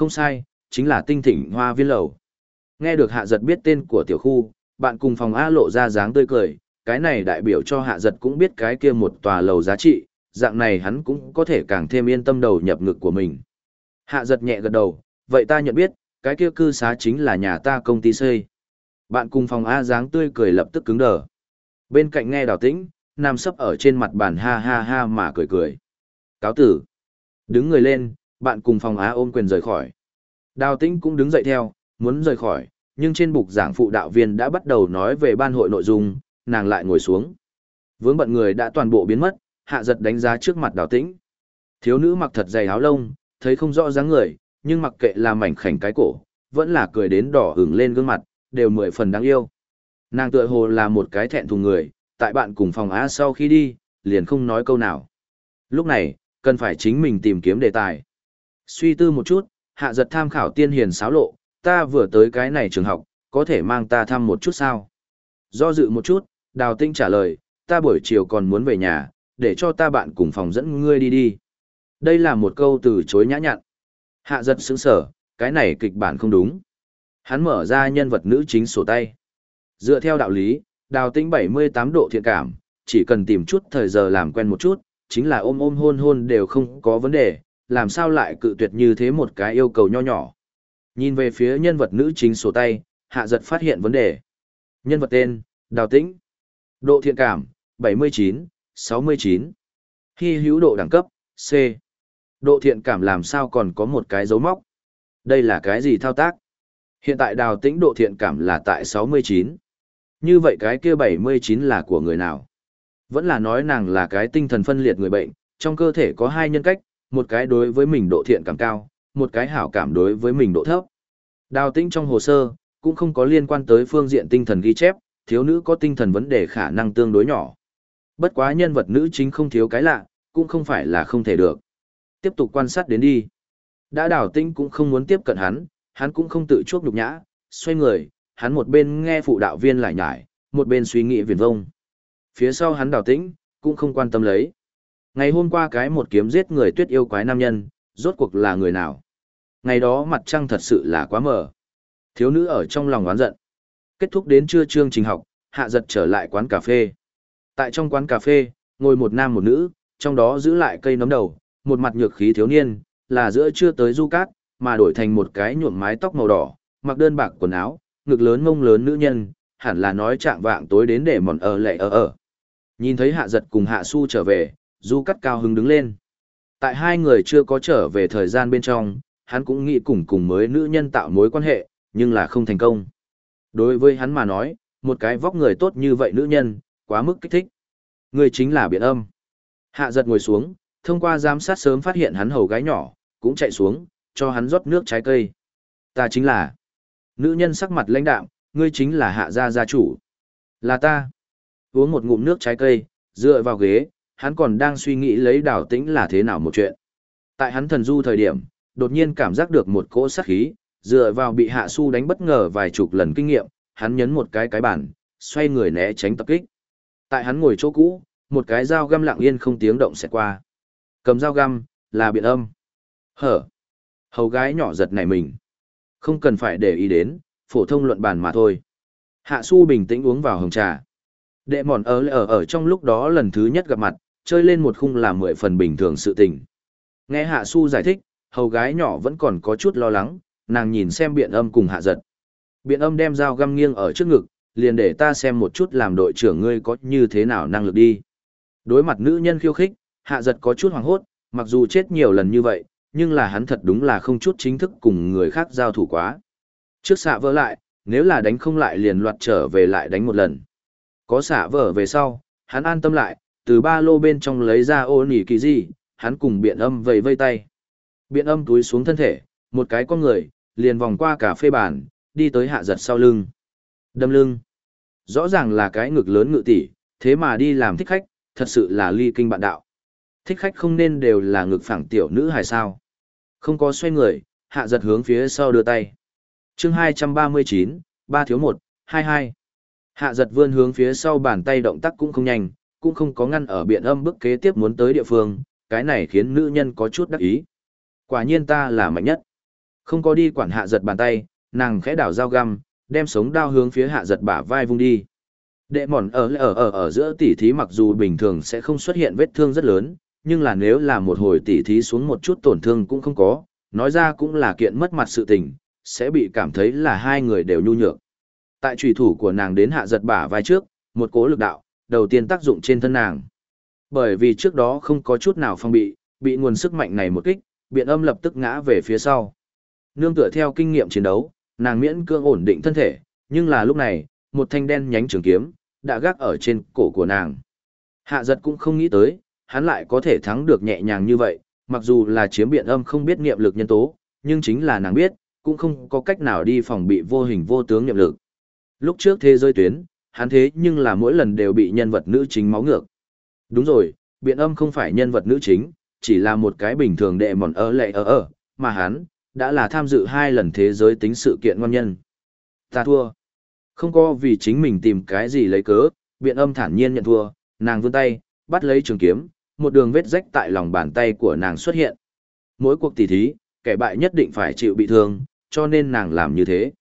Không sai, chính là tinh thỉnh hoa viên lầu. Nghe được hạ giật biết tên của tiểu khu, bạn cùng phòng A lộ ra dáng tươi cười, cái này đại biểu cho hạ giật cũng biết cái kia một tòa lầu giá trị, dạng này hắn cũng có thể càng thêm yên tâm đầu nhập ngực của mình. Hạ giật nhẹ gật đầu, vậy ta nhận biết, cái kia cư xá chính là nhà ta công ty xây. Bạn cùng phòng A dáng tươi cười lập tức cứng đờ. Bên cạnh nghe đào tĩnh, nam sấp ở trên mặt bàn ha ha ha mà cười cười. Cáo tử. Đứng người lên, bạn cùng phòng Á ôm quyền rời khỏi. Đào tĩnh cũng đứng dậy theo, muốn rời khỏi, nhưng trên bục giảng phụ đạo viên đã bắt đầu nói về ban hội nội dung, nàng lại ngồi xuống. Vướng bận người đã toàn bộ biến mất, hạ giật đánh giá trước mặt đào tĩnh. Thiếu nữ mặc thật dày áo lông, thấy không rõ dáng người, nhưng mặc kệ là mảnh khảnh cái cổ, vẫn là cười đến đỏ ửng lên gương mặt, đều mười phần đáng yêu. Nàng tựa hồ là một cái thẹn thùng người, tại bạn cùng phòng Á sau khi đi, liền không nói câu nào. Lúc này, cần phải chính mình tìm kiếm đề tài. Suy tư một chút, hạ giật tham khảo tiên hiền xáo lộ, ta vừa tới cái này trường học, có thể mang ta thăm một chút sao? Do dự một chút, đào tinh trả lời, ta buổi chiều còn muốn về nhà, để cho ta bạn cùng phòng dẫn ngươi đi đi. Đây là một câu từ chối nhã nhặn. Hạ giật sững sở, cái này kịch bản không đúng. Hắn mở ra nhân vật nữ chính sổ tay. Dựa theo đạo lý, đào tĩnh 78 độ thiện cảm, chỉ cần tìm chút thời giờ làm quen một chút, chính là ôm ôm hôn hôn đều không có vấn đề, làm sao lại cự tuyệt như thế một cái yêu cầu nho nhỏ. Nhìn về phía nhân vật nữ chính sổ tay, hạ giật phát hiện vấn đề. Nhân vật tên, Đào Tĩnh. Độ thiện cảm, 79, 69. Hy hữu độ đẳng cấp, C. Độ thiện cảm làm sao còn có một cái dấu móc. Đây là cái gì thao tác? Hiện tại đào tĩnh độ thiện cảm là tại 69. Như vậy cái kia 79 là của người nào? Vẫn là nói nàng là cái tinh thần phân liệt người bệnh, trong cơ thể có hai nhân cách, một cái đối với mình độ thiện cảm cao, một cái hảo cảm đối với mình độ thấp. Đào tĩnh trong hồ sơ, cũng không có liên quan tới phương diện tinh thần ghi chép, thiếu nữ có tinh thần vấn đề khả năng tương đối nhỏ. Bất quá nhân vật nữ chính không thiếu cái lạ, cũng không phải là không thể được. Tiếp tục quan sát đến đi. Đã đào tĩnh cũng không muốn tiếp cận hắn, hắn cũng không tự chuốc nhục nhã, xoay người, hắn một bên nghe phụ đạo viên lại nhải, một bên suy nghĩ viền vông. Phía sau hắn đào tĩnh, cũng không quan tâm lấy. Ngày hôm qua cái một kiếm giết người tuyết yêu quái nam nhân, rốt cuộc là người nào? Ngày đó mặt trăng thật sự là quá mờ. Thiếu nữ ở trong lòng oán giận. Kết thúc đến trưa chương trình học, hạ giật trở lại quán cà phê. Tại trong quán cà phê, ngồi một nam một nữ, trong đó giữ lại cây nấm đầu, một mặt nhược khí thiếu niên, là giữa chưa tới du cát, mà đổi thành một cái nhuộm mái tóc màu đỏ, mặc đơn bạc quần áo, ngực lớn mông lớn nữ nhân, hẳn là nói trạng vạng tối đến để mòn ở lệ ở ở. Nhìn thấy hạ giật cùng hạ su trở về, du cắt cao hứng đứng lên. Tại hai người chưa có trở về thời gian bên trong, hắn cũng nghĩ cùng cùng mới nữ nhân tạo mối quan hệ, nhưng là không thành công. Đối với hắn mà nói, một cái vóc người tốt như vậy nữ nhân, quá mức kích thích. Người chính là biện âm. Hạ giật ngồi xuống, thông qua giám sát sớm phát hiện hắn hầu gái nhỏ, cũng chạy xuống, cho hắn rót nước trái cây. Ta chính là. Nữ nhân sắc mặt lãnh đạm, ngươi chính là hạ gia gia chủ. Là ta. Uống một ngụm nước trái cây, dựa vào ghế, hắn còn đang suy nghĩ lấy đảo tĩnh là thế nào một chuyện. Tại hắn thần du thời điểm, đột nhiên cảm giác được một cỗ sát khí, dựa vào bị hạ su đánh bất ngờ vài chục lần kinh nghiệm, hắn nhấn một cái cái bản, xoay người né tránh tập kích. Tại hắn ngồi chỗ cũ, một cái dao găm lặng yên không tiếng động sẽ qua. Cầm dao găm, là biện âm. Hở. Hầu gái nhỏ giật nảy mình. Không cần phải để ý đến, phổ thông luận bàn mà thôi. Hạ su bình tĩnh uống vào hồng trà. Đệ mòn ở ở ở trong lúc đó lần thứ nhất gặp mặt, chơi lên một khung là mười phần bình thường sự tình. Nghe Hạ su giải thích, hầu gái nhỏ vẫn còn có chút lo lắng, nàng nhìn xem biện âm cùng hạ giật. Biện âm đem dao găm nghiêng ở trước ngực, liền để ta xem một chút làm đội trưởng ngươi có như thế nào năng lực đi. Đối mặt nữ nhân khiêu khích, hạ giật có chút hoảng hốt, mặc dù chết nhiều lần như vậy, nhưng là hắn thật đúng là không chút chính thức cùng người khác giao thủ quá. Trước xạ vỡ lại, nếu là đánh không lại liền loạt trở về lại đánh một lần. Có xạ vỡ về sau, hắn an tâm lại, từ ba lô bên trong lấy ra ô nỉ kỳ gì, hắn cùng biện âm vầy vây tay. Biện âm túi xuống thân thể, một cái con người, liền vòng qua cả phê bàn, đi tới hạ giật sau lưng. Đâm lưng. Rõ ràng là cái ngực lớn ngự tỷ, thế mà đi làm thích khách, thật sự là ly kinh bạn đạo. Thích khách không nên đều là ngực phẳng tiểu nữ hài sao. Không có xoay người, hạ giật hướng phía sau đưa tay. chương 239, 3 thiếu 1, 22. Hạ giật vươn hướng phía sau bàn tay động tác cũng không nhanh, cũng không có ngăn ở biện âm bức kế tiếp muốn tới địa phương, cái này khiến nữ nhân có chút đắc ý. Quả nhiên ta là mạnh nhất. Không có đi quản hạ giật bàn tay, nàng khẽ đảo dao găm, đem sống đao hướng phía hạ giật bả vai vung đi. Đệ mòn ở ở ở ở giữa tỉ thí mặc dù bình thường sẽ không xuất hiện vết thương rất lớn, nhưng là nếu là một hồi tỉ thí xuống một chút tổn thương cũng không có, nói ra cũng là kiện mất mặt sự tình, sẽ bị cảm thấy là hai người đều nhu nhược. Tại trùy thủ của nàng đến hạ giật bả vai trước, một cố lực đạo, đầu tiên tác dụng trên thân nàng. Bởi vì trước đó không có chút nào phong bị, bị nguồn sức mạnh này một kích, biện âm lập tức ngã về phía sau. Nương tựa theo kinh nghiệm chiến đấu, nàng miễn cưỡng ổn định thân thể, nhưng là lúc này, một thanh đen nhánh trường kiếm, đã gác ở trên cổ của nàng. Hạ giật cũng không nghĩ tới, hắn lại có thể thắng được nhẹ nhàng như vậy, mặc dù là chiếm biện âm không biết niệm lực nhân tố, nhưng chính là nàng biết, cũng không có cách nào đi phòng bị vô hình vô tướng niệm lực. Lúc trước thế giới tuyến, hắn thế nhưng là mỗi lần đều bị nhân vật nữ chính máu ngược. Đúng rồi, biện âm không phải nhân vật nữ chính, chỉ là một cái bình thường đệ mòn ở lệ ở ở, mà hắn, đã là tham dự hai lần thế giới tính sự kiện ngon nhân. Ta thua. Không có vì chính mình tìm cái gì lấy cớ, biện âm thản nhiên nhận thua, nàng vươn tay, bắt lấy trường kiếm, một đường vết rách tại lòng bàn tay của nàng xuất hiện. Mỗi cuộc tỉ thí, kẻ bại nhất định phải chịu bị thương, cho nên nàng làm như thế.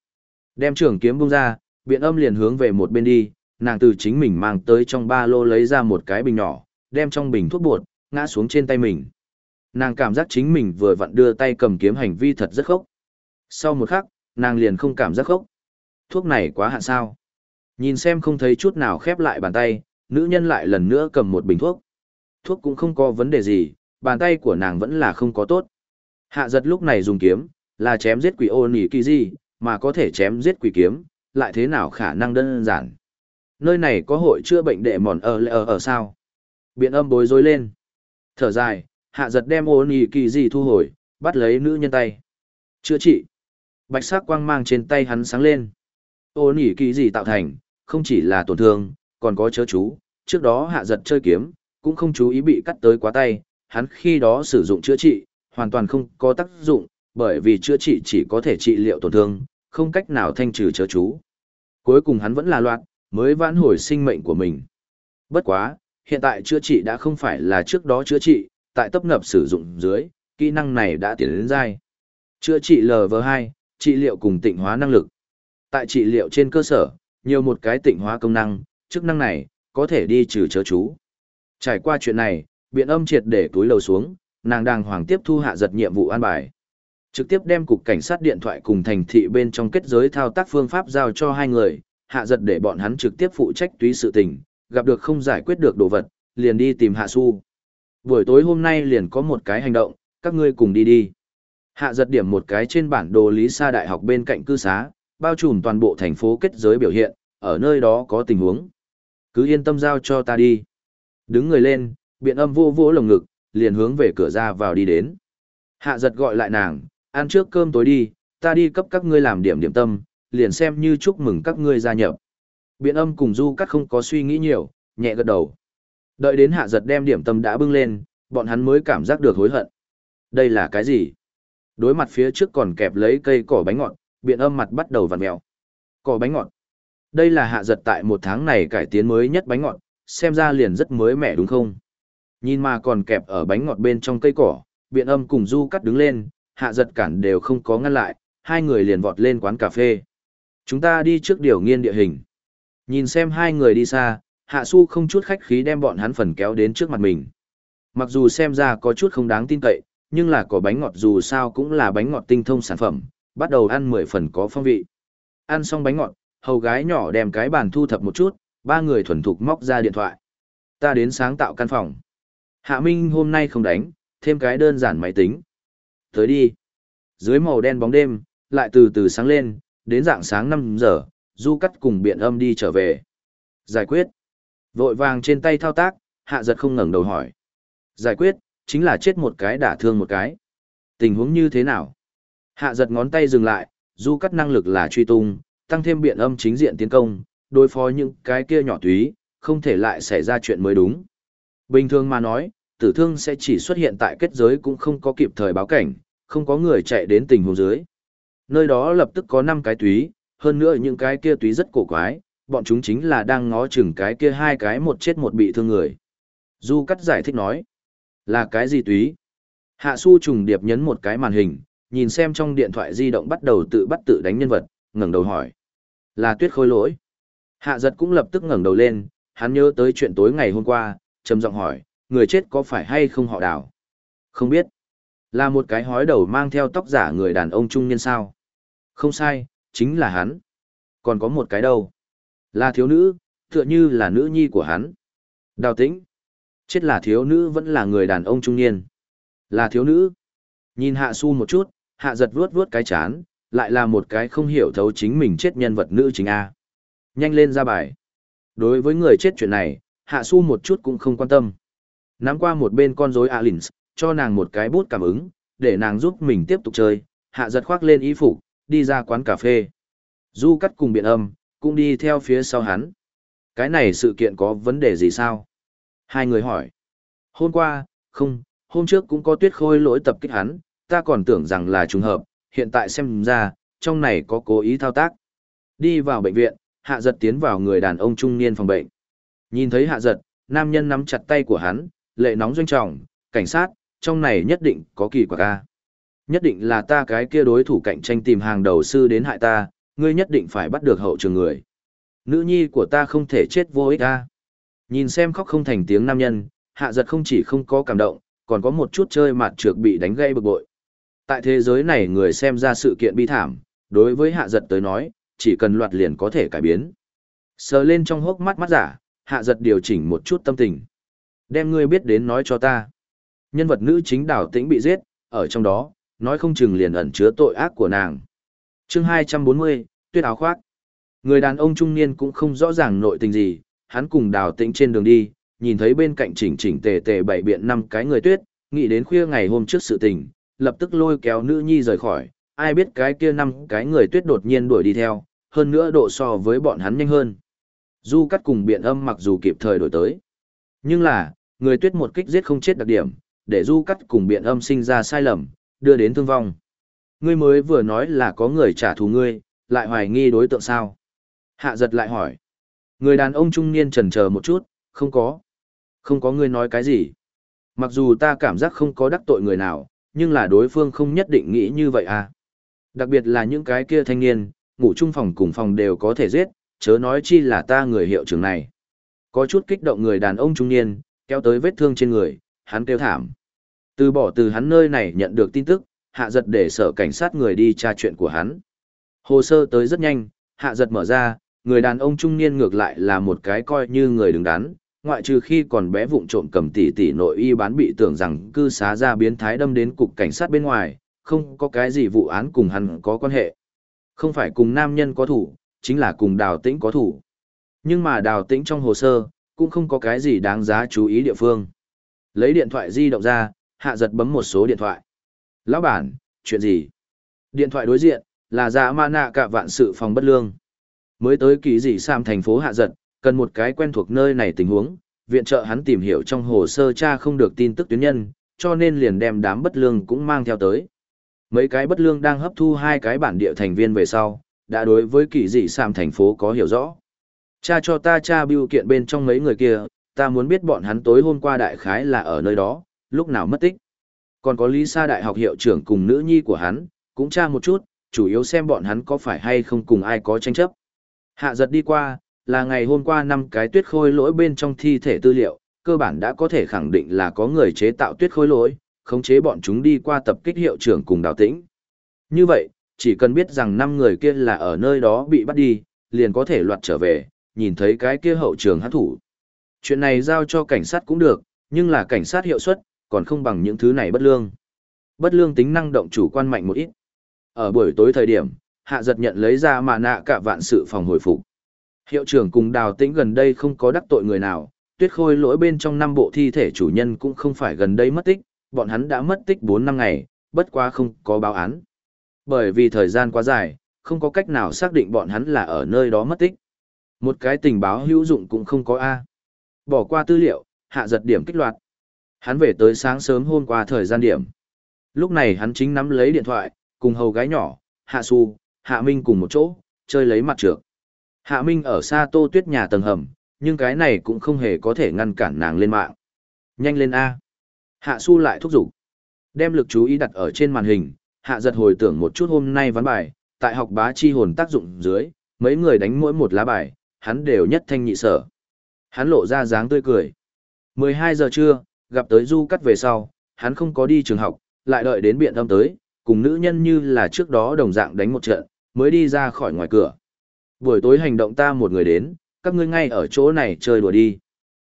Đem trường kiếm bung ra, biện âm liền hướng về một bên đi, nàng từ chính mình mang tới trong ba lô lấy ra một cái bình nhỏ, đem trong bình thuốc bột, ngã xuống trên tay mình. Nàng cảm giác chính mình vừa vặn đưa tay cầm kiếm hành vi thật rất khốc. Sau một khắc, nàng liền không cảm giác khốc. Thuốc này quá hạn sao. Nhìn xem không thấy chút nào khép lại bàn tay, nữ nhân lại lần nữa cầm một bình thuốc. Thuốc cũng không có vấn đề gì, bàn tay của nàng vẫn là không có tốt. Hạ giật lúc này dùng kiếm, là chém giết quỷ ô nỉ kỳ gì, mà có thể chém giết quỷ kiếm, lại thế nào khả năng đơn giản. Nơi này có hội chữa bệnh đệ mòn ở ở ở sao? Biện âm bối rối lên. Thở dài, hạ giật đem ô nỉ kỳ gì thu hồi, bắt lấy nữ nhân tay. Chữa trị. Bạch sắc quang mang trên tay hắn sáng lên. Ô nỉ kỳ gì tạo thành, không chỉ là tổn thương, còn có chớ chú. Trước đó hạ giật chơi kiếm, cũng không chú ý bị cắt tới quá tay, hắn khi đó sử dụng chữa trị, hoàn toàn không có tác dụng, bởi vì chữa trị chỉ có thể trị liệu tổn thương, không cách nào thanh trừ chớ chú. Cuối cùng hắn vẫn là loạt, mới vãn hồi sinh mệnh của mình. Bất quá, hiện tại chữa trị đã không phải là trước đó chữa trị, tại tấp ngập sử dụng dưới, kỹ năng này đã tiến đến dai. Chữa trị LV2, trị liệu cùng tịnh hóa năng lực. Tại trị liệu trên cơ sở, nhiều một cái tịnh hóa công năng, chức năng này, có thể đi trừ chớ chú. Trải qua chuyện này, biện âm triệt để túi lầu xuống, nàng đàng hoàng tiếp thu hạ giật nhiệm vụ an bài. Trực tiếp đem cục cảnh sát điện thoại cùng thành thị bên trong kết giới thao tác phương pháp giao cho hai người, hạ giật để bọn hắn trực tiếp phụ trách túy sự tình, gặp được không giải quyết được đồ vật, liền đi tìm hạ su. Buổi tối hôm nay liền có một cái hành động, các ngươi cùng đi đi. Hạ giật điểm một cái trên bản đồ Lý Sa Đại học bên cạnh cư xá, bao trùm toàn bộ thành phố kết giới biểu hiện, ở nơi đó có tình huống. Cứ yên tâm giao cho ta đi. Đứng người lên, biện âm vô vô lồng ngực, liền hướng về cửa ra vào đi đến. Hạ giật gọi lại nàng, ăn trước cơm tối đi, ta đi cấp các ngươi làm điểm điểm tâm, liền xem như chúc mừng các ngươi gia nhập. Biện âm cùng du cắt không có suy nghĩ nhiều, nhẹ gật đầu. Đợi đến hạ giật đem điểm tâm đã bưng lên, bọn hắn mới cảm giác được hối hận. Đây là cái gì? Đối mặt phía trước còn kẹp lấy cây cỏ bánh ngọt, biện âm mặt bắt đầu vặn mèo. Cỏ bánh ngọt. Đây là hạ giật tại một tháng này cải tiến mới nhất bánh ngọt, xem ra liền rất mới mẻ đúng không? Nhìn mà còn kẹp ở bánh ngọt bên trong cây cỏ, biện âm cùng du cắt đứng lên, hạ giật cản đều không có ngăn lại, hai người liền vọt lên quán cà phê. Chúng ta đi trước điều nghiên địa hình. Nhìn xem hai người đi xa, hạ su không chút khách khí đem bọn hắn phần kéo đến trước mặt mình. Mặc dù xem ra có chút không đáng tin cậy, nhưng là có bánh ngọt dù sao cũng là bánh ngọt tinh thông sản phẩm, bắt đầu ăn mười phần có phong vị. Ăn xong bánh ngọt, hầu gái nhỏ đem cái bàn thu thập một chút, ba người thuần thục móc ra điện thoại. Ta đến sáng tạo căn phòng. Hạ Minh hôm nay không đánh, thêm cái đơn giản máy tính. Tới đi. Dưới màu đen bóng đêm, lại từ từ sáng lên, đến dạng sáng 5 giờ, du cắt cùng biện âm đi trở về. Giải quyết. Vội vàng trên tay thao tác, hạ giật không ngẩng đầu hỏi. Giải quyết, chính là chết một cái đả thương một cái. Tình huống như thế nào? Hạ giật ngón tay dừng lại, du cắt năng lực là truy tung, tăng thêm biện âm chính diện tiến công, đối phó những cái kia nhỏ túy, không thể lại xảy ra chuyện mới đúng. Bình thường mà nói, tử thương sẽ chỉ xuất hiện tại kết giới cũng không có kịp thời báo cảnh, không có người chạy đến tình huống dưới. Nơi đó lập tức có 5 cái túy, hơn nữa những cái kia túy rất cổ quái, bọn chúng chính là đang ngó chừng cái kia hai cái một chết một bị thương người. Du cắt giải thích nói, là cái gì túy? Hạ su trùng điệp nhấn một cái màn hình, nhìn xem trong điện thoại di động bắt đầu tự bắt tự đánh nhân vật, ngẩng đầu hỏi. Là tuyết khôi lỗi. Hạ giật cũng lập tức ngẩng đầu lên, hắn nhớ tới chuyện tối ngày hôm qua, trầm giọng hỏi, người chết có phải hay không họ đào? Không biết. Là một cái hói đầu mang theo tóc giả người đàn ông trung niên sao? Không sai, chính là hắn. Còn có một cái đâu? Là thiếu nữ, tựa như là nữ nhi của hắn. Đào tĩnh. Chết là thiếu nữ vẫn là người đàn ông trung niên. Là thiếu nữ. Nhìn hạ su một chút, hạ giật vuốt vuốt cái chán, lại là một cái không hiểu thấu chính mình chết nhân vật nữ chính A. Nhanh lên ra bài. Đối với người chết chuyện này, hạ su một chút cũng không quan tâm. Nắm qua một bên con rối Alins, cho nàng một cái bút cảm ứng, để nàng giúp mình tiếp tục chơi, hạ giật khoác lên y phục, đi ra quán cà phê. Du cắt cùng biện âm, cũng đi theo phía sau hắn. Cái này sự kiện có vấn đề gì sao? Hai người hỏi. Hôm qua, không, hôm trước cũng có tuyết khôi lỗi tập kích hắn, ta còn tưởng rằng là trùng hợp, hiện tại xem ra, trong này có cố ý thao tác. Đi vào bệnh viện, hạ giật tiến vào người đàn ông trung niên phòng bệnh. Nhìn thấy hạ giật, nam nhân nắm chặt tay của hắn, lệ nóng doanh trọng, cảnh sát, trong này nhất định có kỳ quả ca. Nhất định là ta cái kia đối thủ cạnh tranh tìm hàng đầu sư đến hại ta, ngươi nhất định phải bắt được hậu trường người. Nữ nhi của ta không thể chết vô ích ta. Nhìn xem khóc không thành tiếng nam nhân, hạ giật không chỉ không có cảm động, còn có một chút chơi mặt trược bị đánh gây bực bội. Tại thế giới này người xem ra sự kiện bi thảm, đối với hạ giật tới nói, chỉ cần loạt liền có thể cải biến. Sờ lên trong hốc mắt mắt giả, hạ giật điều chỉnh một chút tâm tình. Đem ngươi biết đến nói cho ta. Nhân vật nữ chính đảo tĩnh bị giết, ở trong đó, nói không chừng liền ẩn chứa tội ác của nàng. chương 240, tuyết áo khoác. Người đàn ông trung niên cũng không rõ ràng nội tình gì, hắn cùng đào tĩnh trên đường đi, nhìn thấy bên cạnh chỉnh chỉnh tề tề bảy biện năm cái người tuyết, nghĩ đến khuya ngày hôm trước sự tình, lập tức lôi kéo nữ nhi rời khỏi, ai biết cái kia năm cái người tuyết đột nhiên đuổi đi theo, hơn nữa độ so với bọn hắn nhanh hơn. Du cắt cùng biện âm mặc dù kịp thời đổi tới. Nhưng là, người tuyết một kích giết không chết đặc điểm, để du cắt cùng biện âm sinh ra sai lầm, đưa đến thương vong. Ngươi mới vừa nói là có người trả thù ngươi, lại hoài nghi đối tượng sao? Hạ giật lại hỏi. Người đàn ông trung niên trần chờ một chút, không có. Không có ngươi nói cái gì. Mặc dù ta cảm giác không có đắc tội người nào, nhưng là đối phương không nhất định nghĩ như vậy à. Đặc biệt là những cái kia thanh niên, ngủ chung phòng cùng phòng đều có thể giết, chớ nói chi là ta người hiệu trưởng này. Có chút kích động người đàn ông trung niên, kéo tới vết thương trên người, hắn kêu thảm. Từ bỏ từ hắn nơi này nhận được tin tức, hạ giật để sở cảnh sát người đi tra chuyện của hắn. Hồ sơ tới rất nhanh, hạ giật mở ra, người đàn ông trung niên ngược lại là một cái coi như người đứng đắn, ngoại trừ khi còn bé vụng trộm cầm tỷ tỷ nội y bán bị tưởng rằng cư xá ra biến thái đâm đến cục cảnh sát bên ngoài, không có cái gì vụ án cùng hắn có quan hệ. Không phải cùng nam nhân có thủ, chính là cùng đào tĩnh có thủ. Nhưng mà đào tĩnh trong hồ sơ, cũng không có cái gì đáng giá chú ý địa phương. Lấy điện thoại di động ra, hạ giật bấm một số điện thoại. Lão bản, chuyện gì? Điện thoại đối diện, là giả ma nạ cả vạn sự phòng bất lương. Mới tới kỳ dị Sam thành phố hạ giật, cần một cái quen thuộc nơi này tình huống, viện trợ hắn tìm hiểu trong hồ sơ cha không được tin tức tuyến nhân, cho nên liền đem đám bất lương cũng mang theo tới. Mấy cái bất lương đang hấp thu hai cái bản địa thành viên về sau, đã đối với kỳ dị Sam thành phố có hiểu rõ. Cha cho ta cha biêu kiện bên trong mấy người kia, ta muốn biết bọn hắn tối hôm qua đại khái là ở nơi đó, lúc nào mất tích. Còn có Lý Sa Đại học hiệu trưởng cùng nữ nhi của hắn, cũng tra một chút, chủ yếu xem bọn hắn có phải hay không cùng ai có tranh chấp. Hạ giật đi qua, là ngày hôm qua năm cái tuyết khôi lỗi bên trong thi thể tư liệu, cơ bản đã có thể khẳng định là có người chế tạo tuyết khôi lỗi, khống chế bọn chúng đi qua tập kích hiệu trưởng cùng đào tĩnh. Như vậy, chỉ cần biết rằng năm người kia là ở nơi đó bị bắt đi, liền có thể loạt trở về, nhìn thấy cái kia hậu trường hát thủ. Chuyện này giao cho cảnh sát cũng được, nhưng là cảnh sát hiệu suất, còn không bằng những thứ này bất lương. Bất lương tính năng động chủ quan mạnh một ít. Ở buổi tối thời điểm, hạ giật nhận lấy ra mà nạ cả vạn sự phòng hồi phục. Hiệu trưởng cùng đào tĩnh gần đây không có đắc tội người nào, tuyết khôi lỗi bên trong năm bộ thi thể chủ nhân cũng không phải gần đây mất tích, bọn hắn đã mất tích 4 năm ngày, bất quá không có báo án. Bởi vì thời gian quá dài, không có cách nào xác định bọn hắn là ở nơi đó mất tích. Một cái tình báo hữu dụng cũng không có A. Bỏ qua tư liệu, hạ giật điểm kích loạt. Hắn về tới sáng sớm hôm qua thời gian điểm. Lúc này hắn chính nắm lấy điện thoại, cùng hầu gái nhỏ, Hạ xu Hạ Minh cùng một chỗ, chơi lấy mặt trược. Hạ Minh ở xa tô tuyết nhà tầng hầm, nhưng cái này cũng không hề có thể ngăn cản nàng lên mạng. Nhanh lên A. Hạ xu lại thúc giục. Đem lực chú ý đặt ở trên màn hình, hạ giật hồi tưởng một chút hôm nay ván bài, tại học bá chi hồn tác dụng dưới, mấy người đánh mỗi một lá bài, hắn đều nhất thanh nhị sở. Hắn lộ ra dáng tươi cười. 12 giờ trưa, gặp tới du cắt về sau, hắn không có đi trường học, lại đợi đến biện âm tới, cùng nữ nhân như là trước đó đồng dạng đánh một trận, mới đi ra khỏi ngoài cửa. Buổi tối hành động ta một người đến, các ngươi ngay ở chỗ này chơi đùa đi.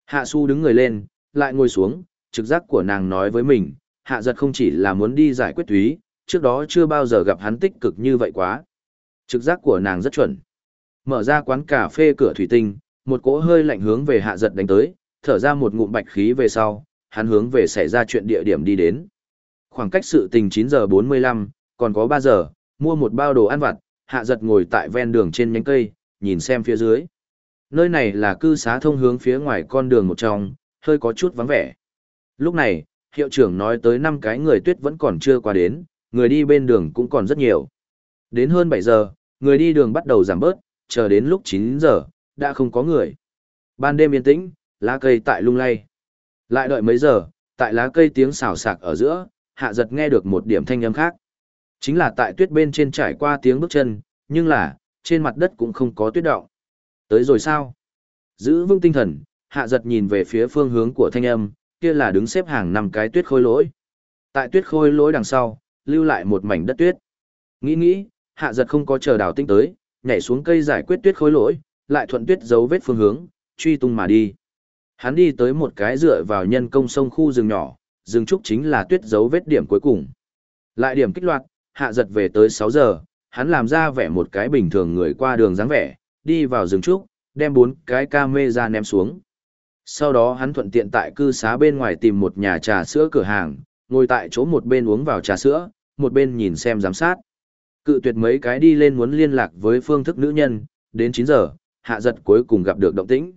Hạ su đứng người lên, lại ngồi xuống, trực giác của nàng nói với mình, hạ giật không chỉ là muốn đi giải quyết thúy, trước đó chưa bao giờ gặp hắn tích cực như vậy quá. Trực giác của nàng rất chuẩn. Mở ra quán cà phê cửa thủy tinh, một cỗ hơi lạnh hướng về hạ giật đánh tới, thở ra một ngụm bạch khí về sau, hắn hướng về xảy ra chuyện địa điểm đi đến. Khoảng cách sự tình 9 giờ 45, còn có 3 giờ, mua một bao đồ ăn vặt, hạ giật ngồi tại ven đường trên nhánh cây, nhìn xem phía dưới. Nơi này là cư xá thông hướng phía ngoài con đường một trong, hơi có chút vắng vẻ. Lúc này, hiệu trưởng nói tới năm cái người tuyết vẫn còn chưa qua đến, người đi bên đường cũng còn rất nhiều. Đến hơn 7 giờ, người đi đường bắt đầu giảm bớt, chờ đến lúc 9 giờ, đã không có người. Ban đêm yên tĩnh, lá cây tại lung lay. Lại đợi mấy giờ, tại lá cây tiếng xào xạc ở giữa, hạ giật nghe được một điểm thanh âm khác. Chính là tại tuyết bên trên trải qua tiếng bước chân, nhưng là, trên mặt đất cũng không có tuyết động. Tới rồi sao? Giữ vững tinh thần, hạ giật nhìn về phía phương hướng của thanh âm, kia là đứng xếp hàng năm cái tuyết khôi lỗi. Tại tuyết khôi lỗi đằng sau, lưu lại một mảnh đất tuyết. Nghĩ nghĩ, hạ giật không có chờ đào tinh tới, nhảy xuống cây giải quyết tuyết khối lỗi, lại thuận tuyết dấu vết phương hướng, truy tung mà đi. Hắn đi tới một cái dựa vào nhân công sông khu rừng nhỏ, rừng trúc chính là tuyết dấu vết điểm cuối cùng. Lại điểm kích loạt, hạ giật về tới 6 giờ, hắn làm ra vẻ một cái bình thường người qua đường dáng vẻ, đi vào rừng trúc, đem bốn cái ca mê ra ném xuống. Sau đó hắn thuận tiện tại cư xá bên ngoài tìm một nhà trà sữa cửa hàng, ngồi tại chỗ một bên uống vào trà sữa, một bên nhìn xem giám sát. Cự tuyệt mấy cái đi lên muốn liên lạc với phương thức nữ nhân, đến 9 giờ, hạ giật cuối cùng gặp được động tĩnh.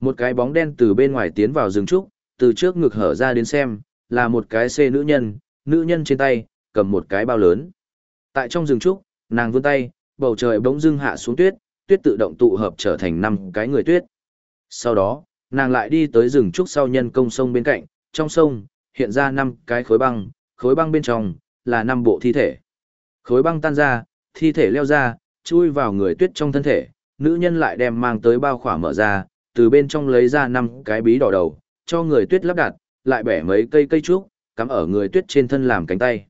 Một cái bóng đen từ bên ngoài tiến vào rừng trúc, từ trước ngực hở ra đến xem, là một cái xê nữ nhân, nữ nhân trên tay, cầm một cái bao lớn. Tại trong rừng trúc, nàng vươn tay, bầu trời bỗng dưng hạ xuống tuyết, tuyết tự động tụ hợp trở thành năm cái người tuyết. Sau đó, nàng lại đi tới rừng trúc sau nhân công sông bên cạnh, trong sông, hiện ra năm cái khối băng, khối băng bên trong, là năm bộ thi thể. Khối băng tan ra, thi thể leo ra, chui vào người tuyết trong thân thể, nữ nhân lại đem mang tới bao khỏa mở ra, từ bên trong lấy ra năm cái bí đỏ đầu, cho người tuyết lắp đặt, lại bẻ mấy cây cây trúc, cắm ở người tuyết trên thân làm cánh tay.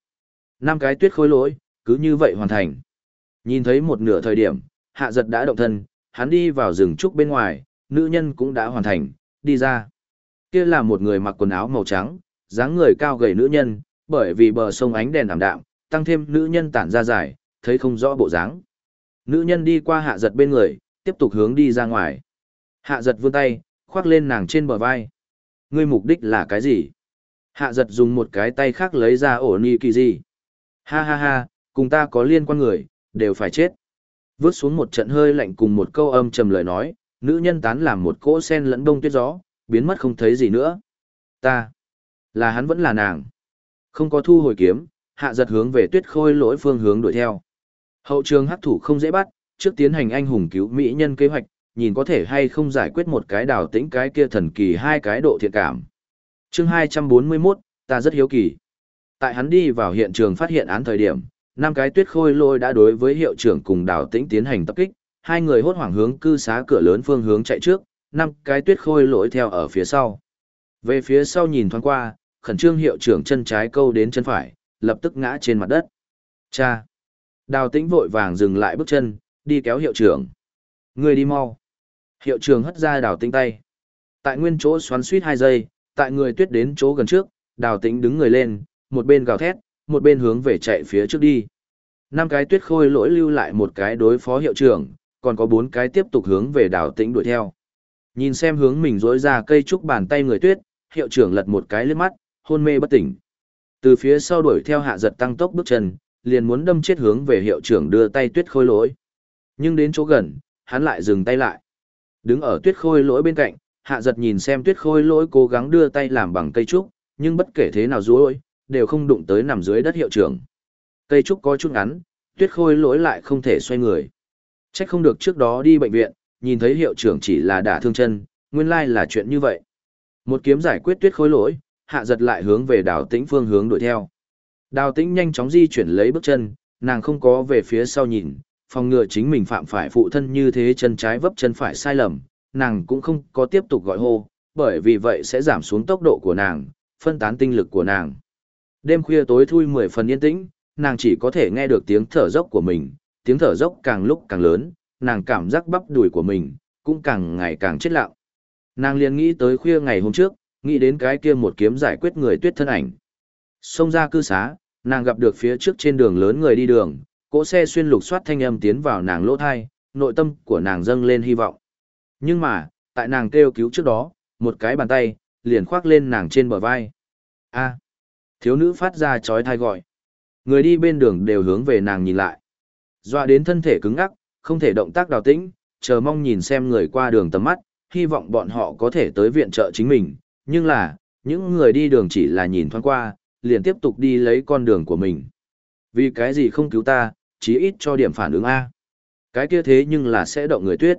Năm cái tuyết khối lỗi, cứ như vậy hoàn thành. Nhìn thấy một nửa thời điểm, hạ giật đã động thân, hắn đi vào rừng trúc bên ngoài, nữ nhân cũng đã hoàn thành, đi ra. Kia là một người mặc quần áo màu trắng, dáng người cao gầy nữ nhân, bởi vì bờ sông ánh đèn ảm đạm, tăng thêm nữ nhân tản ra dài, thấy không rõ bộ dáng. Nữ nhân đi qua hạ giật bên người, tiếp tục hướng đi ra ngoài. Hạ giật vươn tay, khoác lên nàng trên bờ vai. Ngươi mục đích là cái gì? Hạ giật dùng một cái tay khác lấy ra ổ ni kỳ gì. Ha ha ha, cùng ta có liên quan người, đều phải chết. Vướt xuống một trận hơi lạnh cùng một câu âm trầm lời nói, nữ nhân tán làm một cỗ sen lẫn đông tuyết gió, biến mất không thấy gì nữa. Ta, là hắn vẫn là nàng. Không có thu hồi kiếm, hạ giật hướng về tuyết khôi lỗi phương hướng đuổi theo. Hậu trường hắc thủ không dễ bắt, trước tiến hành anh hùng cứu mỹ nhân kế hoạch, nhìn có thể hay không giải quyết một cái đào tĩnh cái kia thần kỳ hai cái độ thiện cảm. chương 241, ta rất hiếu kỳ. Tại hắn đi vào hiện trường phát hiện án thời điểm, năm cái tuyết khôi lôi đã đối với hiệu trưởng cùng đào tĩnh tiến hành tập kích, hai người hốt hoảng hướng cư xá cửa lớn phương hướng chạy trước, năm cái tuyết khôi lỗi theo ở phía sau. Về phía sau nhìn thoáng qua, khẩn trương hiệu trưởng chân trái câu đến chân phải, lập tức ngã trên mặt đất. Cha! Đào tĩnh vội vàng dừng lại bước chân, đi kéo hiệu trưởng. Người đi mau. Hiệu trưởng hất ra đào tĩnh tay. Tại nguyên chỗ xoắn suýt hai giây, tại người tuyết đến chỗ gần trước, đào tĩnh đứng người lên, một bên gào thét, một bên hướng về chạy phía trước đi. Năm cái tuyết khôi lỗi lưu lại một cái đối phó hiệu trưởng, còn có bốn cái tiếp tục hướng về đào tĩnh đuổi theo. Nhìn xem hướng mình rỗi ra cây trúc bàn tay người tuyết, hiệu trưởng lật một cái lên mắt, hôn mê bất tỉnh. Từ phía sau đuổi theo hạ giật tăng tốc bước chân, liền muốn đâm chết hướng về hiệu trưởng đưa tay tuyết khôi lỗi. Nhưng đến chỗ gần, hắn lại dừng tay lại. Đứng ở tuyết khôi lỗi bên cạnh, hạ giật nhìn xem tuyết khôi lỗi cố gắng đưa tay làm bằng cây trúc, nhưng bất kể thế nào rối, đều không đụng tới nằm dưới đất hiệu trưởng. Cây trúc có chút ngắn, tuyết khôi lỗi lại không thể xoay người. Trách không được trước đó đi bệnh viện, nhìn thấy hiệu trưởng chỉ là đả thương chân, nguyên lai là chuyện như vậy. Một kiếm giải quyết tuyết khôi lỗi, hạ giật lại hướng về Đào tĩnh phương hướng đuổi theo. Đào tĩnh nhanh chóng di chuyển lấy bước chân, nàng không có về phía sau nhìn, phòng ngừa chính mình phạm phải phụ thân như thế chân trái vấp chân phải sai lầm, nàng cũng không có tiếp tục gọi hô, bởi vì vậy sẽ giảm xuống tốc độ của nàng, phân tán tinh lực của nàng. Đêm khuya tối thui mười phần yên tĩnh, nàng chỉ có thể nghe được tiếng thở dốc của mình, tiếng thở dốc càng lúc càng lớn, nàng cảm giác bắp đùi của mình, cũng càng ngày càng chết lặng. Nàng liền nghĩ tới khuya ngày hôm trước, nghĩ đến cái kia một kiếm giải quyết người tuyết thân ảnh. Xông ra cư xá, nàng gặp được phía trước trên đường lớn người đi đường, cỗ xe xuyên lục soát thanh âm tiến vào nàng lỗ thai, nội tâm của nàng dâng lên hy vọng. Nhưng mà, tại nàng kêu cứu trước đó, một cái bàn tay, liền khoác lên nàng trên bờ vai. a thiếu nữ phát ra chói thai gọi. Người đi bên đường đều hướng về nàng nhìn lại. Doa đến thân thể cứng ngắc, không thể động tác đào tĩnh, chờ mong nhìn xem người qua đường tầm mắt, hy vọng bọn họ có thể tới viện trợ chính mình. Nhưng là, những người đi đường chỉ là nhìn thoáng qua, liền tiếp tục đi lấy con đường của mình. Vì cái gì không cứu ta, chí ít cho điểm phản ứng A. Cái kia thế nhưng là sẽ động người tuyết.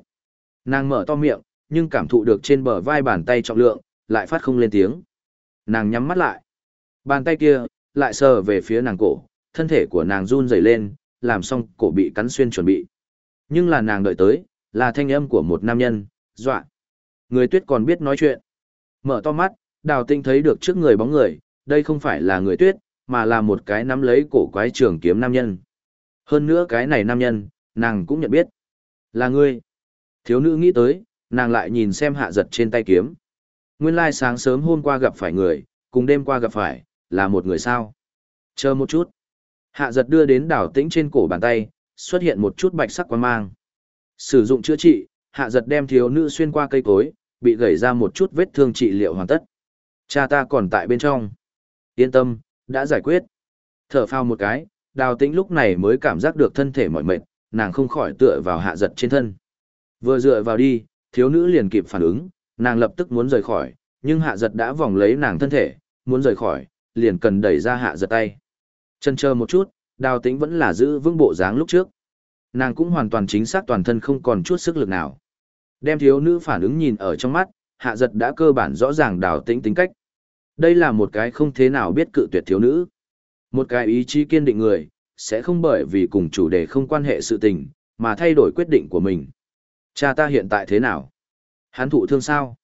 Nàng mở to miệng, nhưng cảm thụ được trên bờ vai bàn tay trọng lượng, lại phát không lên tiếng. Nàng nhắm mắt lại. Bàn tay kia, lại sờ về phía nàng cổ, thân thể của nàng run rẩy lên, làm xong cổ bị cắn xuyên chuẩn bị. Nhưng là nàng đợi tới, là thanh âm của một nam nhân, dọa. Người tuyết còn biết nói chuyện. Mở to mắt, đào tinh thấy được trước người bóng người, đây không phải là người tuyết, mà là một cái nắm lấy cổ quái trường kiếm nam nhân. Hơn nữa cái này nam nhân, nàng cũng nhận biết. Là ngươi. Thiếu nữ nghĩ tới, nàng lại nhìn xem hạ giật trên tay kiếm. Nguyên lai sáng sớm hôm qua gặp phải người, cùng đêm qua gặp phải, là một người sao. Chờ một chút. Hạ giật đưa đến đảo tĩnh trên cổ bàn tay, xuất hiện một chút bạch sắc quan mang. Sử dụng chữa trị, hạ giật đem thiếu nữ xuyên qua cây cối, bị gãy ra một chút vết thương trị liệu hoàn tất. Cha ta còn tại bên trong. Yên tâm, đã giải quyết. Thở phao một cái, đào tĩnh lúc này mới cảm giác được thân thể mỏi mệt, nàng không khỏi tựa vào hạ giật trên thân. Vừa dựa vào đi, thiếu nữ liền kịp phản ứng, nàng lập tức muốn rời khỏi, nhưng hạ giật đã vòng lấy nàng thân thể, muốn rời khỏi, liền cần đẩy ra hạ giật tay. Chân chờ một chút, đào tĩnh vẫn là giữ vững bộ dáng lúc trước. Nàng cũng hoàn toàn chính xác toàn thân không còn chút sức lực nào. Đem thiếu nữ phản ứng nhìn ở trong mắt, hạ giật đã cơ bản rõ ràng đào tĩnh tính cách. Đây là một cái không thế nào biết cự tuyệt thiếu nữ. Một cái ý chí kiên định người, sẽ không bởi vì cùng chủ đề không quan hệ sự tình, mà thay đổi quyết định của mình. Cha ta hiện tại thế nào? Hắn thụ thương sao?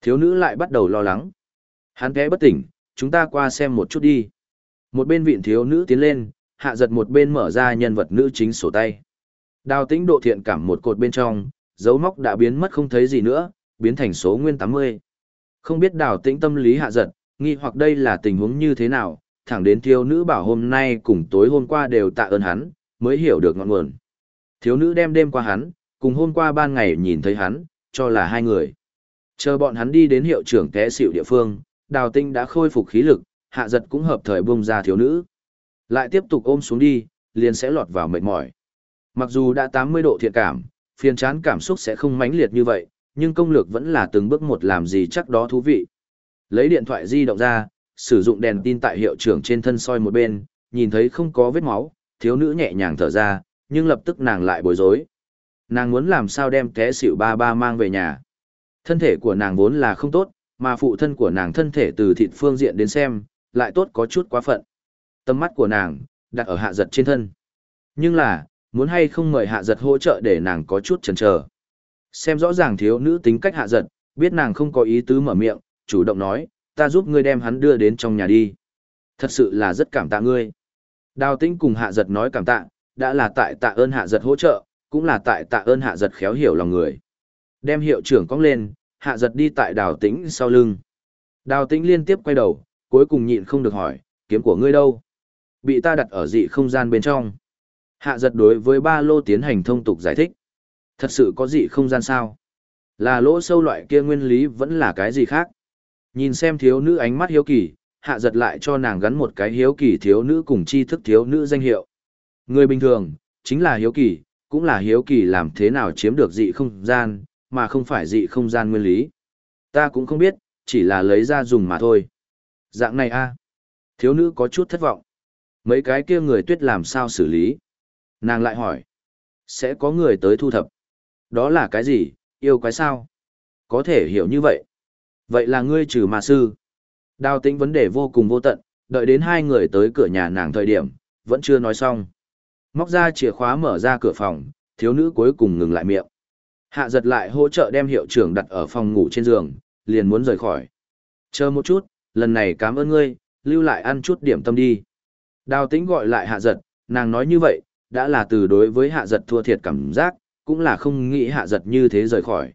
Thiếu nữ lại bắt đầu lo lắng. Hắn té bất tỉnh, chúng ta qua xem một chút đi. Một bên vịn thiếu nữ tiến lên, hạ giật một bên mở ra nhân vật nữ chính sổ tay. Đào tĩnh độ thiện cảm một cột bên trong, dấu móc đã biến mất không thấy gì nữa, biến thành số nguyên 80. Không biết đào tĩnh tâm lý hạ giật, nghi hoặc đây là tình huống như thế nào, thẳng đến thiếu nữ bảo hôm nay cùng tối hôm qua đều tạ ơn hắn, mới hiểu được ngọn nguồn. Thiếu nữ đem đêm qua hắn, cùng hôm qua ban ngày nhìn thấy hắn, cho là hai người. Chờ bọn hắn đi đến hiệu trưởng té xỉu địa phương, đào tinh đã khôi phục khí lực, hạ giật cũng hợp thời bông ra thiếu nữ. Lại tiếp tục ôm xuống đi, liền sẽ lọt vào mệt mỏi. Mặc dù đã 80 độ thiện cảm, phiền chán cảm xúc sẽ không mãnh liệt như vậy, nhưng công lược vẫn là từng bước một làm gì chắc đó thú vị. Lấy điện thoại di động ra, sử dụng đèn tin tại hiệu trưởng trên thân soi một bên, nhìn thấy không có vết máu, thiếu nữ nhẹ nhàng thở ra, nhưng lập tức nàng lại bối rối. Nàng muốn làm sao đem té xỉu ba ba mang về nhà. Thân thể của nàng vốn là không tốt, mà phụ thân của nàng thân thể từ thịt phương diện đến xem, lại tốt có chút quá phận. Tâm mắt của nàng, đặt ở hạ giật trên thân. Nhưng là, muốn hay không mời hạ giật hỗ trợ để nàng có chút chần chờ Xem rõ ràng thiếu nữ tính cách hạ giật, biết nàng không có ý tứ mở miệng, chủ động nói, ta giúp ngươi đem hắn đưa đến trong nhà đi. Thật sự là rất cảm tạ ngươi. Đào tĩnh cùng hạ giật nói cảm tạ, đã là tại tạ ơn hạ giật hỗ trợ, cũng là tại tạ ơn hạ giật khéo hiểu lòng người. Đem hiệu trưởng cong lên, hạ giật đi tại đào tĩnh sau lưng. Đào tĩnh liên tiếp quay đầu, cuối cùng nhịn không được hỏi, kiếm của ngươi đâu? Bị ta đặt ở dị không gian bên trong. Hạ giật đối với ba lô tiến hành thông tục giải thích. Thật sự có gì không gian sao? Là lỗ sâu loại kia nguyên lý vẫn là cái gì khác? Nhìn xem thiếu nữ ánh mắt hiếu kỳ, hạ giật lại cho nàng gắn một cái hiếu kỳ thiếu nữ cùng tri thức thiếu nữ danh hiệu. Người bình thường, chính là hiếu kỳ, cũng là hiếu kỳ làm thế nào chiếm được dị không gian, mà không phải dị không gian nguyên lý. Ta cũng không biết, chỉ là lấy ra dùng mà thôi. Dạng này a Thiếu nữ có chút thất vọng. Mấy cái kia người tuyết làm sao xử lý? Nàng lại hỏi. Sẽ có người tới thu thập. Đó là cái gì, yêu quái sao? Có thể hiểu như vậy. Vậy là ngươi trừ mà sư. Đào tĩnh vấn đề vô cùng vô tận, đợi đến hai người tới cửa nhà nàng thời điểm, vẫn chưa nói xong. Móc ra chìa khóa mở ra cửa phòng, thiếu nữ cuối cùng ngừng lại miệng. Hạ giật lại hỗ trợ đem hiệu trưởng đặt ở phòng ngủ trên giường, liền muốn rời khỏi. Chờ một chút, lần này cảm ơn ngươi, lưu lại ăn chút điểm tâm đi. Đào tĩnh gọi lại hạ giật, nàng nói như vậy, đã là từ đối với hạ giật thua thiệt cảm giác, cũng là không nghĩ hạ giật như thế rời khỏi.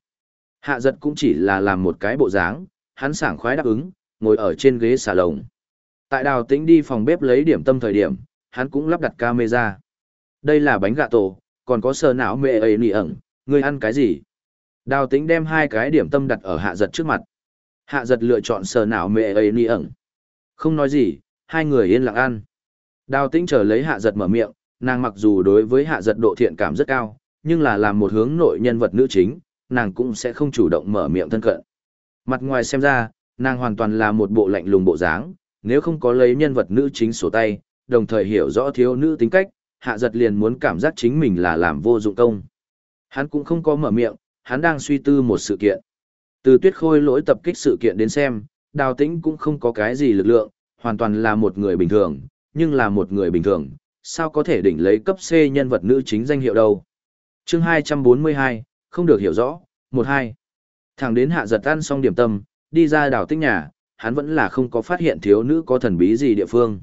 Hạ giật cũng chỉ là làm một cái bộ dáng, hắn sảng khoái đáp ứng, ngồi ở trên ghế xà lồng. Tại đào tĩnh đi phòng bếp lấy điểm tâm thời điểm, hắn cũng lắp đặt camera. Đây là bánh gà tổ, còn có sờ não mẹ ấy nỉ ẩn, ngươi ăn cái gì? Đào tĩnh đem hai cái điểm tâm đặt ở hạ giật trước mặt. Hạ giật lựa chọn sờ não mẹ ấy nỉ ẩn. Không nói gì, hai người yên lặng ăn. Đào tĩnh chờ lấy hạ giật mở miệng, nàng mặc dù đối với hạ giật độ thiện cảm rất cao, nhưng là làm một hướng nội nhân vật nữ chính, nàng cũng sẽ không chủ động mở miệng thân cận. Mặt ngoài xem ra, nàng hoàn toàn là một bộ lạnh lùng bộ dáng, nếu không có lấy nhân vật nữ chính sổ tay, đồng thời hiểu rõ thiếu nữ tính cách, hạ giật liền muốn cảm giác chính mình là làm vô dụng công. Hắn cũng không có mở miệng, hắn đang suy tư một sự kiện. Từ tuyết khôi lỗi tập kích sự kiện đến xem, đào tĩnh cũng không có cái gì lực lượng, hoàn toàn là một người bình thường, nhưng là một người bình thường, sao có thể đỉnh lấy cấp C nhân vật nữ chính danh hiệu đâu. chương 242, không được hiểu rõ, 12. Thằng đến hạ giật ăn xong điểm tâm, đi ra đào tinh nhà, hắn vẫn là không có phát hiện thiếu nữ có thần bí gì địa phương.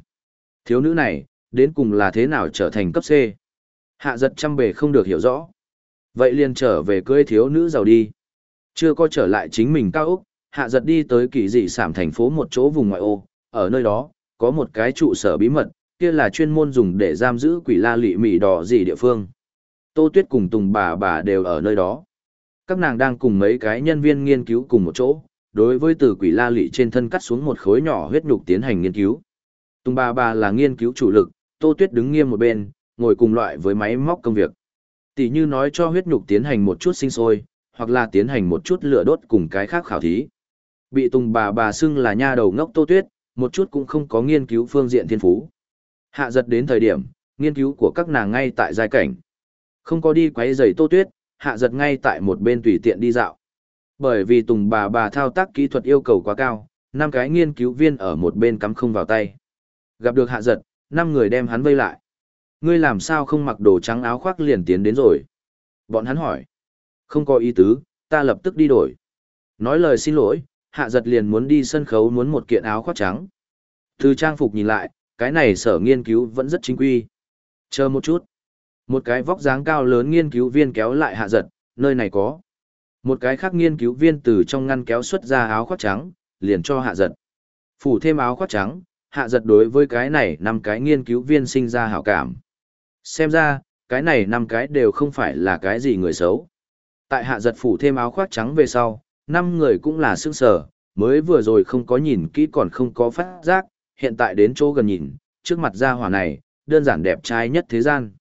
Thiếu nữ này, đến cùng là thế nào trở thành cấp C. Hạ giật trăm bề không được hiểu rõ. Vậy liền trở về cưới thiếu nữ giàu đi. Chưa có trở lại chính mình cao Úc, hạ giật đi tới kỳ dị sảm thành phố một chỗ vùng ngoại ô, ở nơi đó, có một cái trụ sở bí mật, kia là chuyên môn dùng để giam giữ quỷ la lị mị đỏ gì địa phương. Tô Tuyết cùng Tùng bà bà đều ở nơi đó. Các nàng đang cùng mấy cái nhân viên nghiên cứu cùng một chỗ, đối với từ quỷ la lị trên thân cắt xuống một khối nhỏ huyết nhục tiến hành nghiên cứu. Tùng bà bà là nghiên cứu chủ lực, Tô Tuyết đứng nghiêm một bên, ngồi cùng loại với máy móc công việc. Tỷ như nói cho huyết nhục tiến hành một chút sinh sôi, hoặc là tiến hành một chút lửa đốt cùng cái khác khảo thí. Bị Tùng bà bà xưng là nha đầu ngốc Tô Tuyết, một chút cũng không có nghiên cứu phương diện thiên phú. Hạ giật đến thời điểm, nghiên cứu của các nàng ngay tại giai cảnh. Không có đi quấy giày Tô Tuyết, hạ giật ngay tại một bên tùy tiện đi dạo. Bởi vì Tùng bà bà thao tác kỹ thuật yêu cầu quá cao, năm cái nghiên cứu viên ở một bên cắm không vào tay. Gặp được hạ giật, năm người đem hắn vây lại. Ngươi làm sao không mặc đồ trắng áo khoác liền tiến đến rồi? Bọn hắn hỏi. Không có ý tứ, ta lập tức đi đổi. Nói lời xin lỗi, hạ giật liền muốn đi sân khấu muốn một kiện áo khoác trắng. Từ trang phục nhìn lại, cái này sở nghiên cứu vẫn rất chính quy. Chờ một chút. Một cái vóc dáng cao lớn nghiên cứu viên kéo lại hạ giật, nơi này có. Một cái khác nghiên cứu viên từ trong ngăn kéo xuất ra áo khoác trắng, liền cho hạ giật. Phủ thêm áo khoác trắng, hạ giật đối với cái này năm cái nghiên cứu viên sinh ra hảo cảm. Xem ra, cái này năm cái đều không phải là cái gì người xấu. Tại hạ giật phủ thêm áo khoác trắng về sau, năm người cũng là sức sở, mới vừa rồi không có nhìn kỹ còn không có phát giác, hiện tại đến chỗ gần nhìn, trước mặt gia hỏa này, đơn giản đẹp trai nhất thế gian.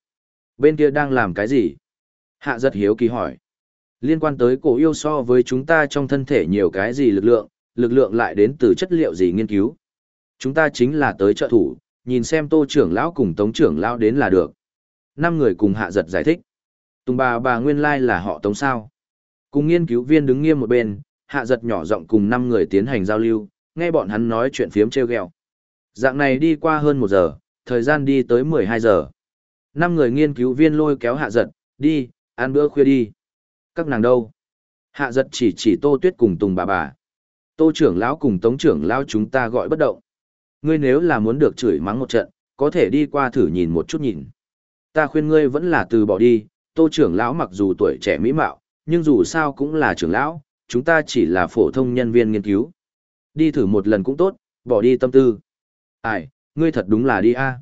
Bên kia đang làm cái gì? Hạ giật hiếu kỳ hỏi. Liên quan tới cổ yêu so với chúng ta trong thân thể nhiều cái gì lực lượng, lực lượng lại đến từ chất liệu gì nghiên cứu. Chúng ta chính là tới trợ thủ, nhìn xem tô trưởng lão cùng tống trưởng lão đến là được. Năm người cùng hạ giật giải thích. Tùng bà bà nguyên lai là họ tống sao. Cùng nghiên cứu viên đứng nghiêm một bên, hạ giật nhỏ giọng cùng năm người tiến hành giao lưu, nghe bọn hắn nói chuyện phiếm treo gheo, Dạng này đi qua hơn một giờ, thời gian đi tới mười hai giờ. Năm người nghiên cứu viên lôi kéo hạ giật, đi, ăn bữa khuya đi. Các nàng đâu? Hạ giật chỉ chỉ tô tuyết cùng tùng bà bà. Tô trưởng lão cùng tống trưởng lão chúng ta gọi bất động. Ngươi nếu là muốn được chửi mắng một trận, có thể đi qua thử nhìn một chút nhìn. Ta khuyên ngươi vẫn là từ bỏ đi, tô trưởng lão mặc dù tuổi trẻ mỹ mạo, nhưng dù sao cũng là trưởng lão, chúng ta chỉ là phổ thông nhân viên nghiên cứu. Đi thử một lần cũng tốt, bỏ đi tâm tư. Ai, ngươi thật đúng là đi a.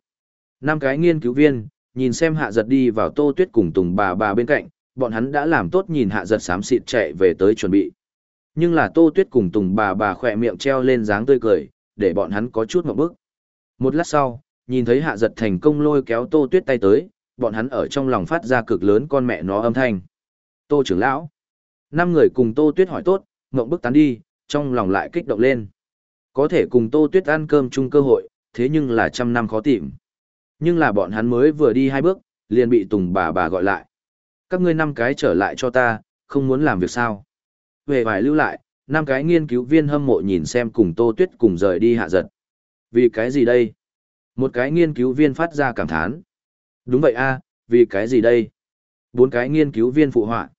Năm cái nghiên cứu viên, nhìn xem hạ giật đi vào tô tuyết cùng tùng bà bà bên cạnh, bọn hắn đã làm tốt nhìn hạ giật xám xịt chạy về tới chuẩn bị. Nhưng là tô tuyết cùng tùng bà bà khỏe miệng treo lên dáng tươi cười, để bọn hắn có chút một bước. Một lát sau, nhìn thấy hạ giật thành công lôi kéo tô tuyết tay tới, bọn hắn ở trong lòng phát ra cực lớn con mẹ nó âm thanh. Tô trưởng lão. Năm người cùng tô tuyết hỏi tốt, ngộng bức tán đi, trong lòng lại kích động lên. Có thể cùng tô tuyết ăn cơm chung cơ hội, thế nhưng là trăm năm khó tìm. Nhưng là bọn hắn mới vừa đi hai bước, liền bị tùng bà bà gọi lại. Các ngươi năm cái trở lại cho ta, không muốn làm việc sao. Về vài lưu lại, năm cái nghiên cứu viên hâm mộ nhìn xem cùng tô tuyết cùng rời đi hạ giật. Vì cái gì đây? Một cái nghiên cứu viên phát ra cảm thán. Đúng vậy a, vì cái gì đây? Bốn cái nghiên cứu viên phụ họa.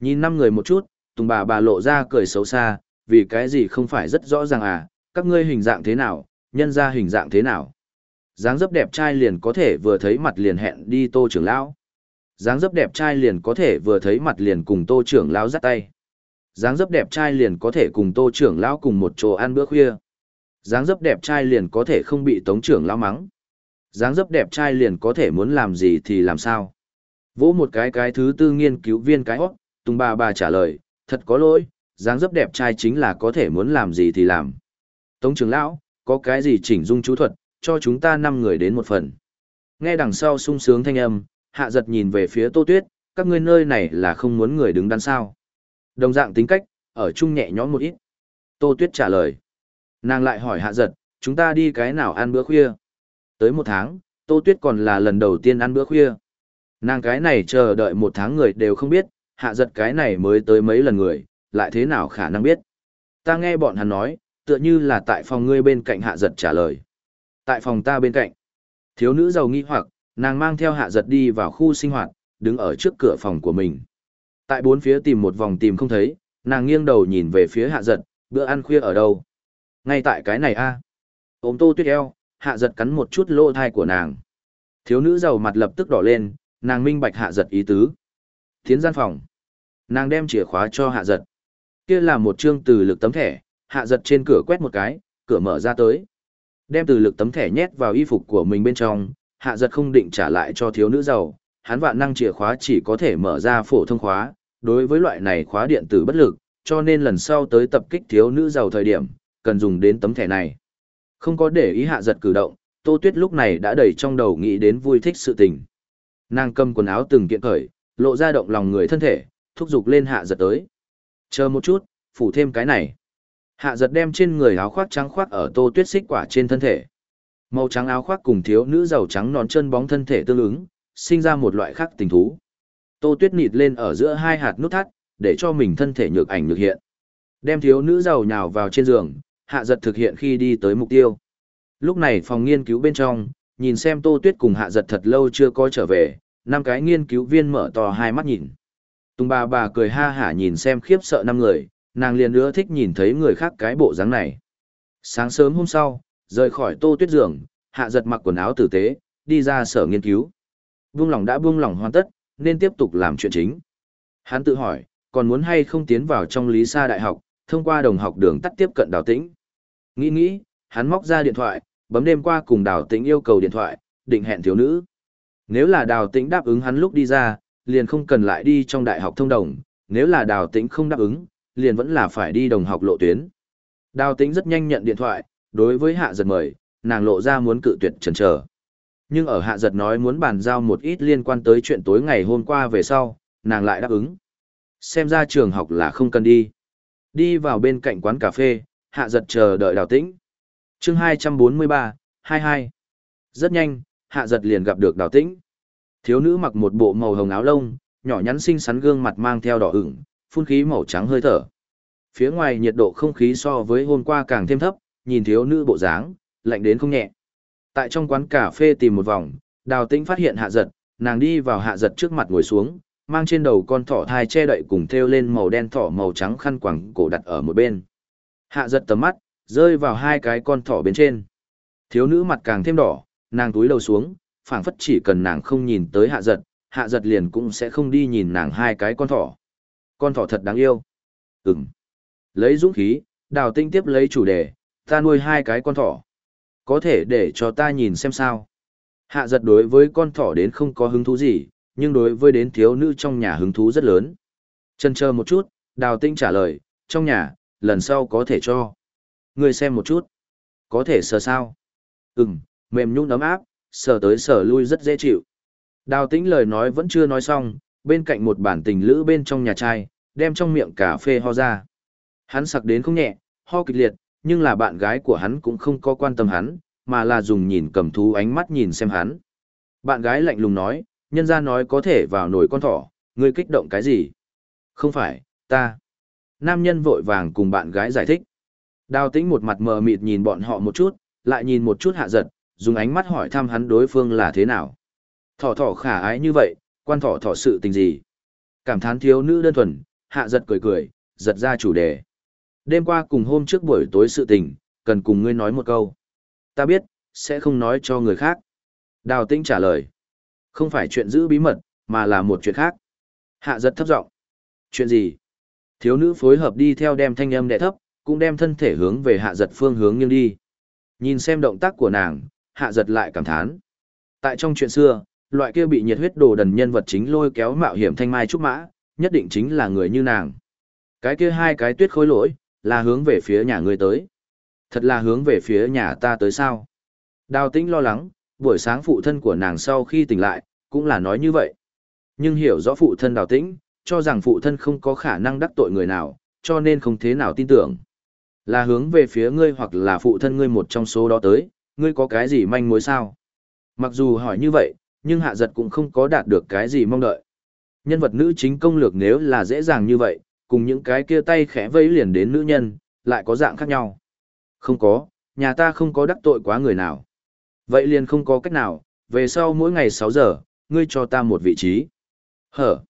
Nhìn năm người một chút, Tùng bà bà lộ ra cười xấu xa, vì cái gì không phải rất rõ ràng à, các ngươi hình dạng thế nào, nhân ra hình dạng thế nào. dáng dấp đẹp trai liền có thể vừa thấy mặt liền hẹn đi tô trưởng lão. dáng dấp đẹp trai liền có thể vừa thấy mặt liền cùng tô trưởng lão dắt tay. dáng dấp đẹp trai liền có thể cùng tô trưởng lão cùng một chỗ ăn bữa khuya. dáng dấp đẹp trai liền có thể không bị tống trưởng lão mắng. dáng dấp đẹp trai liền có thể muốn làm gì thì làm sao. Vỗ một cái cái thứ tư nghiên cứu viên cái hót, Tùng bà bà trả lời, thật có lỗi, dáng dấp đẹp trai chính là có thể muốn làm gì thì làm. Tống trưởng lão, có cái gì chỉnh dung chú thuật, cho chúng ta năm người đến một phần. Nghe đằng sau sung sướng thanh âm, hạ giật nhìn về phía tô tuyết, các ngươi nơi này là không muốn người đứng đắn sao. Đồng dạng tính cách, ở chung nhẹ nhõm một ít. Tô tuyết trả lời. Nàng lại hỏi hạ giật, chúng ta đi cái nào ăn bữa khuya? Tới một tháng, tô tuyết còn là lần đầu tiên ăn bữa khuya. Nàng cái này chờ đợi một tháng người đều không biết, hạ giật cái này mới tới mấy lần người, lại thế nào khả năng biết. Ta nghe bọn hắn nói, tựa như là tại phòng ngươi bên cạnh hạ giật trả lời. Tại phòng ta bên cạnh. Thiếu nữ giàu nghi hoặc, nàng mang theo hạ giật đi vào khu sinh hoạt, đứng ở trước cửa phòng của mình. Tại bốn phía tìm một vòng tìm không thấy, nàng nghiêng đầu nhìn về phía hạ giật, bữa ăn khuya ở đâu? Ngay tại cái này a Ôm tô tuyết eo, hạ giật cắn một chút lỗ thai của nàng. Thiếu nữ giàu mặt lập tức đỏ lên, nàng minh bạch hạ giật ý tứ. Tiến gian phòng. Nàng đem chìa khóa cho hạ giật. Kia là một chương từ lực tấm thẻ, hạ giật trên cửa quét một cái, cửa mở ra tới. Đem từ lực tấm thẻ nhét vào y phục của mình bên trong, hạ giật không định trả lại cho thiếu nữ giàu, hắn vạn năng chìa khóa chỉ có thể mở ra phổ thông khóa, đối với loại này khóa điện tử bất lực, cho nên lần sau tới tập kích thiếu nữ giàu thời điểm, cần dùng đến tấm thẻ này. Không có để ý hạ giật cử động, Tô Tuyết lúc này đã đầy trong đầu nghĩ đến vui thích sự tình. Nàng cầm quần áo từng kiện khởi, lộ ra động lòng người thân thể, thúc giục lên hạ giật tới. Chờ một chút, phủ thêm cái này. Hạ giật đem trên người áo khoác trắng khoác ở tô tuyết xích quả trên thân thể. Màu trắng áo khoác cùng thiếu nữ giàu trắng nón chân bóng thân thể tương ứng, sinh ra một loại khác tình thú. Tô tuyết nịt lên ở giữa hai hạt nút thắt, để cho mình thân thể nhược ảnh nhược hiện. Đem thiếu nữ giàu nhào vào trên giường, hạ giật thực hiện khi đi tới mục tiêu. Lúc này phòng nghiên cứu bên trong, nhìn xem tô tuyết cùng hạ giật thật lâu chưa có trở về, năm cái nghiên cứu viên mở to hai mắt nhìn. Tùng bà bà cười ha hả nhìn xem khiếp sợ năm người, nàng liền nữa thích nhìn thấy người khác cái bộ dáng này. Sáng sớm hôm sau, rời khỏi tô tuyết giường, hạ giật mặc quần áo tử tế, đi ra sở nghiên cứu. Buông lòng đã buông lòng hoàn tất, nên tiếp tục làm chuyện chính. Hắn tự hỏi, còn muốn hay không tiến vào trong lý sa đại học, thông qua đồng học đường tắt tiếp cận đào tĩnh. Nghĩ nghĩ, hắn móc ra điện thoại, bấm đêm qua cùng đào tĩnh yêu cầu điện thoại, định hẹn thiếu nữ. Nếu là đào tĩnh đáp ứng hắn lúc đi ra, liền không cần lại đi trong đại học thông đồng, nếu là đào tĩnh không đáp ứng, liền vẫn là phải đi đồng học lộ tuyến. Đào tĩnh rất nhanh nhận điện thoại, đối với hạ giật mời, nàng lộ ra muốn cự tuyệt chần chờ. Nhưng ở hạ giật nói muốn bàn giao một ít liên quan tới chuyện tối ngày hôm qua về sau, nàng lại đáp ứng. Xem ra trường học là không cần đi. Đi vào bên cạnh quán cà phê, hạ giật chờ đợi đào tĩnh. chương 243, 22. Rất nhanh, hạ giật liền gặp được đào tĩnh. Thiếu nữ mặc một bộ màu hồng áo lông, nhỏ nhắn xinh xắn gương mặt mang theo đỏ ửng, phun khí màu trắng hơi thở. Phía ngoài nhiệt độ không khí so với hôm qua càng thêm thấp, nhìn thiếu nữ bộ dáng, lạnh đến không nhẹ. Tại trong quán cà phê tìm một vòng, Đào Tĩnh phát hiện hạ giật, nàng đi vào hạ giật trước mặt ngồi xuống, mang trên đầu con thỏ thai che đậy cùng thêu lên màu đen thỏ màu trắng khăn quàng cổ đặt ở một bên. Hạ giật tầm mắt, rơi vào hai cái con thỏ bên trên. Thiếu nữ mặt càng thêm đỏ, nàng túi đầu xuống, phảng phất chỉ cần nàng không nhìn tới hạ giật, hạ giật liền cũng sẽ không đi nhìn nàng hai cái con thỏ. Con thỏ thật đáng yêu. Ừm. Lấy dũng khí, đào tinh tiếp lấy chủ đề, ta nuôi hai cái con thỏ. Có thể để cho ta nhìn xem sao. Hạ giật đối với con thỏ đến không có hứng thú gì, nhưng đối với đến thiếu nữ trong nhà hứng thú rất lớn. Chân chờ một chút, đào tinh trả lời, trong nhà, lần sau có thể cho. Người xem một chút. Có thể sờ sao? Ừm, mềm nhung ấm áp, sờ tới sờ lui rất dễ chịu. Đào tĩnh lời nói vẫn chưa nói xong, bên cạnh một bản tình lữ bên trong nhà trai, đem trong miệng cà phê ho ra. Hắn sặc đến không nhẹ, ho kịch liệt, nhưng là bạn gái của hắn cũng không có quan tâm hắn, mà là dùng nhìn cầm thú ánh mắt nhìn xem hắn. Bạn gái lạnh lùng nói, nhân ra nói có thể vào nổi con thỏ, ngươi kích động cái gì? Không phải, ta. Nam nhân vội vàng cùng bạn gái giải thích. Đào tĩnh một mặt mờ mịt nhìn bọn họ một chút, lại nhìn một chút hạ giật, dùng ánh mắt hỏi thăm hắn đối phương là thế nào. Thỏ thỏ khả ái như vậy, quan thỏ thỏ sự tình gì. Cảm thán thiếu nữ đơn thuần, hạ giật cười cười, giật ra chủ đề. Đêm qua cùng hôm trước buổi tối sự tình, cần cùng ngươi nói một câu. Ta biết, sẽ không nói cho người khác. Đào tĩnh trả lời. Không phải chuyện giữ bí mật, mà là một chuyện khác. Hạ giật thấp giọng Chuyện gì? Thiếu nữ phối hợp đi theo đem thanh âm đẻ thấp, cũng đem thân thể hướng về hạ giật phương hướng nghiêng đi. Nhìn xem động tác của nàng, hạ giật lại cảm thán. Tại trong chuyện xưa, loại kia bị nhiệt huyết đồ đần nhân vật chính lôi kéo mạo hiểm thanh mai trúc mã, nhất định chính là người như nàng. Cái kia hai cái tuyết khối lỗi, là hướng về phía nhà ngươi tới. Thật là hướng về phía nhà ta tới sao? Đào tĩnh lo lắng, buổi sáng phụ thân của nàng sau khi tỉnh lại, cũng là nói như vậy. Nhưng hiểu rõ phụ thân đào tĩnh, cho rằng phụ thân không có khả năng đắc tội người nào, cho nên không thế nào tin tưởng. Là hướng về phía ngươi hoặc là phụ thân ngươi một trong số đó tới, ngươi có cái gì manh mối sao? Mặc dù hỏi như vậy, nhưng hạ giật cũng không có đạt được cái gì mong đợi. Nhân vật nữ chính công lược nếu là dễ dàng như vậy, cùng những cái kia tay khẽ vẫy liền đến nữ nhân, lại có dạng khác nhau. Không có, nhà ta không có đắc tội quá người nào. Vậy liền không có cách nào, về sau mỗi ngày 6 giờ, ngươi cho ta một vị trí. Hở.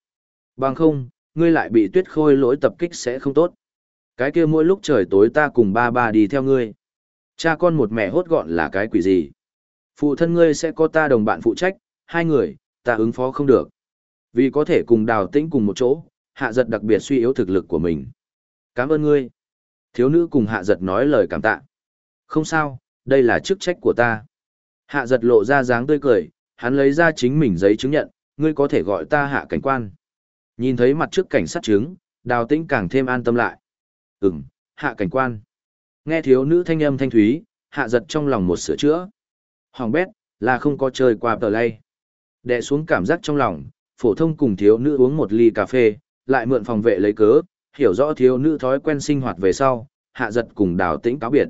Bằng không, ngươi lại bị tuyết khôi lỗi tập kích sẽ không tốt. Cái kia mỗi lúc trời tối ta cùng ba ba đi theo ngươi. Cha con một mẹ hốt gọn là cái quỷ gì? Phụ thân ngươi sẽ có ta đồng bạn phụ trách, hai người, ta ứng phó không được. Vì có thể cùng đào tĩnh cùng một chỗ, hạ giật đặc biệt suy yếu thực lực của mình. Cảm ơn ngươi. Thiếu nữ cùng hạ giật nói lời cảm tạ. Không sao, đây là chức trách của ta. Hạ giật lộ ra dáng tươi cười, hắn lấy ra chính mình giấy chứng nhận, ngươi có thể gọi ta hạ cảnh quan. Nhìn thấy mặt trước cảnh sát chứng, đào tĩnh càng thêm an tâm lại. Ừm, hạ cảnh quan. Nghe thiếu nữ thanh âm thanh thúy, hạ giật trong lòng một sửa chữa. Hoàng bét, là không có chơi qua tờ lay. đè xuống cảm giác trong lòng, phổ thông cùng thiếu nữ uống một ly cà phê, lại mượn phòng vệ lấy cớ, hiểu rõ thiếu nữ thói quen sinh hoạt về sau, hạ giật cùng đào tĩnh cáo biệt.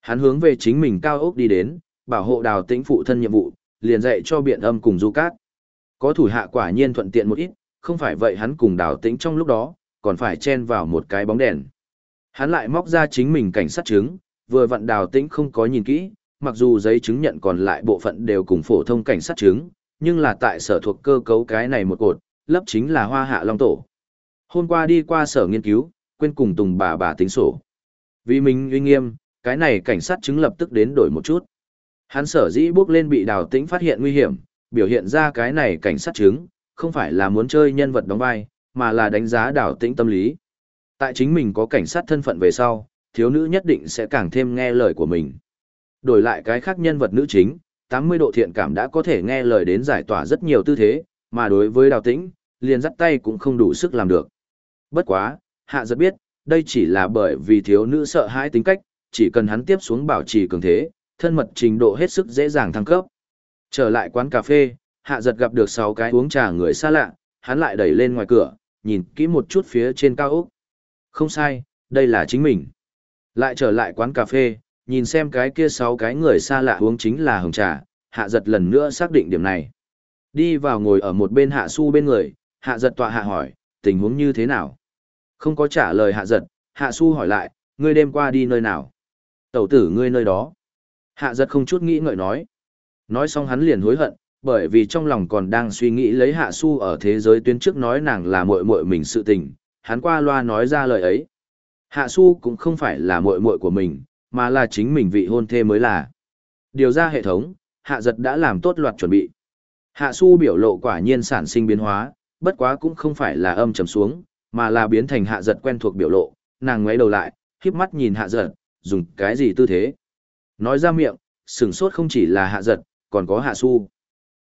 Hắn hướng về chính mình cao ốc đi đến, bảo hộ đào tĩnh phụ thân nhiệm vụ, liền dạy cho biện âm cùng du cát. Có thủ hạ quả nhiên thuận tiện một ít, không phải vậy hắn cùng đào tĩnh trong lúc đó, còn phải chen vào một cái bóng đèn. Hắn lại móc ra chính mình cảnh sát chứng, vừa vặn đào tĩnh không có nhìn kỹ, mặc dù giấy chứng nhận còn lại bộ phận đều cùng phổ thông cảnh sát chứng, nhưng là tại sở thuộc cơ cấu cái này một cột, lấp chính là hoa hạ long tổ. Hôm qua đi qua sở nghiên cứu, quên cùng tùng bà bà tính sổ. Vì mình uy nghiêm, cái này cảnh sát chứng lập tức đến đổi một chút. Hắn sở dĩ bước lên bị đào tĩnh phát hiện nguy hiểm, biểu hiện ra cái này cảnh sát chứng, không phải là muốn chơi nhân vật đóng vai, mà là đánh giá đào tĩnh tâm lý. Tại chính mình có cảnh sát thân phận về sau, thiếu nữ nhất định sẽ càng thêm nghe lời của mình. Đổi lại cái khác nhân vật nữ chính, 80 độ thiện cảm đã có thể nghe lời đến giải tỏa rất nhiều tư thế, mà đối với đào tĩnh, liền dắt tay cũng không đủ sức làm được. Bất quá, hạ giật biết, đây chỉ là bởi vì thiếu nữ sợ hãi tính cách, chỉ cần hắn tiếp xuống bảo trì cường thế, thân mật trình độ hết sức dễ dàng thăng cấp. Trở lại quán cà phê, hạ giật gặp được 6 cái uống trà người xa lạ, hắn lại đẩy lên ngoài cửa, nhìn kỹ một chút phía trên cao ốc. Không sai, đây là chính mình. Lại trở lại quán cà phê, nhìn xem cái kia sáu cái người xa lạ uống chính là hồng trà, hạ giật lần nữa xác định điểm này. Đi vào ngồi ở một bên hạ su bên người, hạ giật tọa hạ hỏi, tình huống như thế nào? Không có trả lời hạ giật, hạ su hỏi lại, ngươi đêm qua đi nơi nào? Tẩu tử ngươi nơi đó. Hạ giật không chút nghĩ ngợi nói. Nói xong hắn liền hối hận, bởi vì trong lòng còn đang suy nghĩ lấy hạ su ở thế giới tuyến trước nói nàng là muội muội mình sự tình, hắn qua loa nói ra lời ấy. Hạ su cũng không phải là muội muội của mình, mà là chính mình vị hôn thê mới là. Điều ra hệ thống, hạ giật đã làm tốt loạt chuẩn bị. Hạ su biểu lộ quả nhiên sản sinh biến hóa, bất quá cũng không phải là âm trầm xuống, mà là biến thành hạ giật quen thuộc biểu lộ, nàng ngoáy đầu lại, khiếp mắt nhìn hạ giật, dùng cái gì tư thế. Nói ra miệng, sửng sốt không chỉ là hạ giật, còn có hạ su.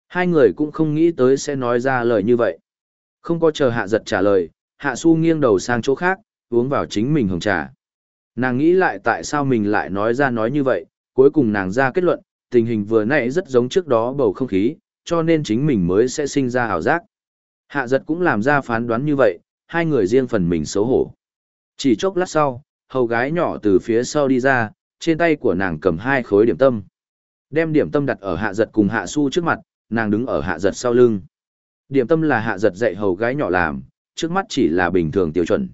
Hai người cũng không nghĩ tới sẽ nói ra lời như vậy. Không có chờ hạ giật trả lời, hạ su nghiêng đầu sang chỗ khác, uống vào chính mình hồng trà. Nàng nghĩ lại tại sao mình lại nói ra nói như vậy, cuối cùng nàng ra kết luận, tình hình vừa nãy rất giống trước đó bầu không khí, cho nên chính mình mới sẽ sinh ra hào giác. Hạ giật cũng làm ra phán đoán như vậy, hai người riêng phần mình xấu hổ. Chỉ chốc lát sau, hầu gái nhỏ từ phía sau đi ra, trên tay của nàng cầm hai khối điểm tâm. Đem điểm tâm đặt ở hạ giật cùng hạ su trước mặt, nàng đứng ở hạ giật sau lưng. Điểm tâm là hạ giật dạy hầu gái nhỏ làm, trước mắt chỉ là bình thường tiêu chuẩn.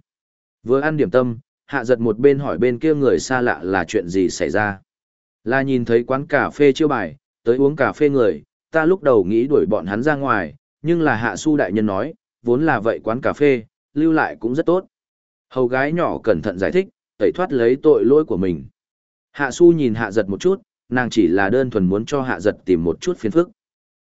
Vừa ăn điểm tâm, hạ giật một bên hỏi bên kia người xa lạ là chuyện gì xảy ra. Là nhìn thấy quán cà phê chiêu bài, tới uống cà phê người, ta lúc đầu nghĩ đuổi bọn hắn ra ngoài, nhưng là hạ su đại nhân nói, vốn là vậy quán cà phê, lưu lại cũng rất tốt. Hầu gái nhỏ cẩn thận giải thích, tẩy thoát lấy tội lỗi của mình. Hạ su nhìn hạ giật một chút, nàng chỉ là đơn thuần muốn cho hạ giật tìm một chút phiền phức.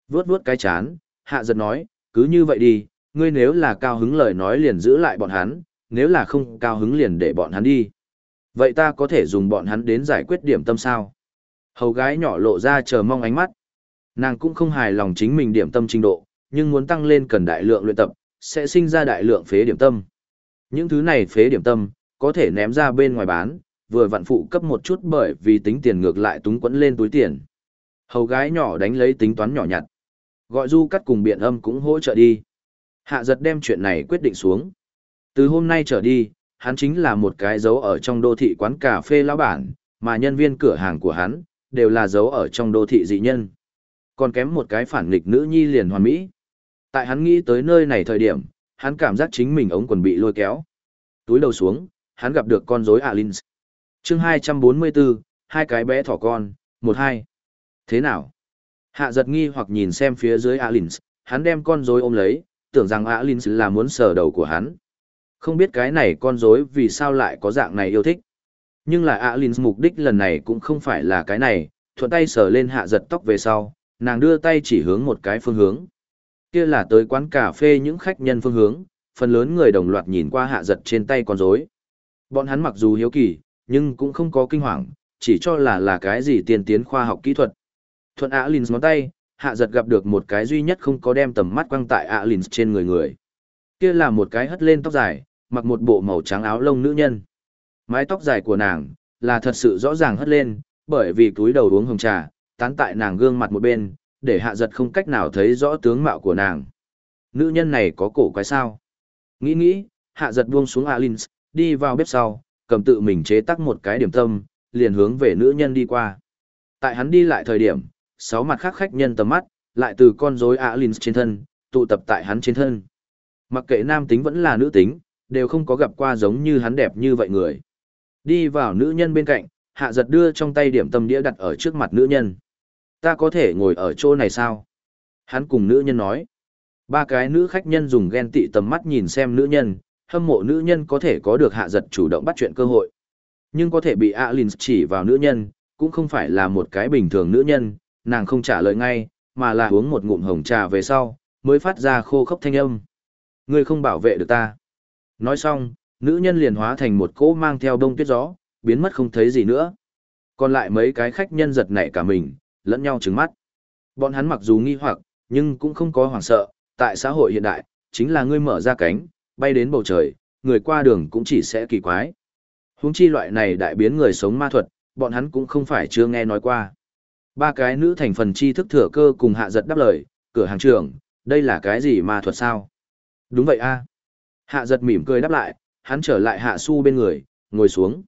Vướt vướt cái chán, hạ giật nói, cứ như vậy đi, ngươi nếu là cao hứng lời nói liền giữ lại bọn hắn, nếu là không cao hứng liền để bọn hắn đi. Vậy ta có thể dùng bọn hắn đến giải quyết điểm tâm sao? Hầu gái nhỏ lộ ra chờ mong ánh mắt. Nàng cũng không hài lòng chính mình điểm tâm trình độ, nhưng muốn tăng lên cần đại lượng luyện tập, sẽ sinh ra đại lượng phế điểm tâm. Những thứ này phế điểm tâm, có thể ném ra bên ngoài bán, vừa vặn phụ cấp một chút bởi vì tính tiền ngược lại túng quẫn lên túi tiền. Hầu gái nhỏ đánh lấy tính toán nhỏ nhặt. Gọi du cắt cùng biện âm cũng hỗ trợ đi. Hạ giật đem chuyện này quyết định xuống. Từ hôm nay trở đi, hắn chính là một cái dấu ở trong đô thị quán cà phê lão bản, mà nhân viên cửa hàng của hắn, đều là dấu ở trong đô thị dị nhân. Còn kém một cái phản nghịch nữ nhi liền hoàn mỹ. Tại hắn nghĩ tới nơi này thời điểm, hắn cảm giác chính mình ống quần bị lôi kéo. Túi đầu xuống, hắn gặp được con rối Alins. chương 244, hai cái bé thỏ con, một hai. Thế nào? Hạ giật nghi hoặc nhìn xem phía dưới Alins, hắn đem con rối ôm lấy, tưởng rằng Alins là muốn sờ đầu của hắn. Không biết cái này con rối vì sao lại có dạng này yêu thích. Nhưng là Alins mục đích lần này cũng không phải là cái này, thuận tay sờ lên hạ giật tóc về sau, nàng đưa tay chỉ hướng một cái phương hướng. Kia là tới quán cà phê những khách nhân phương hướng, phần lớn người đồng loạt nhìn qua hạ giật trên tay con rối. Bọn hắn mặc dù hiếu kỳ, nhưng cũng không có kinh hoàng, chỉ cho là là cái gì tiên tiến khoa học kỹ thuật. Thuận Alins ngón tay, hạ giật gặp được một cái duy nhất không có đem tầm mắt quăng tại Alins trên người người. Kia là một cái hất lên tóc dài, mặc một bộ màu trắng áo lông nữ nhân. Mái tóc dài của nàng, là thật sự rõ ràng hất lên, bởi vì túi đầu uống hồng trà, tán tại nàng gương mặt một bên, để hạ giật không cách nào thấy rõ tướng mạo của nàng. Nữ nhân này có cổ quái sao? Nghĩ nghĩ, hạ giật buông xuống Alins, đi vào bếp sau, cầm tự mình chế tắc một cái điểm tâm, liền hướng về nữ nhân đi qua. Tại hắn đi lại thời điểm, sáu mặt khác khách nhân tầm mắt, lại từ con rối Alins trên thân, tụ tập tại hắn trên thân. Mặc kệ nam tính vẫn là nữ tính, đều không có gặp qua giống như hắn đẹp như vậy người. Đi vào nữ nhân bên cạnh, hạ giật đưa trong tay điểm tâm đĩa đặt ở trước mặt nữ nhân. Ta có thể ngồi ở chỗ này sao? Hắn cùng nữ nhân nói. Ba cái nữ khách nhân dùng ghen tị tầm mắt nhìn xem nữ nhân, hâm mộ nữ nhân có thể có được hạ giật chủ động bắt chuyện cơ hội. Nhưng có thể bị Alin chỉ vào nữ nhân, cũng không phải là một cái bình thường nữ nhân, nàng không trả lời ngay, mà là uống một ngụm hồng trà về sau, mới phát ra khô khốc thanh âm. Ngươi không bảo vệ được ta. Nói xong, nữ nhân liền hóa thành một cỗ mang theo đông tuyết gió, biến mất không thấy gì nữa. Còn lại mấy cái khách nhân giật nảy cả mình, lẫn nhau trừng mắt. Bọn hắn mặc dù nghi hoặc, nhưng cũng không có hoảng sợ, tại xã hội hiện đại, chính là ngươi mở ra cánh, bay đến bầu trời, người qua đường cũng chỉ sẽ kỳ quái. Huống chi loại này đại biến người sống ma thuật, bọn hắn cũng không phải chưa nghe nói qua. Ba cái nữ thành phần tri thức thừa cơ cùng hạ giật đáp lời, cửa hàng trưởng, đây là cái gì ma thuật sao? Đúng vậy a Hạ giật mỉm cười đáp lại, hắn trở lại hạ su bên người, ngồi xuống.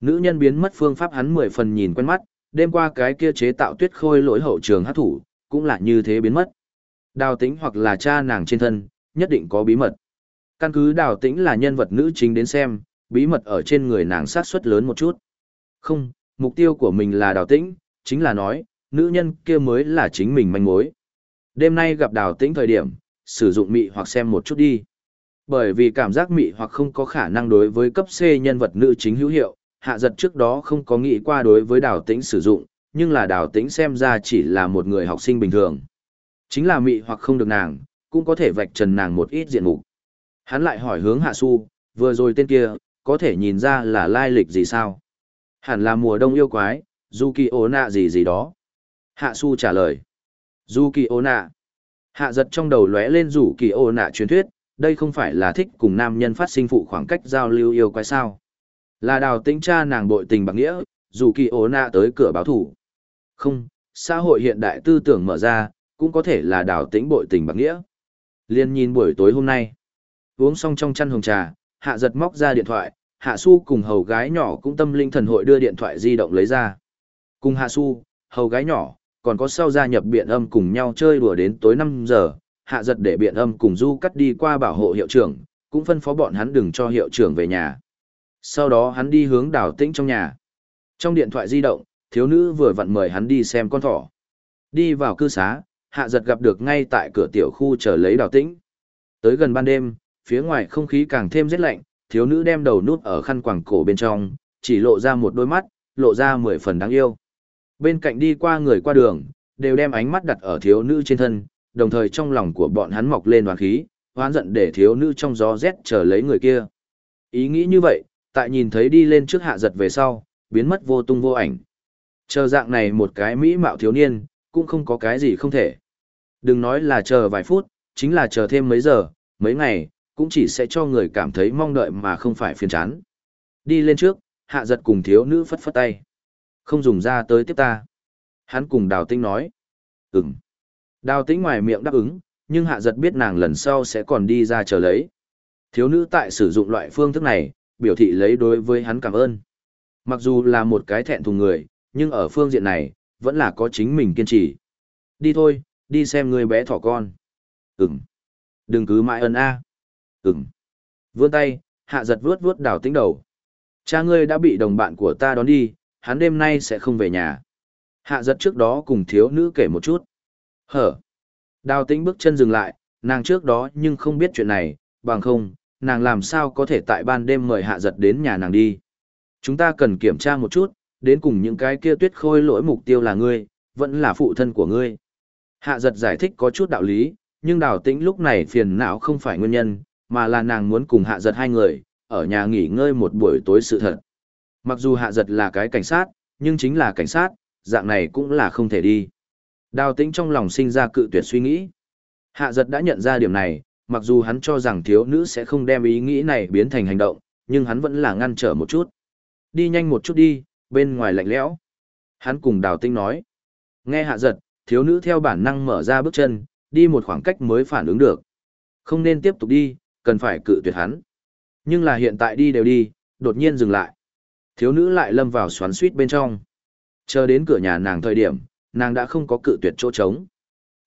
Nữ nhân biến mất phương pháp hắn mười phần nhìn quen mắt, đêm qua cái kia chế tạo tuyết khôi lỗi hậu trường hát thủ, cũng là như thế biến mất. Đào tĩnh hoặc là cha nàng trên thân, nhất định có bí mật. Căn cứ đào tĩnh là nhân vật nữ chính đến xem, bí mật ở trên người nàng sát suất lớn một chút. Không, mục tiêu của mình là đào tĩnh, chính là nói, nữ nhân kia mới là chính mình manh mối. Đêm nay gặp đào tĩnh thời điểm, sử dụng mị hoặc xem một chút đi. Bởi vì cảm giác mị hoặc không có khả năng đối với cấp C nhân vật nữ chính hữu hiệu, hạ giật trước đó không có nghĩ qua đối với đào tĩnh sử dụng, nhưng là đào tĩnh xem ra chỉ là một người học sinh bình thường. Chính là mị hoặc không được nàng, cũng có thể vạch trần nàng một ít diện mục. Hắn lại hỏi hướng hạ su, vừa rồi tên kia, có thể nhìn ra là lai lịch gì sao? Hẳn là mùa đông yêu quái, du kỳ ố nạ gì gì đó. Hạ su trả lời. Du kỳ ố nạ. Hạ giật trong đầu lóe lên rủ kỳ ô nạ truyền thuyết, đây không phải là thích cùng nam nhân phát sinh phụ khoảng cách giao lưu yêu quái sao. Là đào tĩnh cha nàng bội tình bằng nghĩa, dù kỳ ô nạ tới cửa báo thủ. Không, xã hội hiện đại tư tưởng mở ra, cũng có thể là đào tĩnh bội tình bằng nghĩa. Liên nhìn buổi tối hôm nay. Uống xong trong chăn hồng trà, hạ giật móc ra điện thoại, hạ su cùng hầu gái nhỏ cũng tâm linh thần hội đưa điện thoại di động lấy ra. Cùng hạ su, hầu gái nhỏ, còn có sau gia nhập biện âm cùng nhau chơi đùa đến tối 5 giờ, hạ giật để biện âm cùng du cắt đi qua bảo hộ hiệu trưởng, cũng phân phó bọn hắn đừng cho hiệu trưởng về nhà. Sau đó hắn đi hướng đào tĩnh trong nhà. Trong điện thoại di động, thiếu nữ vừa vặn mời hắn đi xem con thỏ. Đi vào cư xá, hạ giật gặp được ngay tại cửa tiểu khu chờ lấy đào tĩnh. Tới gần ban đêm, phía ngoài không khí càng thêm rét lạnh, thiếu nữ đem đầu nút ở khăn quàng cổ bên trong, chỉ lộ ra một đôi mắt, lộ ra mười phần đáng yêu. Bên cạnh đi qua người qua đường, đều đem ánh mắt đặt ở thiếu nữ trên thân, đồng thời trong lòng của bọn hắn mọc lên đoàn khí, hoán giận để thiếu nữ trong gió rét chờ lấy người kia. Ý nghĩ như vậy, tại nhìn thấy đi lên trước hạ giật về sau, biến mất vô tung vô ảnh. Chờ dạng này một cái mỹ mạo thiếu niên, cũng không có cái gì không thể. Đừng nói là chờ vài phút, chính là chờ thêm mấy giờ, mấy ngày, cũng chỉ sẽ cho người cảm thấy mong đợi mà không phải phiền chán. Đi lên trước, hạ giật cùng thiếu nữ phất phất tay. Không dùng ra tới tiếp ta. Hắn cùng đào tinh nói. Ừm. Đào tinh ngoài miệng đáp ứng, nhưng hạ giật biết nàng lần sau sẽ còn đi ra chờ lấy. Thiếu nữ tại sử dụng loại phương thức này, biểu thị lấy đối với hắn cảm ơn. Mặc dù là một cái thẹn thùng người, nhưng ở phương diện này, vẫn là có chính mình kiên trì. Đi thôi, đi xem người bé thỏ con. Ừm. Đừng cứ mãi ân a. Ừm. Vươn tay, hạ giật vuốt vuốt đào tính đầu. Cha ngươi đã bị đồng bạn của ta đón đi, hắn đêm nay sẽ không về nhà. Hạ giật trước đó cùng thiếu nữ kể một chút. Hở. Đào tĩnh bước chân dừng lại, nàng trước đó nhưng không biết chuyện này, bằng không, nàng làm sao có thể tại ban đêm mời hạ giật đến nhà nàng đi. Chúng ta cần kiểm tra một chút, đến cùng những cái kia tuyết khôi lỗi mục tiêu là ngươi, vẫn là phụ thân của ngươi. Hạ giật giải thích có chút đạo lý, nhưng đào tĩnh lúc này phiền não không phải nguyên nhân, mà là nàng muốn cùng hạ giật hai người, ở nhà nghỉ ngơi một buổi tối sự thật. Mặc dù hạ giật là cái cảnh sát, nhưng chính là cảnh sát, dạng này cũng là không thể đi. Đào tĩnh trong lòng sinh ra cự tuyệt suy nghĩ. Hạ giật đã nhận ra điểm này, mặc dù hắn cho rằng thiếu nữ sẽ không đem ý nghĩ này biến thành hành động, nhưng hắn vẫn là ngăn trở một chút. Đi nhanh một chút đi, bên ngoài lạnh lẽo. Hắn cùng đào tinh nói. Nghe hạ giật, thiếu nữ theo bản năng mở ra bước chân, đi một khoảng cách mới phản ứng được. Không nên tiếp tục đi, cần phải cự tuyệt hắn. Nhưng là hiện tại đi đều đi, đột nhiên dừng lại. Thiếu nữ lại lâm vào xoắn suýt bên trong. Chờ đến cửa nhà nàng thời điểm, nàng đã không có cự tuyệt chỗ trống.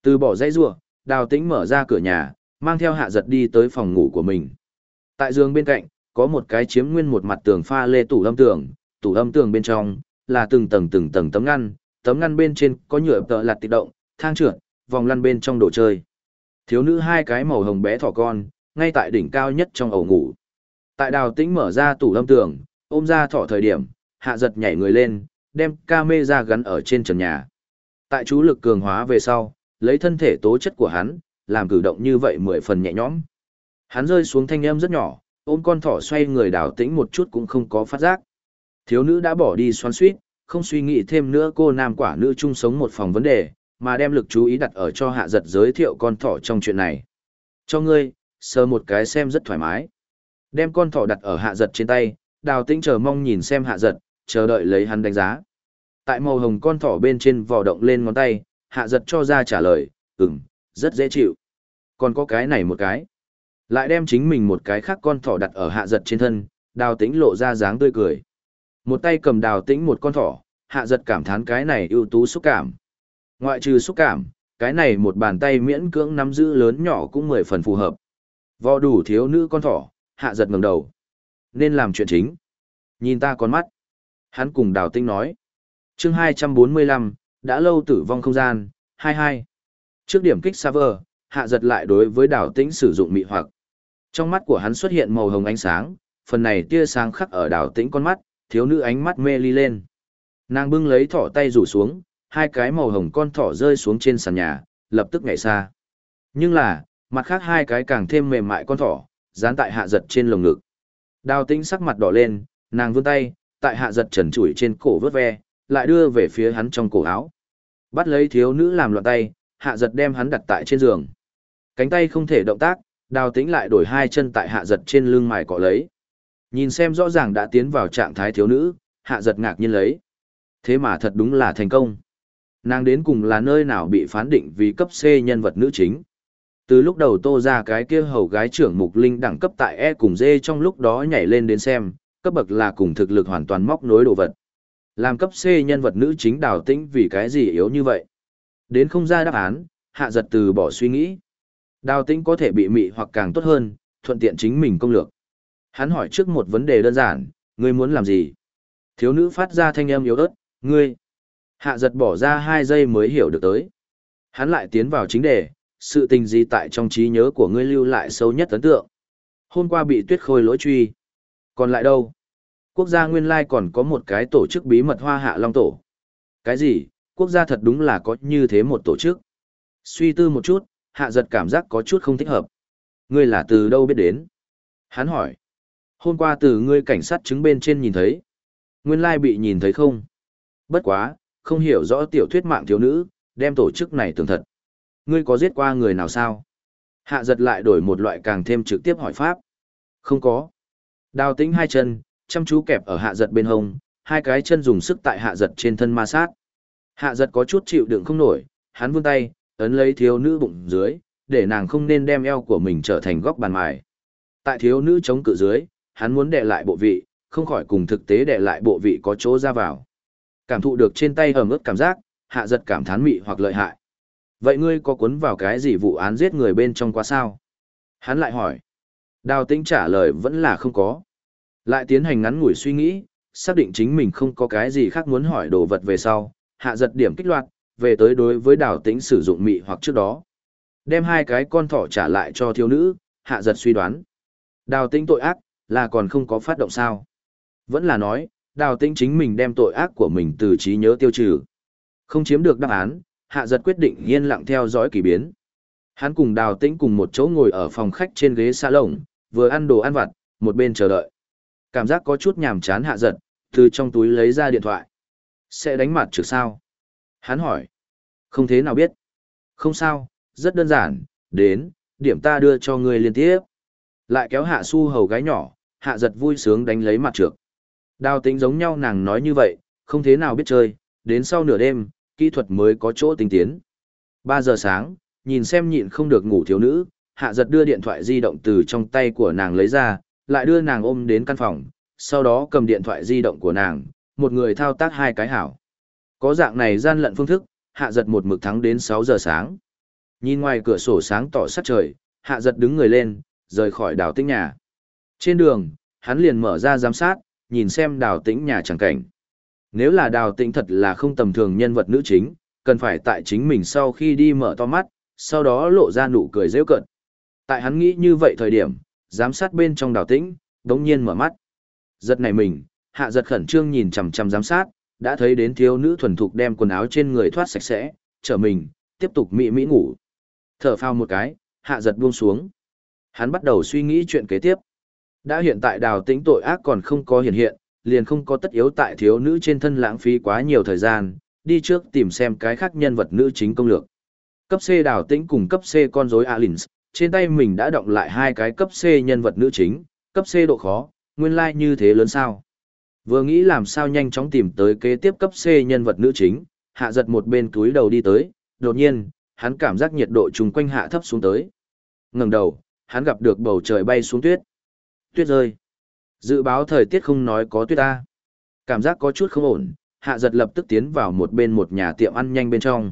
Từ bỏ dãy rua, đào tĩnh mở ra cửa nhà, mang theo hạ giật đi tới phòng ngủ của mình. Tại giường bên cạnh, có một cái chiếm nguyên một mặt tường pha lê tủ âm tường, tủ âm tường bên trong, là từng tầng từng tầng tấm ngăn, tấm ngăn bên trên có nhựa tợ lặt tịch động, thang trượt, vòng lăn bên trong đồ chơi. Thiếu nữ hai cái màu hồng bé thỏ con, ngay tại đỉnh cao nhất trong ổ ngủ. Tại đào tĩnh mở ra tủ âm tường, ôm ra thỏ thời điểm, hạ giật nhảy người lên, đem ca mê ra gắn ở trên trần nhà. Tại chú lực cường hóa về sau, lấy thân thể tố chất của hắn, làm cử động như vậy mười phần nhẹ nhõm. Hắn rơi xuống thanh âm rất nhỏ, ôm con thỏ xoay người đào tĩnh một chút cũng không có phát giác. Thiếu nữ đã bỏ đi xoắn suýt, không suy nghĩ thêm nữa cô nam quả nữ chung sống một phòng vấn đề, mà đem lực chú ý đặt ở cho hạ giật giới thiệu con thỏ trong chuyện này. Cho ngươi, sờ một cái xem rất thoải mái. Đem con thỏ đặt ở hạ giật trên tay, đào tĩnh chờ mong nhìn xem hạ giật, chờ đợi lấy hắn đánh giá. Tại màu hồng con thỏ bên trên vò động lên ngón tay, hạ giật cho ra trả lời, ừng rất dễ chịu. Còn có cái này một cái. Lại đem chính mình một cái khác con thỏ đặt ở hạ giật trên thân, đào tĩnh lộ ra dáng tươi cười. Một tay cầm đào tĩnh một con thỏ, hạ giật cảm thán cái này ưu tú xúc cảm. Ngoại trừ xúc cảm, cái này một bàn tay miễn cưỡng nắm giữ lớn nhỏ cũng mười phần phù hợp. Vò đủ thiếu nữ con thỏ, hạ giật ngầm đầu. Nên làm chuyện chính. Nhìn ta con mắt. Hắn cùng đào tinh nói. chương 245, đã lâu tử vong không gian, 22. Trước điểm kích server, hạ giật lại đối với đào tĩnh sử dụng mị hoặc. Trong mắt của hắn xuất hiện màu hồng ánh sáng, phần này tia sáng khắc ở đào tĩnh con mắt, thiếu nữ ánh mắt mê ly lên. Nàng bưng lấy thỏ tay rủ xuống, hai cái màu hồng con thỏ rơi xuống trên sàn nhà, lập tức nhảy xa. Nhưng là, mặt khác hai cái càng thêm mềm mại con thỏ, dán tại hạ giật trên lồng ngực. Đào tĩnh sắc mặt đỏ lên, nàng vươn tay, tại hạ giật trần trụi trên cổ vớt ve, lại đưa về phía hắn trong cổ áo. Bắt lấy thiếu nữ làm loạn tay, hạ giật đem hắn đặt tại trên giường. Cánh tay không thể động tác, đào tĩnh lại đổi hai chân tại hạ giật trên lưng mài cọ lấy. Nhìn xem rõ ràng đã tiến vào trạng thái thiếu nữ, hạ giật ngạc nhiên lấy. Thế mà thật đúng là thành công. Nàng đến cùng là nơi nào bị phán định vì cấp C nhân vật nữ chính. Từ lúc đầu tô ra cái kia hầu gái trưởng mục linh đẳng cấp tại E cùng D trong lúc đó nhảy lên đến xem, cấp bậc là cùng thực lực hoàn toàn móc nối đồ vật. Làm cấp C nhân vật nữ chính đào tĩnh vì cái gì yếu như vậy. Đến không ra đáp án, hạ giật từ bỏ suy nghĩ. Đào tĩnh có thể bị mị hoặc càng tốt hơn, thuận tiện chính mình công lược. Hắn hỏi trước một vấn đề đơn giản, ngươi muốn làm gì? Thiếu nữ phát ra thanh âm yếu ớt, ngươi, Hạ giật bỏ ra hai giây mới hiểu được tới. Hắn lại tiến vào chính đề, sự tình gì tại trong trí nhớ của ngươi lưu lại sâu nhất ấn tượng. Hôm qua bị tuyết khôi lỗi truy. Còn lại đâu? Quốc gia nguyên lai còn có một cái tổ chức bí mật hoa hạ long tổ. Cái gì? Quốc gia thật đúng là có như thế một tổ chức. Suy tư một chút, hạ giật cảm giác có chút không thích hợp. Ngươi là từ đâu biết đến? Hắn hỏi. Hôm qua từ ngươi cảnh sát chứng bên trên nhìn thấy. Nguyên lai bị nhìn thấy không? Bất quá, không hiểu rõ tiểu thuyết mạng thiếu nữ, đem tổ chức này tường thật. Ngươi có giết qua người nào sao? Hạ giật lại đổi một loại càng thêm trực tiếp hỏi pháp. Không có. Đào tĩnh hai chân, chăm chú kẹp ở hạ giật bên hông, hai cái chân dùng sức tại hạ giật trên thân ma sát. Hạ giật có chút chịu đựng không nổi, hắn vươn tay, ấn lấy thiếu nữ bụng dưới, để nàng không nên đem eo của mình trở thành góc bàn mài. Tại thiếu nữ chống cự dưới, hắn muốn đè lại bộ vị, không khỏi cùng thực tế đè lại bộ vị có chỗ ra vào. Cảm thụ được trên tay ẩm ướt cảm giác, hạ giật cảm thán mị hoặc lợi hại. Vậy ngươi có cuốn vào cái gì vụ án giết người bên trong quá sao? Hắn lại hỏi. Đào tĩnh trả lời vẫn là không có. Lại tiến hành ngắn ngủi suy nghĩ, xác định chính mình không có cái gì khác muốn hỏi đồ vật về sau, hạ giật điểm kích loạt, về tới đối với đào tĩnh sử dụng mị hoặc trước đó. Đem hai cái con thỏ trả lại cho thiếu nữ, hạ giật suy đoán. Đào tĩnh tội ác, là còn không có phát động sao. Vẫn là nói, đào tĩnh chính mình đem tội ác của mình từ trí nhớ tiêu trừ. Không chiếm được đáp án, hạ giật quyết định yên lặng theo dõi kỳ biến. Hắn cùng đào tĩnh cùng một chỗ ngồi ở phòng khách trên ghế xa lồng, vừa ăn đồ ăn vặt, một bên chờ đợi. Cảm giác có chút nhàm chán hạ giật, từ trong túi lấy ra điện thoại. Sẽ đánh mặt trực sao? Hắn hỏi. Không thế nào biết. Không sao, rất đơn giản, đến, điểm ta đưa cho ngươi liên tiếp. Lại kéo hạ su hầu gái nhỏ, hạ giật vui sướng đánh lấy mặt trược. Đào tính giống nhau nàng nói như vậy, không thế nào biết chơi, đến sau nửa đêm, kỹ thuật mới có chỗ tinh tiến. 3 giờ sáng, nhìn xem nhịn không được ngủ thiếu nữ, hạ giật đưa điện thoại di động từ trong tay của nàng lấy ra, lại đưa nàng ôm đến căn phòng, sau đó cầm điện thoại di động của nàng, một người thao tác hai cái hảo. Có dạng này gian lận phương thức, hạ giật một mực thắng đến 6 giờ sáng. Nhìn ngoài cửa sổ sáng tỏ sát trời, hạ giật đứng người lên, rời khỏi đảo tĩnh nhà. Trên đường, hắn liền mở ra giám sát, nhìn xem đào tĩnh nhà chẳng cảnh. Nếu là đào tĩnh thật là không tầm thường nhân vật nữ chính, cần phải tại chính mình sau khi đi mở to mắt, sau đó lộ ra nụ cười rêu cận. Tại hắn nghĩ như vậy thời điểm, giám sát bên trong đào tĩnh, đống nhiên mở mắt. Giật này mình, hạ giật khẩn trương nhìn chằm chằm giám sát, đã thấy đến thiếu nữ thuần thục đem quần áo trên người thoát sạch sẽ, trở mình, tiếp tục mị mỹ ngủ. Thở phao một cái, hạ giật buông xuống. Hắn bắt đầu suy nghĩ chuyện kế tiếp. Đã hiện tại đào tĩnh tội ác còn không có hiện hiện, liền không có tất yếu tại thiếu nữ trên thân lãng phí quá nhiều thời gian, đi trước tìm xem cái khác nhân vật nữ chính công lược. Cấp C đào tĩnh cùng cấp C con rối Alins, trên tay mình đã động lại hai cái cấp C nhân vật nữ chính, cấp C độ khó, nguyên lai like như thế lớn sao. Vừa nghĩ làm sao nhanh chóng tìm tới kế tiếp cấp C nhân vật nữ chính, hạ giật một bên túi đầu đi tới, đột nhiên, hắn cảm giác nhiệt độ chung quanh hạ thấp xuống tới. ngẩng đầu, hắn gặp được bầu trời bay xuống tuyết. Tuyết rơi. Dự báo thời tiết không nói có tuyết ta. Cảm giác có chút không ổn, hạ giật lập tức tiến vào một bên một nhà tiệm ăn nhanh bên trong.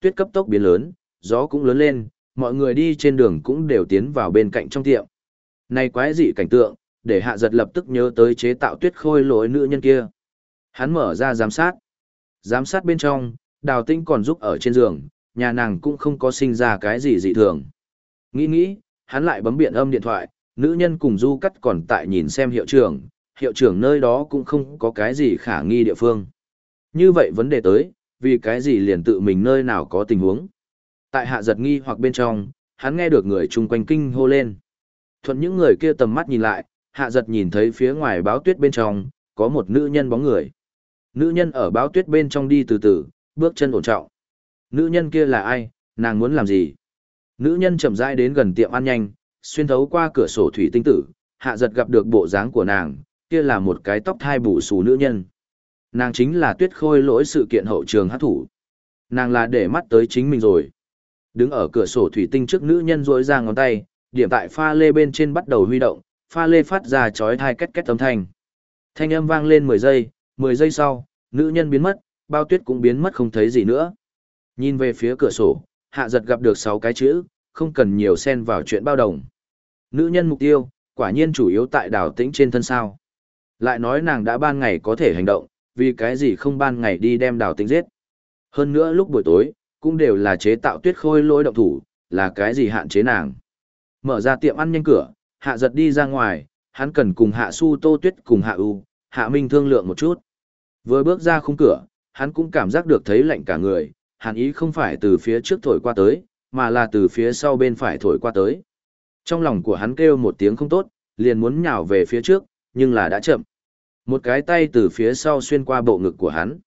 Tuyết cấp tốc biến lớn, gió cũng lớn lên, mọi người đi trên đường cũng đều tiến vào bên cạnh trong tiệm. Này quái dị cảnh tượng, để hạ giật lập tức nhớ tới chế tạo tuyết khôi lỗi nữ nhân kia. Hắn mở ra giám sát. Giám sát bên trong, đào tinh còn giúp ở trên giường, nhà nàng cũng không có sinh ra cái gì dị thường. Nghĩ nghĩ, hắn lại bấm biện âm điện thoại, nữ nhân cùng du cắt còn tại nhìn xem hiệu trưởng, hiệu trưởng nơi đó cũng không có cái gì khả nghi địa phương. Như vậy vấn đề tới, vì cái gì liền tự mình nơi nào có tình huống. Tại hạ giật nghi hoặc bên trong, hắn nghe được người chung quanh kinh hô lên. Thuận những người kia tầm mắt nhìn lại, hạ giật nhìn thấy phía ngoài báo tuyết bên trong, có một nữ nhân bóng người. Nữ nhân ở báo tuyết bên trong đi từ từ, bước chân ổn trọng. Nữ nhân kia là ai, nàng muốn làm gì? Nữ nhân chậm rãi đến gần tiệm ăn nhanh, xuyên thấu qua cửa sổ thủy tinh tử, hạ giật gặp được bộ dáng của nàng, kia là một cái tóc thai bù xù nữ nhân. Nàng chính là tuyết khôi lỗi sự kiện hậu trường hát thủ. Nàng là để mắt tới chính mình rồi. Đứng ở cửa sổ thủy tinh trước nữ nhân rỗi ra ngón tay, điểm tại pha lê bên trên bắt đầu huy động, pha lê phát ra chói thai két két âm thanh. Thanh âm vang lên 10 giây, 10 giây sau, nữ nhân biến mất, bao tuyết cũng biến mất không thấy gì nữa. Nhìn về phía cửa sổ, hạ giật gặp được 6 cái chữ, không cần nhiều xen vào chuyện bao đồng. Nữ nhân mục tiêu, quả nhiên chủ yếu tại đảo tĩnh trên thân sao. Lại nói nàng đã ban ngày có thể hành động, vì cái gì không ban ngày đi đem đảo tĩnh giết. Hơn nữa lúc buổi tối, cũng đều là chế tạo tuyết khôi lỗi động thủ, là cái gì hạn chế nàng. Mở ra tiệm ăn nhanh cửa, hạ giật đi ra ngoài, hắn cần cùng hạ su tô tuyết cùng hạ u, hạ minh thương lượng một chút. Vừa bước ra khung cửa, hắn cũng cảm giác được thấy lạnh cả người, hàn ý không phải từ phía trước thổi qua tới, mà là từ phía sau bên phải thổi qua tới. Trong lòng của hắn kêu một tiếng không tốt, liền muốn nhào về phía trước, nhưng là đã chậm. Một cái tay từ phía sau xuyên qua bộ ngực của hắn.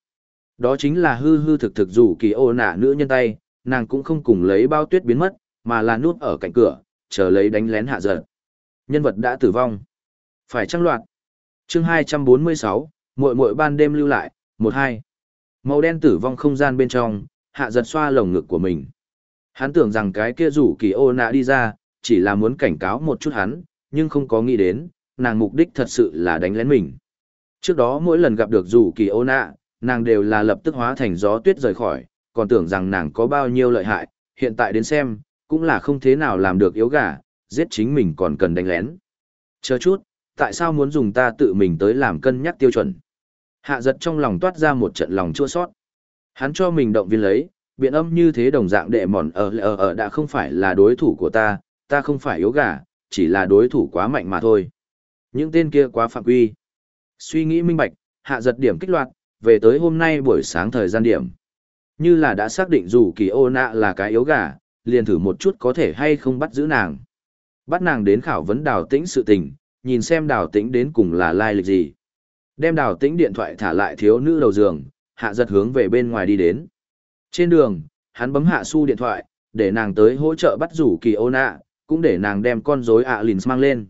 Đó chính là hư hư thực thực dù kỳ ô nạ nữ nhân tay, nàng cũng không cùng lấy bao tuyết biến mất, mà là nuốt ở cạnh cửa, chờ lấy đánh lén hạ giật. Nhân vật đã tử vong. Phải trăng loạt. chương 246, muội muội ban đêm lưu lại, 1-2. Màu đen tử vong không gian bên trong, hạ giật xoa lồng ngực của mình. Hắn tưởng rằng cái kia rủ kỳ ô nạ đi ra, chỉ là muốn cảnh cáo một chút hắn, nhưng không có nghĩ đến, nàng mục đích thật sự là đánh lén mình. Trước đó mỗi lần gặp được rủ kỳ ô nạ, nàng đều là lập tức hóa thành gió tuyết rời khỏi, còn tưởng rằng nàng có bao nhiêu lợi hại, hiện tại đến xem, cũng là không thế nào làm được yếu gà, giết chính mình còn cần đánh lén. Chờ chút, tại sao muốn dùng ta tự mình tới làm cân nhắc tiêu chuẩn? Hạ giật trong lòng toát ra một trận lòng chua sót. Hắn cho mình động viên lấy, biện âm như thế đồng dạng đệ mòn ở ở ở đã không phải là đối thủ của ta, ta không phải yếu gà, chỉ là đối thủ quá mạnh mà thôi. Những tên kia quá phạm quy. Suy nghĩ minh bạch, hạ giật điểm kích loạt, về tới hôm nay buổi sáng thời gian điểm. Như là đã xác định dù kỳ ô nạ là cái yếu gà, liền thử một chút có thể hay không bắt giữ nàng. Bắt nàng đến khảo vấn đào tĩnh sự tình, nhìn xem đào tĩnh đến cùng là lai lịch gì. Đem đào tĩnh điện thoại thả lại thiếu nữ đầu giường, hạ giật hướng về bên ngoài đi đến. Trên đường, hắn bấm hạ su điện thoại, để nàng tới hỗ trợ bắt rủ kỳ ô nạ, cũng để nàng đem con rối ạ à mang lên.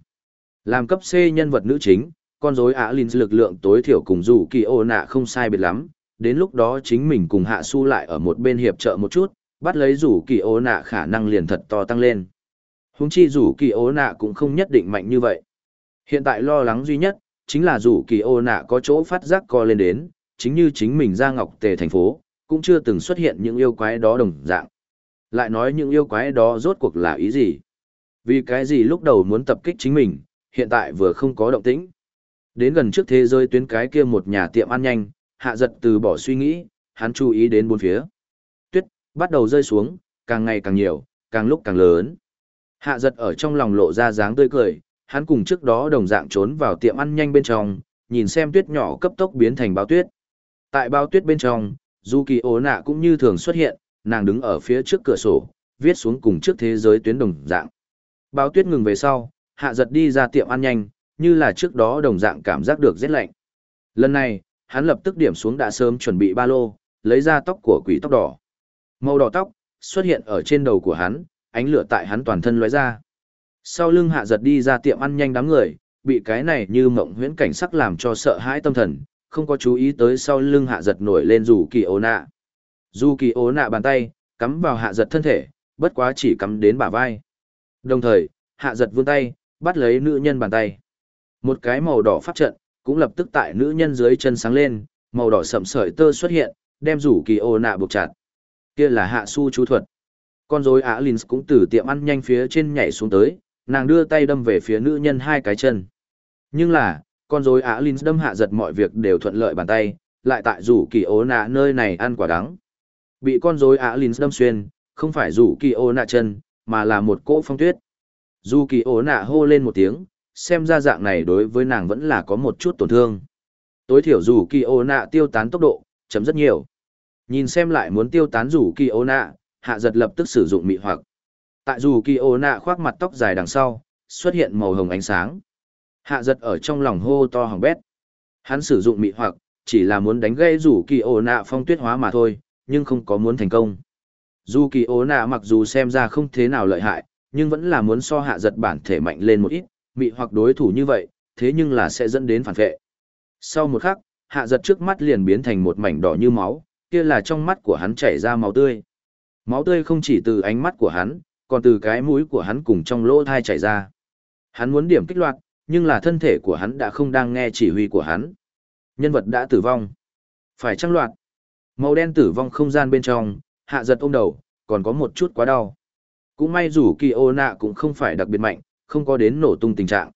Làm cấp C nhân vật nữ chính, con rối ạ à lực lượng tối thiểu cùng rủ kỳ ô nạ không sai biệt lắm, đến lúc đó chính mình cùng hạ su lại ở một bên hiệp trợ một chút, bắt lấy rủ kỳ ô nạ khả năng liền thật to tăng lên. Húng chi rủ kỳ ô nạ cũng không nhất định mạnh như vậy. Hiện tại lo lắng duy nhất, chính là rủ kỳ ô nạ có chỗ phát giác co lên đến, chính như chính mình ra ngọc tề thành phố, cũng chưa từng xuất hiện những yêu quái đó đồng dạng. Lại nói những yêu quái đó rốt cuộc là ý gì? Vì cái gì lúc đầu muốn tập kích chính mình, hiện tại vừa không có động tĩnh. Đến gần trước thế giới tuyến cái kia một nhà tiệm ăn nhanh, hạ giật từ bỏ suy nghĩ, hắn chú ý đến bốn phía. Tuyết, bắt đầu rơi xuống, càng ngày càng nhiều, càng lúc càng lớn. Hạ giật ở trong lòng lộ ra dáng tươi cười, hắn cùng trước đó đồng dạng trốn vào tiệm ăn nhanh bên trong, nhìn xem tuyết nhỏ cấp tốc biến thành bao tuyết. Tại bao tuyết bên trong, dù kỳ ố nạ cũng như thường xuất hiện, nàng đứng ở phía trước cửa sổ, viết xuống cùng trước thế giới tuyến đồng dạng. Báo tuyết ngừng về sau, hạ giật đi ra tiệm ăn nhanh, như là trước đó đồng dạng cảm giác được rét lạnh. Lần này, hắn lập tức điểm xuống đã sớm chuẩn bị ba lô, lấy ra tóc của quỷ tóc đỏ. Màu đỏ tóc xuất hiện ở trên đầu của hắn, ánh lửa tại hắn toàn thân lóe ra. Sau lưng hạ giật đi ra tiệm ăn nhanh đám người, bị cái này như mộng huyễn cảnh sắc làm cho sợ hãi tâm thần, không có chú ý tới sau lưng hạ giật nổi lên dù kỳ ố nạ. Dù kỳ ố nạ bàn tay, cắm vào hạ giật thân thể, bất quá chỉ cắm đến bả vai. Đồng thời, hạ giật vươn tay, bắt lấy nữ nhân bàn tay. Một cái màu đỏ pháp trận, cũng lập tức tại nữ nhân dưới chân sáng lên, màu đỏ sậm sợi tơ xuất hiện, đem rủ kỳ ô nạ buộc chặt. Kia là hạ su chú thuật. Con rối Á Linh cũng từ tiệm ăn nhanh phía trên nhảy xuống tới, nàng đưa tay đâm về phía nữ nhân hai cái chân. Nhưng là, con rối Á Linh đâm hạ giật mọi việc đều thuận lợi bàn tay, lại tại rủ kỳ ô nạ nơi này ăn quả đắng. Bị con rối Á Linh đâm xuyên, không phải rủ kỳ ô nạ chân, mà là một cỗ phong tuyết. Dù kỳ ổ nạ hô lên một tiếng, xem ra dạng này đối với nàng vẫn là có một chút tổn thương. Tối thiểu dù kỳ ổ nạ tiêu tán tốc độ, chấm rất nhiều. Nhìn xem lại muốn tiêu tán dù kỳ ổ nạ, hạ giật lập tức sử dụng mị hoặc. Tại dù kỳ ổ nạ khoác mặt tóc dài đằng sau, xuất hiện màu hồng ánh sáng. Hạ giật ở trong lòng hô to hỏng bét. Hắn sử dụng mị hoặc, chỉ là muốn đánh gây rủ kỳ ổ nạ phong tuyết hóa mà thôi, nhưng không có muốn thành công. Dù kỳ ố nạ mặc dù xem ra không thế nào lợi hại, nhưng vẫn là muốn so hạ giật bản thể mạnh lên một ít, mị hoặc đối thủ như vậy, thế nhưng là sẽ dẫn đến phản vệ. Sau một khắc, hạ giật trước mắt liền biến thành một mảnh đỏ như máu, kia là trong mắt của hắn chảy ra máu tươi. Máu tươi không chỉ từ ánh mắt của hắn, còn từ cái mũi của hắn cùng trong lỗ thai chảy ra. Hắn muốn điểm kích loạt, nhưng là thân thể của hắn đã không đang nghe chỉ huy của hắn. Nhân vật đã tử vong. Phải trăng loạt. Màu đen tử vong không gian bên trong, hạ giật ôm đầu, còn có một chút quá đau. Cũng may dù kỳ ô nạ cũng không phải đặc biệt mạnh, không có đến nổ tung tình trạng.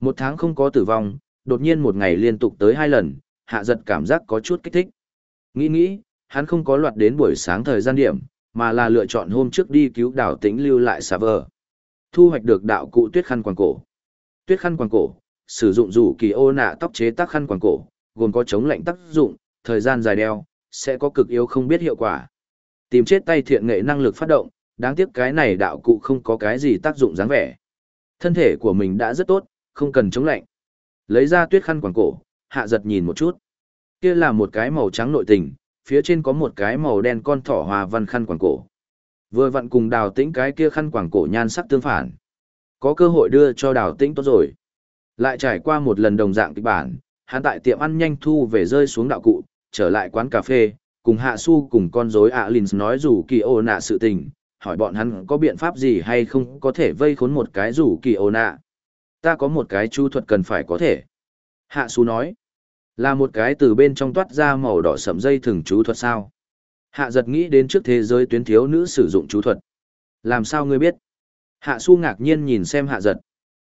Một tháng không có tử vong, đột nhiên một ngày liên tục tới hai lần, hạ giật cảm giác có chút kích thích. Nghĩ nghĩ, hắn không có loạt đến buổi sáng thời gian điểm, mà là lựa chọn hôm trước đi cứu đảo tĩnh lưu lại xà vờ. Thu hoạch được đạo cụ tuyết khăn quàng cổ. Tuyết khăn quàng cổ, sử dụng rủ kỳ ô nạ tóc chế tác khăn quàng cổ, gồm có chống lạnh tác dụng, thời gian dài đeo, sẽ có cực yếu không biết hiệu quả. Tìm chết tay thiện nghệ năng lực phát động, đáng tiếc cái này đạo cụ không có cái gì tác dụng dáng vẻ. Thân thể của mình đã rất tốt, không cần chống lạnh. Lấy ra tuyết khăn quàng cổ, hạ giật nhìn một chút. Kia là một cái màu trắng nội tình, phía trên có một cái màu đen con thỏ hòa văn khăn quàng cổ. Vừa vặn cùng đào tĩnh cái kia khăn quàng cổ nhan sắc tương phản. Có cơ hội đưa cho đào tĩnh tốt rồi. Lại trải qua một lần đồng dạng kịch bản, hắn tại tiệm ăn nhanh thu về rơi xuống đạo cụ, trở lại quán cà phê, cùng hạ su cùng con rối ạ à nói rủ kỳ ô nạ sự tình, hỏi bọn hắn có biện pháp gì hay không có thể vây khốn một cái rủ kỳ ô nạ. Ta có một cái chu thuật cần phải có thể. Hạ su nói, là một cái từ bên trong toát ra màu đỏ sẫm dây thừng chú thuật sao. Hạ giật nghĩ đến trước thế giới tuyến thiếu nữ sử dụng chú thuật. Làm sao ngươi biết? Hạ su ngạc nhiên nhìn xem hạ giật.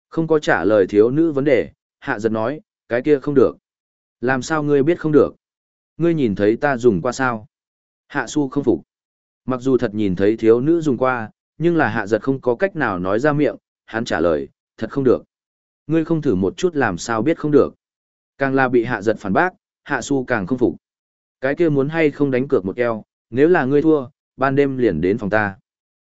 Không có trả lời thiếu nữ vấn đề, hạ giật nói, cái kia không được. Làm sao ngươi biết không được? Ngươi nhìn thấy ta dùng qua sao? Hạ su không phục. Mặc dù thật nhìn thấy thiếu nữ dùng qua, nhưng là hạ giật không có cách nào nói ra miệng, hắn trả lời, thật không được. Ngươi không thử một chút làm sao biết không được. Càng là bị hạ giật phản bác, hạ su càng không phục. Cái kia muốn hay không đánh cược một eo, nếu là ngươi thua, ban đêm liền đến phòng ta.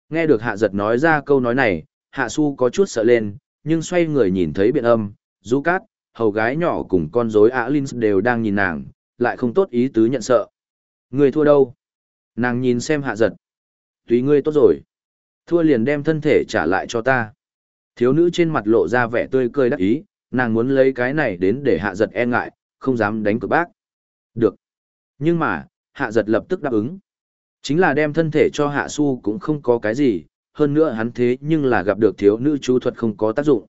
Nghe được hạ giật nói ra câu nói này, hạ su có chút sợ lên, nhưng xoay người nhìn thấy biện âm, du cát, hầu gái nhỏ cùng con rối Á linh đều đang nhìn nàng, lại không tốt ý tứ nhận sợ. người thua đâu? Nàng nhìn xem hạ giật. Tùy ngươi tốt rồi. Thua liền đem thân thể trả lại cho ta. Thiếu nữ trên mặt lộ ra vẻ tươi cười đắc ý, nàng muốn lấy cái này đến để hạ giật e ngại, không dám đánh cược bác. Được. Nhưng mà, hạ giật lập tức đáp ứng. Chính là đem thân thể cho hạ su cũng không có cái gì, hơn nữa hắn thế nhưng là gặp được thiếu nữ chú thuật không có tác dụng.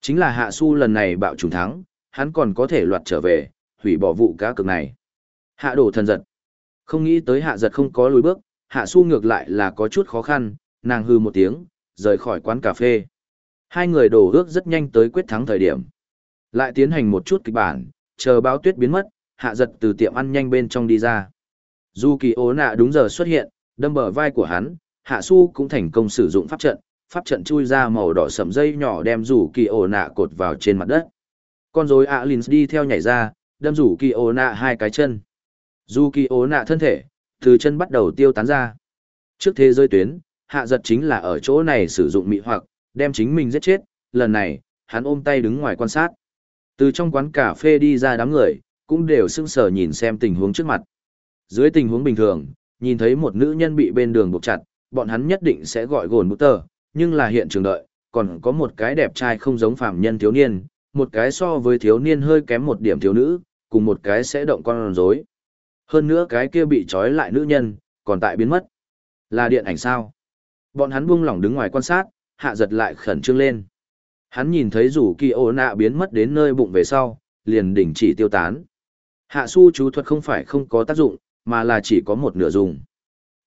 Chính là hạ su lần này bạo trùng thắng, hắn còn có thể loạt trở về, hủy bỏ vụ cá cược này. Hạ đổ thần giật. Không nghĩ tới hạ giật không có lùi bước, hạ su ngược lại là có chút khó khăn, nàng hư một tiếng, rời khỏi quán cà phê. Hai người đổ ước rất nhanh tới quyết thắng thời điểm. Lại tiến hành một chút kịch bản, chờ báo tuyết biến mất, hạ giật từ tiệm ăn nhanh bên trong đi ra. Dù kỳ ố nạ đúng giờ xuất hiện, đâm bờ vai của hắn, hạ su cũng thành công sử dụng pháp trận, pháp trận chui ra màu đỏ sầm dây nhỏ đem rủ kỳ ổ nạ cột vào trên mặt đất. Con rối Alins đi theo nhảy ra, đâm rủ kỳ ô nạ hai cái chân. Dù kỳ ô nạ thân thể, từ chân bắt đầu tiêu tán ra. Trước thế giới tuyến, hạ giật chính là ở chỗ này sử dụng mị hoặc, đem chính mình giết chết, lần này, hắn ôm tay đứng ngoài quan sát. Từ trong quán cà phê đi ra đám người, cũng đều sững sờ nhìn xem tình huống trước mặt. Dưới tình huống bình thường, nhìn thấy một nữ nhân bị bên đường buộc chặt, bọn hắn nhất định sẽ gọi gồn mũ tờ, nhưng là hiện trường đợi, còn có một cái đẹp trai không giống phàm nhân thiếu niên, một cái so với thiếu niên hơi kém một điểm thiếu nữ, cùng một cái sẽ động con rối. Hơn nữa cái kia bị trói lại nữ nhân, còn tại biến mất. Là điện ảnh sao? Bọn hắn buông lỏng đứng ngoài quan sát, hạ giật lại khẩn trương lên. Hắn nhìn thấy rủ kỳ ô nạ biến mất đến nơi bụng về sau, liền đỉnh chỉ tiêu tán. Hạ su chú thuật không phải không có tác dụng, mà là chỉ có một nửa dùng.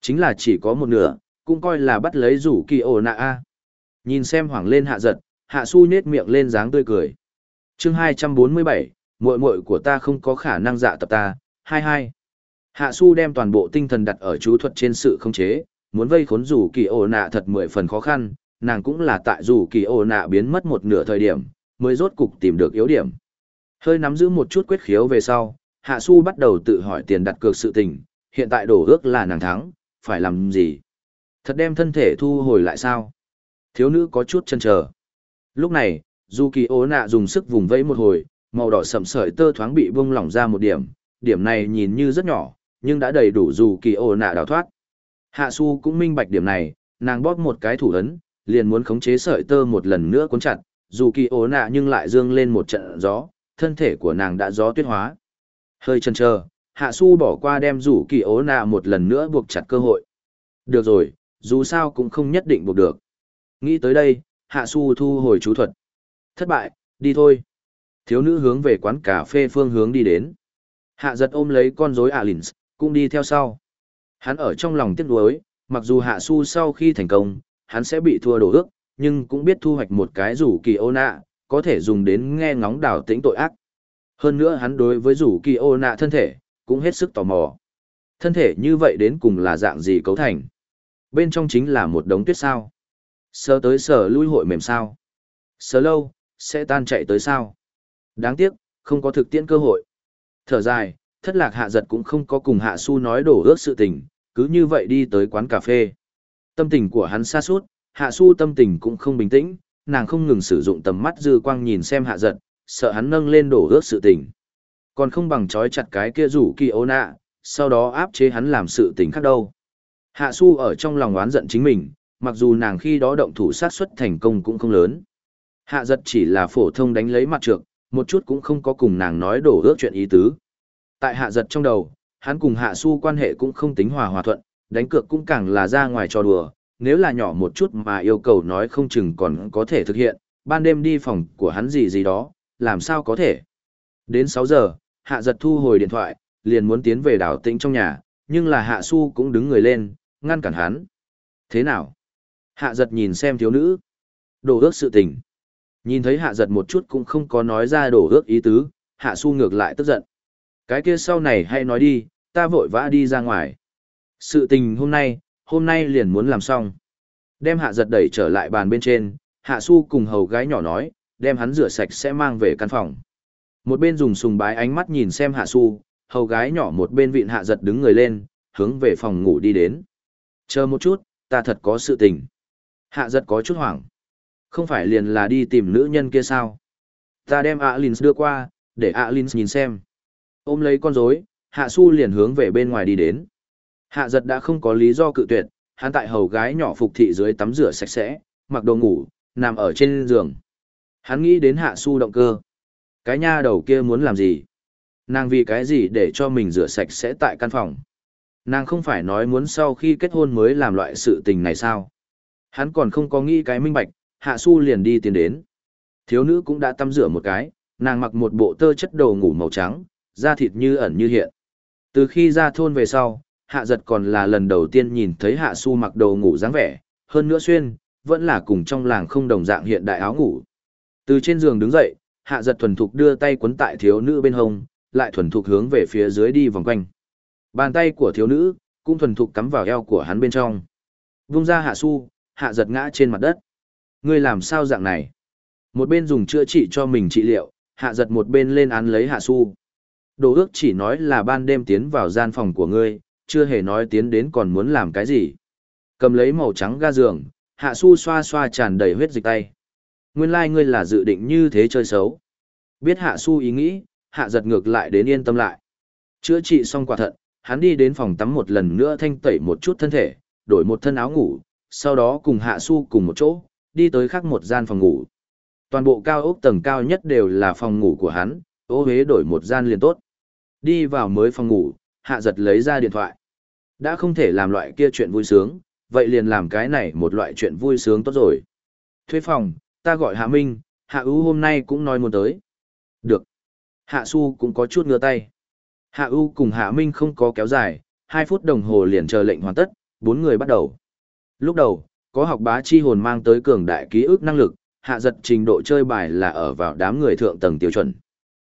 Chính là chỉ có một nửa, cũng coi là bắt lấy rủ kỳ ô nạ a. Nhìn xem hoảng lên hạ giật, hạ su nhết miệng lên dáng tươi cười. chương 247, muội muội của ta không có khả năng dạ tập ta, hai hai. Hạ su đem toàn bộ tinh thần đặt ở chú thuật trên sự không chế, muốn vây khốn rủ kỳ ổ nạ thật mười phần khó khăn, nàng cũng là tại rủ kỳ ổ nạ biến mất một nửa thời điểm, mới rốt cục tìm được yếu điểm. Hơi nắm giữ một chút quyết khiếu về sau, hạ su bắt đầu tự hỏi tiền đặt cược sự tình, hiện tại đổ ước là nàng thắng, phải làm gì? Thật đem thân thể thu hồi lại sao? Thiếu nữ có chút chần chờ. Lúc này, dù kỳ ố nạ dùng sức vùng vẫy một hồi, màu đỏ sậm sợi tơ thoáng bị bung lỏng ra một điểm, điểm này nhìn như rất nhỏ, nhưng đã đầy đủ dù kỳ ố nạ đào thoát. Hạ su cũng minh bạch điểm này, nàng bóp một cái thủ ấn, liền muốn khống chế sợi tơ một lần nữa cuốn chặt, dù kỳ ố nạ nhưng lại dương lên một trận gió, thân thể của nàng đã gió tuyết hóa. Hơi chần chờ, hạ su bỏ qua đem rủ kỳ ố nạ một lần nữa buộc chặt cơ hội. Được rồi, dù sao cũng không nhất định buộc được. Nghĩ tới đây, Hạ Su thu hồi chú thuật. Thất bại, đi thôi. Thiếu nữ hướng về quán cà phê phương hướng đi đến. Hạ giật ôm lấy con rối Alins, cũng đi theo sau. Hắn ở trong lòng tiếc nuối, mặc dù Hạ Su sau khi thành công, hắn sẽ bị thua đổ ước, nhưng cũng biết thu hoạch một cái rủ kỳ ô nạ, có thể dùng đến nghe ngóng đảo tĩnh tội ác. Hơn nữa hắn đối với rủ kỳ ô nạ thân thể, cũng hết sức tò mò. Thân thể như vậy đến cùng là dạng gì cấu thành? Bên trong chính là một đống tuyết sao? Sờ tới sờ lui hội mềm sao? Sờ lâu, sẽ tan chạy tới sao? Đáng tiếc, không có thực tiễn cơ hội. Thở dài, thất lạc hạ giật cũng không có cùng hạ su nói đổ ước sự tình, cứ như vậy đi tới quán cà phê. Tâm tình của hắn xa suốt, hạ su tâm tình cũng không bình tĩnh, nàng không ngừng sử dụng tầm mắt dư quang nhìn xem hạ giật, sợ hắn nâng lên đổ ước sự tình. Còn không bằng trói chặt cái kia rủ kỳ ô nạ, sau đó áp chế hắn làm sự tình khác đâu. Hạ su ở trong lòng oán giận chính mình, mặc dù nàng khi đó động thủ sát xuất thành công cũng không lớn. Hạ giật chỉ là phổ thông đánh lấy mặt trược, một chút cũng không có cùng nàng nói đổ ước chuyện ý tứ. Tại hạ giật trong đầu, hắn cùng hạ su quan hệ cũng không tính hòa hòa thuận, đánh cược cũng càng là ra ngoài trò đùa, nếu là nhỏ một chút mà yêu cầu nói không chừng còn có thể thực hiện, ban đêm đi phòng của hắn gì gì đó, làm sao có thể. Đến 6 giờ, hạ giật thu hồi điện thoại, liền muốn tiến về đảo tĩnh trong nhà, nhưng là hạ su cũng đứng người lên, ngăn cản hắn. Thế nào? Hạ giật nhìn xem thiếu nữ. Đổ ước sự tình. Nhìn thấy hạ giật một chút cũng không có nói ra đổ ước ý tứ, hạ su ngược lại tức giận. Cái kia sau này hay nói đi, ta vội vã đi ra ngoài. Sự tình hôm nay, hôm nay liền muốn làm xong. Đem hạ giật đẩy trở lại bàn bên trên, hạ su cùng hầu gái nhỏ nói, đem hắn rửa sạch sẽ mang về căn phòng. Một bên dùng sùng bái ánh mắt nhìn xem hạ su, hầu gái nhỏ một bên vịn hạ giật đứng người lên, hướng về phòng ngủ đi đến. Chờ một chút, ta thật có sự tình. Hạ giật có chút hoảng. Không phải liền là đi tìm nữ nhân kia sao? Ta đem Alins đưa qua, để Alins nhìn xem. Ôm lấy con rối, Hạ Su liền hướng về bên ngoài đi đến. Hạ giật đã không có lý do cự tuyệt, hắn tại hầu gái nhỏ phục thị dưới tắm rửa sạch sẽ, mặc đồ ngủ, nằm ở trên giường. Hắn nghĩ đến Hạ Su động cơ. Cái nha đầu kia muốn làm gì? Nàng vì cái gì để cho mình rửa sạch sẽ tại căn phòng? Nàng không phải nói muốn sau khi kết hôn mới làm loại sự tình này sao? Hắn còn không có nghĩ cái minh bạch, Hạ Su liền đi tiến đến. Thiếu nữ cũng đã tắm rửa một cái, nàng mặc một bộ tơ chất đồ ngủ màu trắng, da thịt như ẩn như hiện. Từ khi ra thôn về sau, Hạ Giật còn là lần đầu tiên nhìn thấy Hạ Su mặc đồ ngủ dáng vẻ, hơn nữa xuyên, vẫn là cùng trong làng không đồng dạng hiện đại áo ngủ. Từ trên giường đứng dậy, Hạ Giật thuần thục đưa tay quấn tại thiếu nữ bên hông, lại thuần thục hướng về phía dưới đi vòng quanh. Bàn tay của thiếu nữ cũng thuần thục cắm vào eo của hắn bên trong. Vung ra Hạ Su, Hạ Giật ngã trên mặt đất. Ngươi làm sao dạng này? Một bên dùng chữa trị cho mình trị liệu, Hạ Giật một bên lên án lấy Hạ Su. Đồ ước chỉ nói là ban đêm tiến vào gian phòng của ngươi, chưa hề nói tiến đến còn muốn làm cái gì. Cầm lấy màu trắng ga giường, hạ su xoa xoa tràn đầy huyết dịch tay. Nguyên lai like ngươi là dự định như thế chơi xấu. Biết hạ su ý nghĩ, hạ giật ngược lại đến yên tâm lại. Chữa trị xong quả thận, hắn đi đến phòng tắm một lần nữa thanh tẩy một chút thân thể, đổi một thân áo ngủ, sau đó cùng hạ su cùng một chỗ, đi tới khác một gian phòng ngủ. Toàn bộ cao ốc tầng cao nhất đều là phòng ngủ của hắn, ô hế đổi một gian liền tốt. Đi vào mới phòng ngủ, hạ giật lấy ra điện thoại. Đã không thể làm loại kia chuyện vui sướng, vậy liền làm cái này một loại chuyện vui sướng tốt rồi. Thuê phòng, ta gọi Hạ Minh, Hạ ưu hôm nay cũng nói muốn tới. Được. Hạ Su cũng có chút ngửa tay. Hạ ưu cùng Hạ Minh không có kéo dài, 2 phút đồng hồ liền chờ lệnh hoàn tất, bốn người bắt đầu. Lúc đầu, có học bá chi hồn mang tới cường đại ký ức năng lực, hạ giật trình độ chơi bài là ở vào đám người thượng tầng tiêu chuẩn.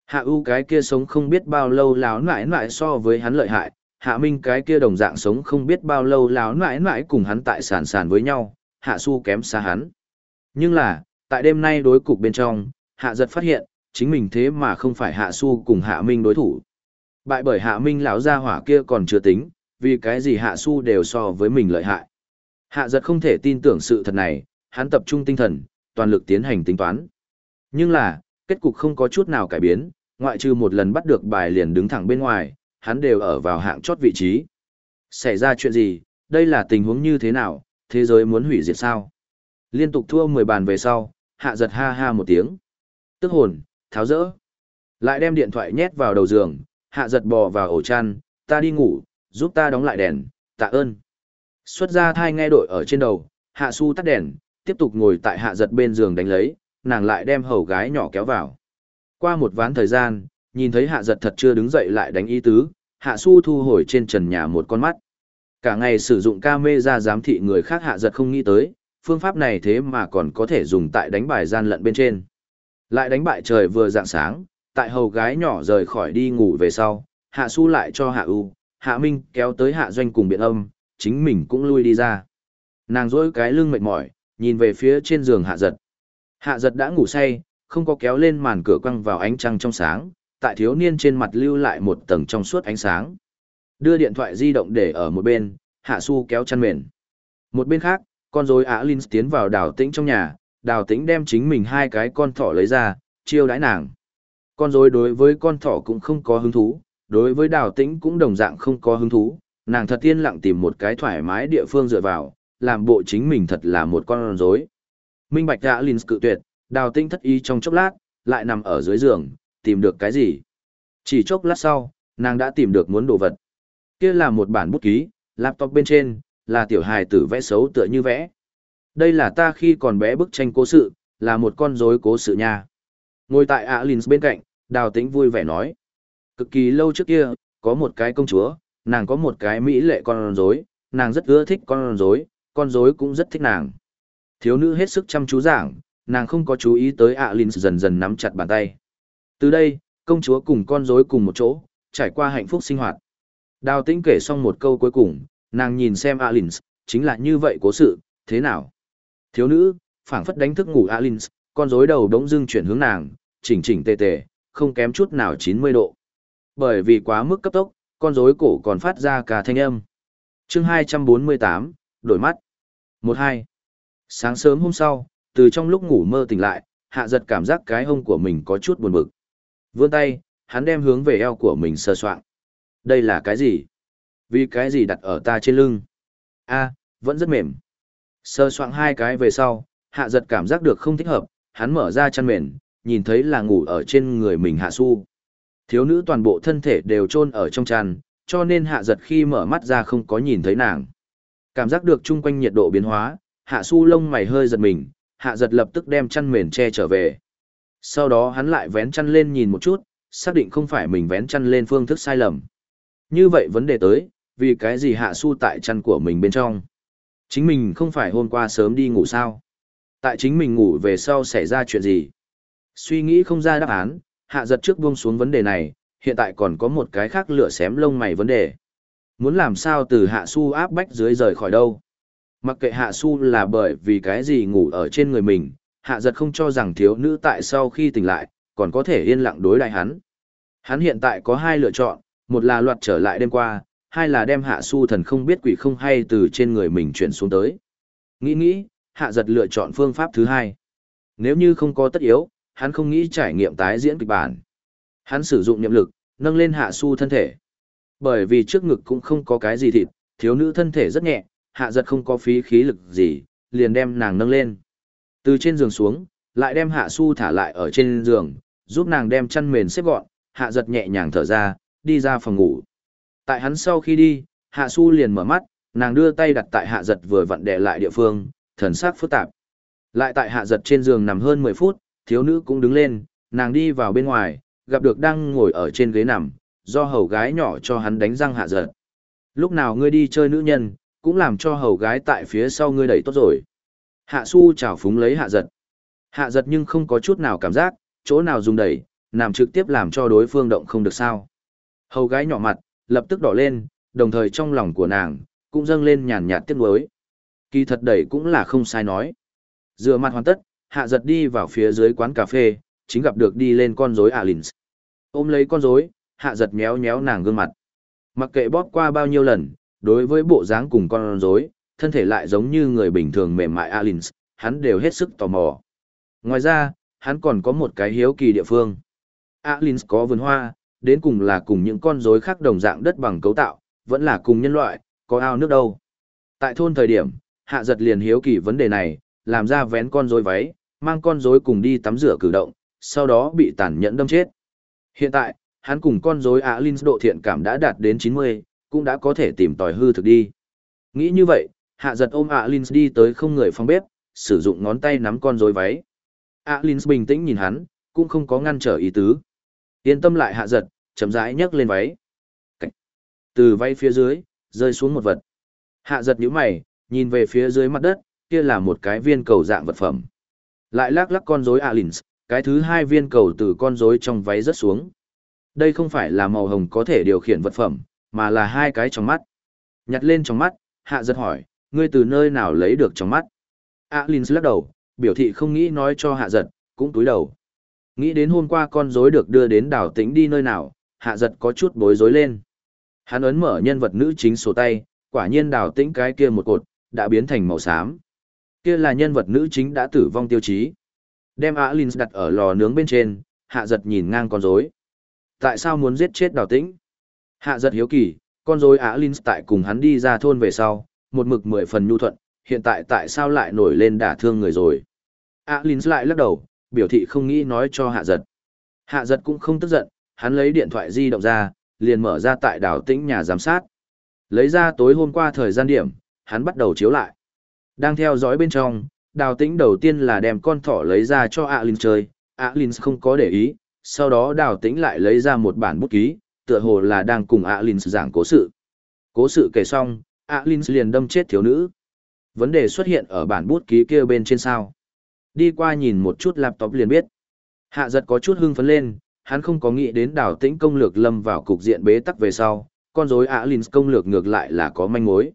Hạ ưu cái kia sống không biết bao lâu láo nãi nãi so với hắn lợi hại, hạ minh cái kia đồng dạng sống không biết bao lâu láo nãi nãi cùng hắn tại sàn sàn với nhau, hạ su kém xa hắn. Nhưng là, tại đêm nay đối cục bên trong, hạ giật phát hiện, chính mình thế mà không phải hạ su cùng hạ minh đối thủ. Bại bởi hạ minh lão gia hỏa kia còn chưa tính, vì cái gì hạ su đều so với mình lợi hại. Hạ giật không thể tin tưởng sự thật này, hắn tập trung tinh thần, toàn lực tiến hành tính toán. Nhưng là, kết cục không có chút nào cải biến, ngoại trừ một lần bắt được bài liền đứng thẳng bên ngoài, hắn đều ở vào hạng chót vị trí. Xảy ra chuyện gì, đây là tình huống như thế nào, thế giới muốn hủy diệt sao? Liên tục thua 10 bàn về sau, hạ giật ha ha một tiếng. Tức hồn, tháo rỡ. Lại đem điện thoại nhét vào đầu giường, hạ giật bò vào ổ chăn, ta đi ngủ, giúp ta đóng lại đèn, tạ ơn. Xuất ra thai nghe đội ở trên đầu, hạ su tắt đèn, tiếp tục ngồi tại hạ giật bên giường đánh lấy, nàng lại đem hầu gái nhỏ kéo vào. Qua một ván thời gian, nhìn thấy hạ giật thật chưa đứng dậy lại đánh ý tứ, hạ su thu hồi trên trần nhà một con mắt. Cả ngày sử dụng ca mê ra giám thị người khác hạ giật không nghĩ tới, phương pháp này thế mà còn có thể dùng tại đánh bài gian lận bên trên. Lại đánh bại trời vừa dạng sáng, tại hầu gái nhỏ rời khỏi đi ngủ về sau, hạ su lại cho hạ u, hạ minh kéo tới hạ doanh cùng biện âm, chính mình cũng lui đi ra. Nàng dỗi cái lưng mệt mỏi, nhìn về phía trên giường hạ giật. Hạ giật đã ngủ say, không có kéo lên màn cửa quăng vào ánh trăng trong sáng, tại thiếu niên trên mặt lưu lại một tầng trong suốt ánh sáng. Đưa điện thoại di động để ở một bên, hạ su kéo chăn mền. Một bên khác, con rối Á Linh tiến vào đào tĩnh trong nhà, đào tĩnh đem chính mình hai cái con thỏ lấy ra, chiêu đãi nàng. Con rối đối với con thỏ cũng không có hứng thú, đối với đào tĩnh cũng đồng dạng không có hứng thú, nàng thật tiên lặng tìm một cái thoải mái địa phương dựa vào, làm bộ chính mình thật là một con rối. Minh Bạch dạ đã Linh cự tuyệt, đào tĩnh thất ý trong chốc lát, lại nằm ở dưới giường, tìm được cái gì. Chỉ chốc lát sau, nàng đã tìm được muốn đồ vật. Kia là một bản bút ký, laptop bên trên, là tiểu hài tử vẽ xấu tựa như vẽ. Đây là ta khi còn bé bức tranh cố sự, là một con rối cố sự nha. Ngồi tại dạ Alins bên cạnh, đào tĩnh vui vẻ nói. Cực kỳ lâu trước kia, có một cái công chúa, nàng có một cái mỹ lệ con rối, nàng rất ưa thích con rối, con rối cũng rất thích nàng. Thiếu nữ hết sức chăm chú giảng, nàng không có chú ý tới Alins dần dần nắm chặt bàn tay. Từ đây, công chúa cùng con rối cùng một chỗ, trải qua hạnh phúc sinh hoạt. Đào tĩnh kể xong một câu cuối cùng, nàng nhìn xem Alins, chính là như vậy cố sự, thế nào? Thiếu nữ, phảng phất đánh thức ngủ Alins, con rối đầu đống dưng chuyển hướng nàng, chỉnh chỉnh tề tề, không kém chút nào 90 độ. Bởi vì quá mức cấp tốc, con rối cổ còn phát ra cả thanh âm. Chương 248, đổi mắt. 12. Sáng sớm hôm sau, từ trong lúc ngủ mơ tỉnh lại, hạ giật cảm giác cái hông của mình có chút buồn bực. Vươn tay, hắn đem hướng về eo của mình sơ soạn. Đây là cái gì? Vì cái gì đặt ở ta trên lưng? a vẫn rất mềm. Sơ soạn hai cái về sau, hạ giật cảm giác được không thích hợp, hắn mở ra chăn mền, nhìn thấy là ngủ ở trên người mình hạ su. Thiếu nữ toàn bộ thân thể đều chôn ở trong tràn, cho nên hạ giật khi mở mắt ra không có nhìn thấy nàng. Cảm giác được chung quanh nhiệt độ biến hóa, hạ su lông mày hơi giật mình, hạ giật lập tức đem chăn mền che trở về. Sau đó hắn lại vén chăn lên nhìn một chút, xác định không phải mình vén chăn lên phương thức sai lầm. Như vậy vấn đề tới, vì cái gì hạ su tại chăn của mình bên trong. Chính mình không phải hôm qua sớm đi ngủ sao. Tại chính mình ngủ về sau xảy ra chuyện gì. Suy nghĩ không ra đáp án, hạ giật trước buông xuống vấn đề này, hiện tại còn có một cái khác lửa xém lông mày vấn đề. Muốn làm sao từ hạ su áp bách dưới rời khỏi đâu. Mặc kệ hạ su là bởi vì cái gì ngủ ở trên người mình, hạ giật không cho rằng thiếu nữ tại sau khi tỉnh lại, còn có thể yên lặng đối đại hắn. Hắn hiện tại có hai lựa chọn, một là loạt trở lại đêm qua, hai là đem hạ su thần không biết quỷ không hay từ trên người mình chuyển xuống tới. Nghĩ nghĩ, hạ giật lựa chọn phương pháp thứ hai. Nếu như không có tất yếu, hắn không nghĩ trải nghiệm tái diễn kịch bản. Hắn sử dụng niệm lực, nâng lên hạ su thân thể. Bởi vì trước ngực cũng không có cái gì thịt, thiếu nữ thân thể rất nhẹ, hạ giật không có phí khí lực gì, liền đem nàng nâng lên. Từ trên giường xuống, lại đem hạ su thả lại ở trên giường, giúp nàng đem chăn mền xếp gọn, hạ giật nhẹ nhàng thở ra, đi ra phòng ngủ. Tại hắn sau khi đi, hạ su liền mở mắt, nàng đưa tay đặt tại hạ giật vừa vặn đè lại địa phương, thần sắc phức tạp. Lại tại hạ giật trên giường nằm hơn 10 phút, thiếu nữ cũng đứng lên, nàng đi vào bên ngoài, gặp được đang ngồi ở trên ghế nằm, do hầu gái nhỏ cho hắn đánh răng hạ giật. Lúc nào ngươi đi chơi nữ nhân, cũng làm cho hầu gái tại phía sau ngươi đẩy tốt rồi. Hạ su chảo phúng lấy hạ giật. Hạ giật nhưng không có chút nào cảm giác, chỗ nào dùng đẩy, làm trực tiếp làm cho đối phương động không được sao. Hầu gái nhỏ mặt, lập tức đỏ lên, đồng thời trong lòng của nàng, cũng dâng lên nhàn nhạt tiếc nuối. Kỳ thật đẩy cũng là không sai nói. Dựa mặt hoàn tất, hạ giật đi vào phía dưới quán cà phê, chính gặp được đi lên con rối Alins. Ôm lấy con rối, hạ giật méo méo nàng gương mặt. Mặc kệ bóp qua bao nhiêu lần, đối với bộ dáng cùng con rối, thân thể lại giống như người bình thường mềm mại Alins, hắn đều hết sức tò mò. Ngoài ra, hắn còn có một cái hiếu kỳ địa phương. Alins có vườn hoa, đến cùng là cùng những con rối khác đồng dạng đất bằng cấu tạo, vẫn là cùng nhân loại, có ao nước đâu. Tại thôn thời điểm, hạ giật liền hiếu kỳ vấn đề này, làm ra vén con rối váy, mang con rối cùng đi tắm rửa cử động, sau đó bị tàn nhẫn đâm chết. Hiện tại, hắn cùng con rối Alin độ thiện cảm đã đạt đến 90, cũng đã có thể tìm tòi hư thực đi. Nghĩ như vậy, hạ giật ôm Alin đi tới không người phòng bếp, sử dụng ngón tay nắm con rối váy. Alin bình tĩnh nhìn hắn, cũng không có ngăn trở ý tứ. Yên tâm lại hạ giật, chậm rãi nhấc lên váy. Cách. Từ váy phía dưới, rơi xuống một vật. Hạ giật nhíu mày, nhìn về phía dưới mặt đất, kia là một cái viên cầu dạng vật phẩm. Lại lắc lắc con rối Alins, cái thứ hai viên cầu từ con rối trong váy rớt xuống. Đây không phải là màu hồng có thể điều khiển vật phẩm, mà là hai cái trong mắt. Nhặt lên trong mắt, hạ giật hỏi, ngươi từ nơi nào lấy được trong mắt? Alins lắc đầu, biểu thị không nghĩ nói cho hạ giật, cũng túi đầu. Nghĩ đến hôm qua con rối được đưa đến đảo tĩnh đi nơi nào, hạ giật có chút bối rối lên. Hắn ấn mở nhân vật nữ chính sổ tay, quả nhiên đảo tĩnh cái kia một cột, đã biến thành màu xám. Kia là nhân vật nữ chính đã tử vong tiêu chí. Đem Alin đặt ở lò nướng bên trên, hạ giật nhìn ngang con rối. Tại sao muốn giết chết đào tĩnh? Hạ giật hiếu kỳ, con rối Alin tại cùng hắn đi ra thôn về sau, một mực mười phần nhu thuận, hiện tại tại sao lại nổi lên đả thương người rồi? Alin lại lắc đầu, biểu thị không nghĩ nói cho hạ giật. Hạ giật cũng không tức giận, hắn lấy điện thoại di động ra, liền mở ra tại đảo tĩnh nhà giám sát. Lấy ra tối hôm qua thời gian điểm, hắn bắt đầu chiếu lại. Đang theo dõi bên trong, đào tĩnh đầu tiên là đem con thỏ lấy ra cho Alin chơi, Alin không có để ý, sau đó đào tĩnh lại lấy ra một bản bút ký, tựa hồ là đang cùng Alin giảng cố sự. Cố sự kể xong, Alin liền đâm chết thiếu nữ. Vấn đề xuất hiện ở bản bút ký kia bên trên sao. Đi qua nhìn một chút laptop liền biết. Hạ giật có chút hưng phấn lên, hắn không có nghĩ đến đảo tĩnh công lược lâm vào cục diện bế tắc về sau, con rối Alins công lược ngược lại là có manh mối.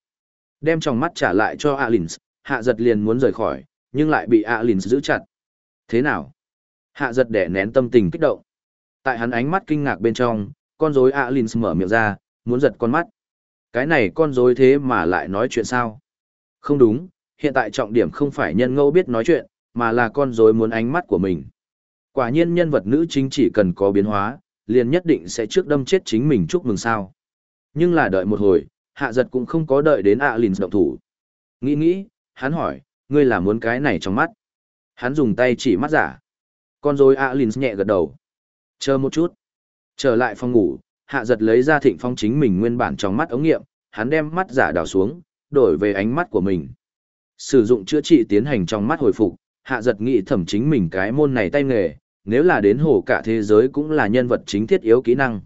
Đem trong mắt trả lại cho Alins, hạ giật liền muốn rời khỏi, nhưng lại bị Alin giữ chặt. Thế nào? Hạ giật đẻ nén tâm tình kích động. Tại hắn ánh mắt kinh ngạc bên trong, con rối Alin mở miệng ra, muốn giật con mắt. Cái này con rối thế mà lại nói chuyện sao? Không đúng, hiện tại trọng điểm không phải nhân ngẫu biết nói chuyện, mà là con rối muốn ánh mắt của mình. Quả nhiên nhân vật nữ chính chỉ cần có biến hóa, liền nhất định sẽ trước đâm chết chính mình chúc mừng sao. Nhưng là đợi một hồi, hạ giật cũng không có đợi đến Alin động thủ. Nghĩ nghĩ, hắn hỏi, ngươi là muốn cái này trong mắt. Hắn dùng tay chỉ mắt giả. Con rối ạ nhẹ gật đầu. Chờ một chút. Trở lại phòng ngủ, hạ giật lấy ra thịnh phong chính mình nguyên bản trong mắt ống nghiệm, hắn đem mắt giả đào xuống, đổi về ánh mắt của mình. Sử dụng chữa trị tiến hành trong mắt hồi phục, hạ giật nghĩ thẩm chính mình cái môn này tay nghề, nếu là đến hồ cả thế giới cũng là nhân vật chính thiết yếu kỹ năng.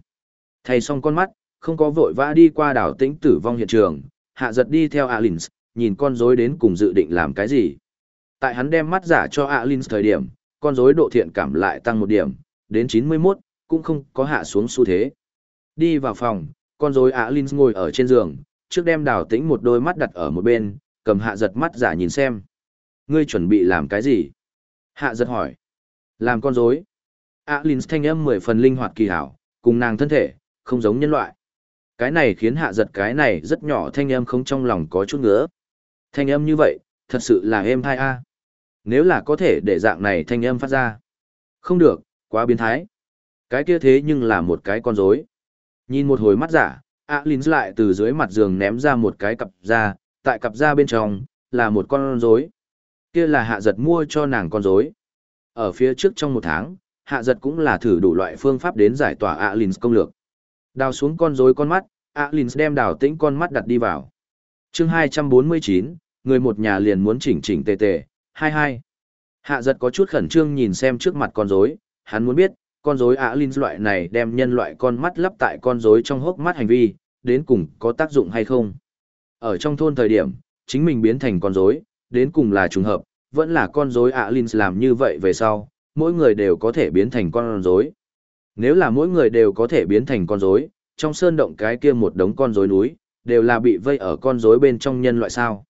Thay xong con mắt, không có vội vã đi qua đảo tĩnh tử vong hiện trường, hạ giật đi theo Alins, nhìn con rối đến cùng dự định làm cái gì. Tại hắn đem mắt giả cho Alins thời điểm, con rối độ thiện cảm lại tăng một điểm, đến 91, cũng không có hạ xuống xu thế. Đi vào phòng, con rối Alins ngồi ở trên giường, trước đem đào tĩnh một đôi mắt đặt ở một bên, cầm hạ giật mắt giả nhìn xem. Ngươi chuẩn bị làm cái gì? Hạ giật hỏi. Làm con rối. Alins thanh âm mười phần linh hoạt kỳ hảo, cùng nàng thân thể, không giống nhân loại. Cái này khiến hạ giật cái này rất nhỏ thanh âm không trong lòng có chút ngứa. Thanh âm như vậy, thật sự là êm thai a. Nếu là có thể để dạng này thanh âm phát ra. Không được, quá biến thái. Cái kia thế nhưng là một cái con rối. Nhìn một hồi mắt giả, Alins lại từ dưới mặt giường ném ra một cái cặp da, tại cặp da bên trong, là một con rối. Kia là hạ giật mua cho nàng con rối. Ở phía trước trong một tháng, hạ giật cũng là thử đủ loại phương pháp đến giải tỏa Alins công lược. Đào xuống con rối con mắt, Alins đem đào tĩnh con mắt đặt đi vào chương 249, người một nhà liền muốn chỉnh chỉnh tề tề, 22. Hạ giật có chút khẩn trương nhìn xem trước mặt con rối, hắn muốn biết, con rối Alins loại này đem nhân loại con mắt lắp tại con rối trong hốc mắt hành vi, đến cùng có tác dụng hay không. Ở trong thôn thời điểm, chính mình biến thành con rối, đến cùng là trùng hợp, vẫn là con rối Alins làm như vậy về sau, mỗi người đều có thể biến thành con rối. Nếu là mỗi người đều có thể biến thành con rối, trong sơn động cái kia một đống con rối núi, đều là bị vây ở con rối bên trong nhân loại sao.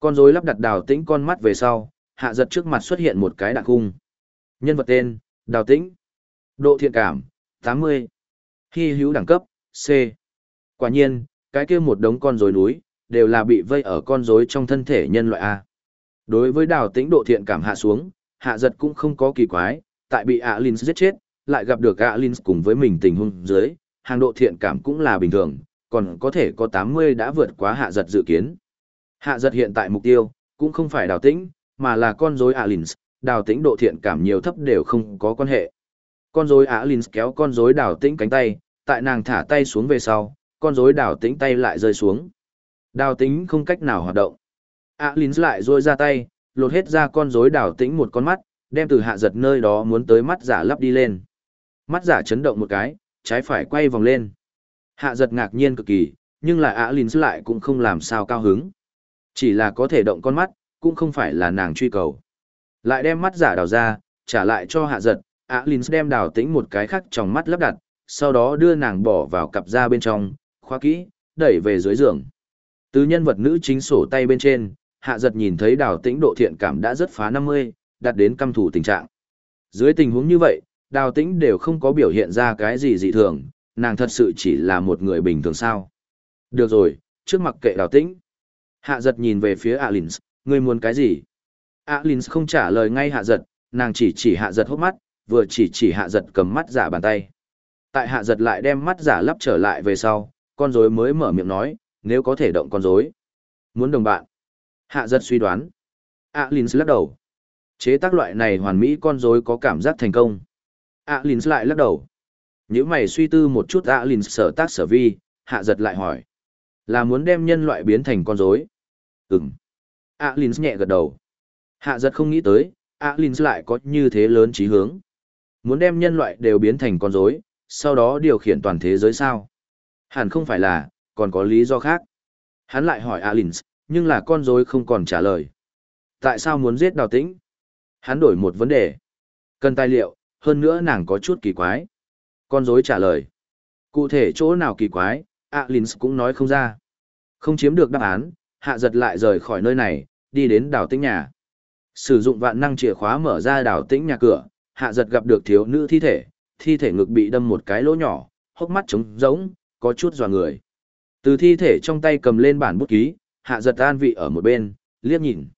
Con rối lắp đặt đào tĩnh con mắt về sau, hạ giật trước mặt xuất hiện một cái đạn cung. Nhân vật tên, đào tĩnh. Độ thiện cảm, 80. Hy hữu đẳng cấp, C. Quả nhiên, cái kia một đống con rối núi, đều là bị vây ở con rối trong thân thể nhân loại A. Đối với đào tĩnh độ thiện cảm hạ xuống, hạ giật cũng không có kỳ quái, tại bị Alin giết chết, lại gặp được Alin cùng với mình tình huống dưới, hàng độ thiện cảm cũng là bình thường, còn có thể có 80 đã vượt quá hạ giật dự kiến. Hạ giật hiện tại mục tiêu, cũng không phải đào tĩnh, mà là con rối Alins, đào tĩnh độ thiện cảm nhiều thấp đều không có quan hệ. Con rối Alins kéo con rối đào tĩnh cánh tay, tại nàng thả tay xuống về sau, con rối đào tĩnh tay lại rơi xuống. Đào tĩnh không cách nào hoạt động. Alins lại rôi ra tay, lột hết ra con rối đào tĩnh một con mắt, đem từ hạ giật nơi đó muốn tới mắt giả lắp đi lên. Mắt giả chấn động một cái, trái phải quay vòng lên. Hạ giật ngạc nhiên cực kỳ, nhưng là Alins lại cũng không làm sao cao hứng. Chỉ là có thể động con mắt, cũng không phải là nàng truy cầu. Lại đem mắt giả đào ra, trả lại cho hạ giật, Linh đem đào tĩnh một cái khác trong mắt lắp đặt, sau đó đưa nàng bỏ vào cặp da bên trong, khóa kỹ, đẩy về dưới giường. Từ nhân vật nữ chính sổ tay bên trên, hạ giật nhìn thấy đào tĩnh độ thiện cảm đã rất phá 50, đạt đến căm thủ tình trạng. Dưới tình huống như vậy, đào tĩnh đều không có biểu hiện ra cái gì dị thường, nàng thật sự chỉ là một người bình thường sao. Được rồi, trước mặt kệ đào tĩnh. Hạ giật nhìn về phía Alins, ngươi muốn cái gì? Alins không trả lời ngay hạ giật, nàng chỉ chỉ hạ giật hốc mắt, vừa chỉ chỉ hạ giật cầm mắt giả bàn tay. Tại hạ giật lại đem mắt giả lắp trở lại về sau, con rối mới mở miệng nói, nếu có thể động con rối. Muốn đồng bạn. Hạ giật suy đoán. Alins lắc đầu. Chế tác loại này hoàn mỹ con rối có cảm giác thành công. Alins lại lắc đầu. Nếu mày suy tư một chút Alins sở tác sở vi, hạ giật lại hỏi. Là muốn đem nhân loại biến thành con rối. Ừm. Alins nhẹ gật đầu. Hạ giật không nghĩ tới, Alins lại có như thế lớn trí hướng. Muốn đem nhân loại đều biến thành con rối, sau đó điều khiển toàn thế giới sao? Hẳn không phải là, còn có lý do khác. Hắn lại hỏi Alins, nhưng là con rối không còn trả lời. Tại sao muốn giết đào tĩnh? Hắn đổi một vấn đề. Cần tài liệu, hơn nữa nàng có chút kỳ quái. Con rối trả lời. Cụ thể chỗ nào kỳ quái, Alins cũng nói không ra. Không chiếm được đáp án, hạ giật lại rời khỏi nơi này, đi đến đảo tĩnh nhà. Sử dụng vạn năng chìa khóa mở ra đảo tĩnh nhà cửa, hạ giật gặp được thiếu nữ thi thể, thi thể ngực bị đâm một cái lỗ nhỏ, hốc mắt trống rỗng, có chút dò người. Từ thi thể trong tay cầm lên bản bút ký, hạ giật an vị ở một bên, liếc nhìn.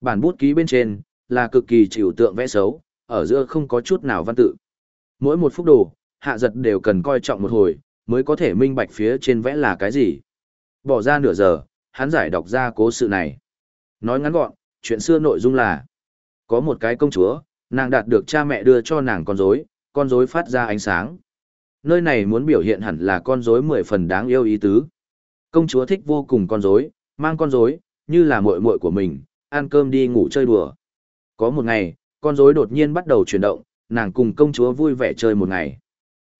Bản bút ký bên trên, là cực kỳ chịu tượng vẽ xấu, ở giữa không có chút nào văn tự. Mỗi một phút đồ, hạ giật đều cần coi trọng một hồi, mới có thể minh bạch phía trên vẽ là cái gì. Bỏ ra nửa giờ, hắn giải đọc ra cố sự này. Nói ngắn gọn, chuyện xưa nội dung là có một cái công chúa, nàng đạt được cha mẹ đưa cho nàng con rối, con rối phát ra ánh sáng. Nơi này muốn biểu hiện hẳn là con rối mười phần đáng yêu ý tứ. Công chúa thích vô cùng con rối, mang con rối như là muội muội của mình, ăn cơm đi ngủ chơi đùa. Có một ngày, con rối đột nhiên bắt đầu chuyển động, nàng cùng công chúa vui vẻ chơi một ngày.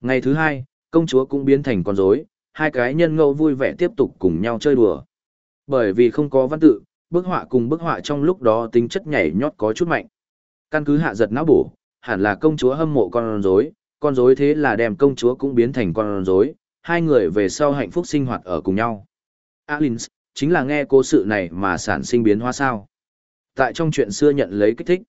Ngày thứ hai, công chúa cũng biến thành con rối, hai cái nhân ngẫu vui vẻ tiếp tục cùng nhau chơi đùa. Bởi vì không có văn tự, bức họa cùng bức họa trong lúc đó tính chất nhảy nhót có chút mạnh. Căn cứ hạ giật não bổ, hẳn là công chúa hâm mộ con rối, con rối thế là đem công chúa cũng biến thành con rối, hai người về sau hạnh phúc sinh hoạt ở cùng nhau. Alins, chính là nghe cố sự này mà sản sinh biến hóa sao. Tại trong chuyện xưa nhận lấy kích thích.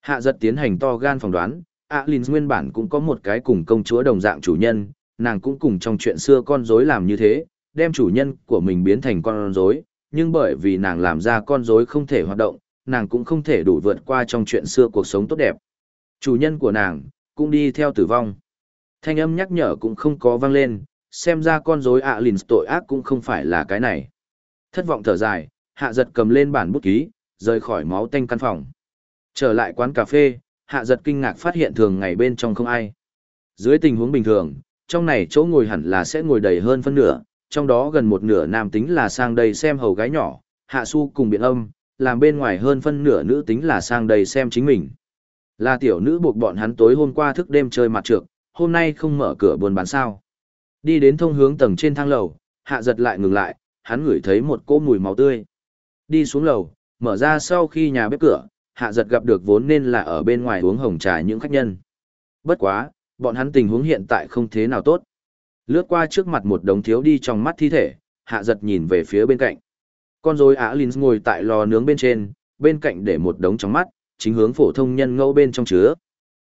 Hạ giật tiến hành to gan phỏng đoán, Alins nguyên bản cũng có một cái cùng công chúa đồng dạng chủ nhân, nàng cũng cùng trong chuyện xưa con rối làm như thế, đem chủ nhân của mình biến thành con rối, nhưng bởi vì nàng làm ra con rối không thể hoạt động, nàng cũng không thể đủ vượt qua trong chuyện xưa cuộc sống tốt đẹp. Chủ nhân của nàng cũng đi theo tử vong. Thanh âm nhắc nhở cũng không có vang lên, xem ra con rối Alin tội ác cũng không phải là cái này. Thất vọng thở dài, hạ giật cầm lên bản bút ký, rời khỏi máu tanh căn phòng. Trở lại quán cà phê, hạ giật kinh ngạc phát hiện thường ngày bên trong không ai. Dưới tình huống bình thường, trong này chỗ ngồi hẳn là sẽ ngồi đầy hơn phân nửa, trong đó gần một nửa nam tính là sang đây xem hầu gái nhỏ, hạ su cùng biện âm, làm bên ngoài hơn phân nửa nữ tính là sang đây xem chính mình. Là tiểu nữ buộc bọn hắn tối hôm qua thức đêm chơi mặt trược, hôm nay không mở cửa buồn bán sao. Đi đến thông hướng tầng trên thang lầu, hạ giật lại ngừng lại, hắn ngửi thấy một cỗ mùi máu tươi. Đi xuống lầu, mở ra sau khi nhà bếp cửa, hạ giật gặp được vốn nên là ở bên ngoài uống hồng trà những khách nhân. Bất quá, bọn hắn tình huống hiện tại không thế nào tốt. Lướt qua trước mặt một đống thiếu đi trong mắt thi thể, hạ giật nhìn về phía bên cạnh. Con rối Á Linh ngồi tại lò nướng bên trên, bên cạnh để một đống trong mắt, chính hướng phổ thông nhân ngẫu bên trong chứa.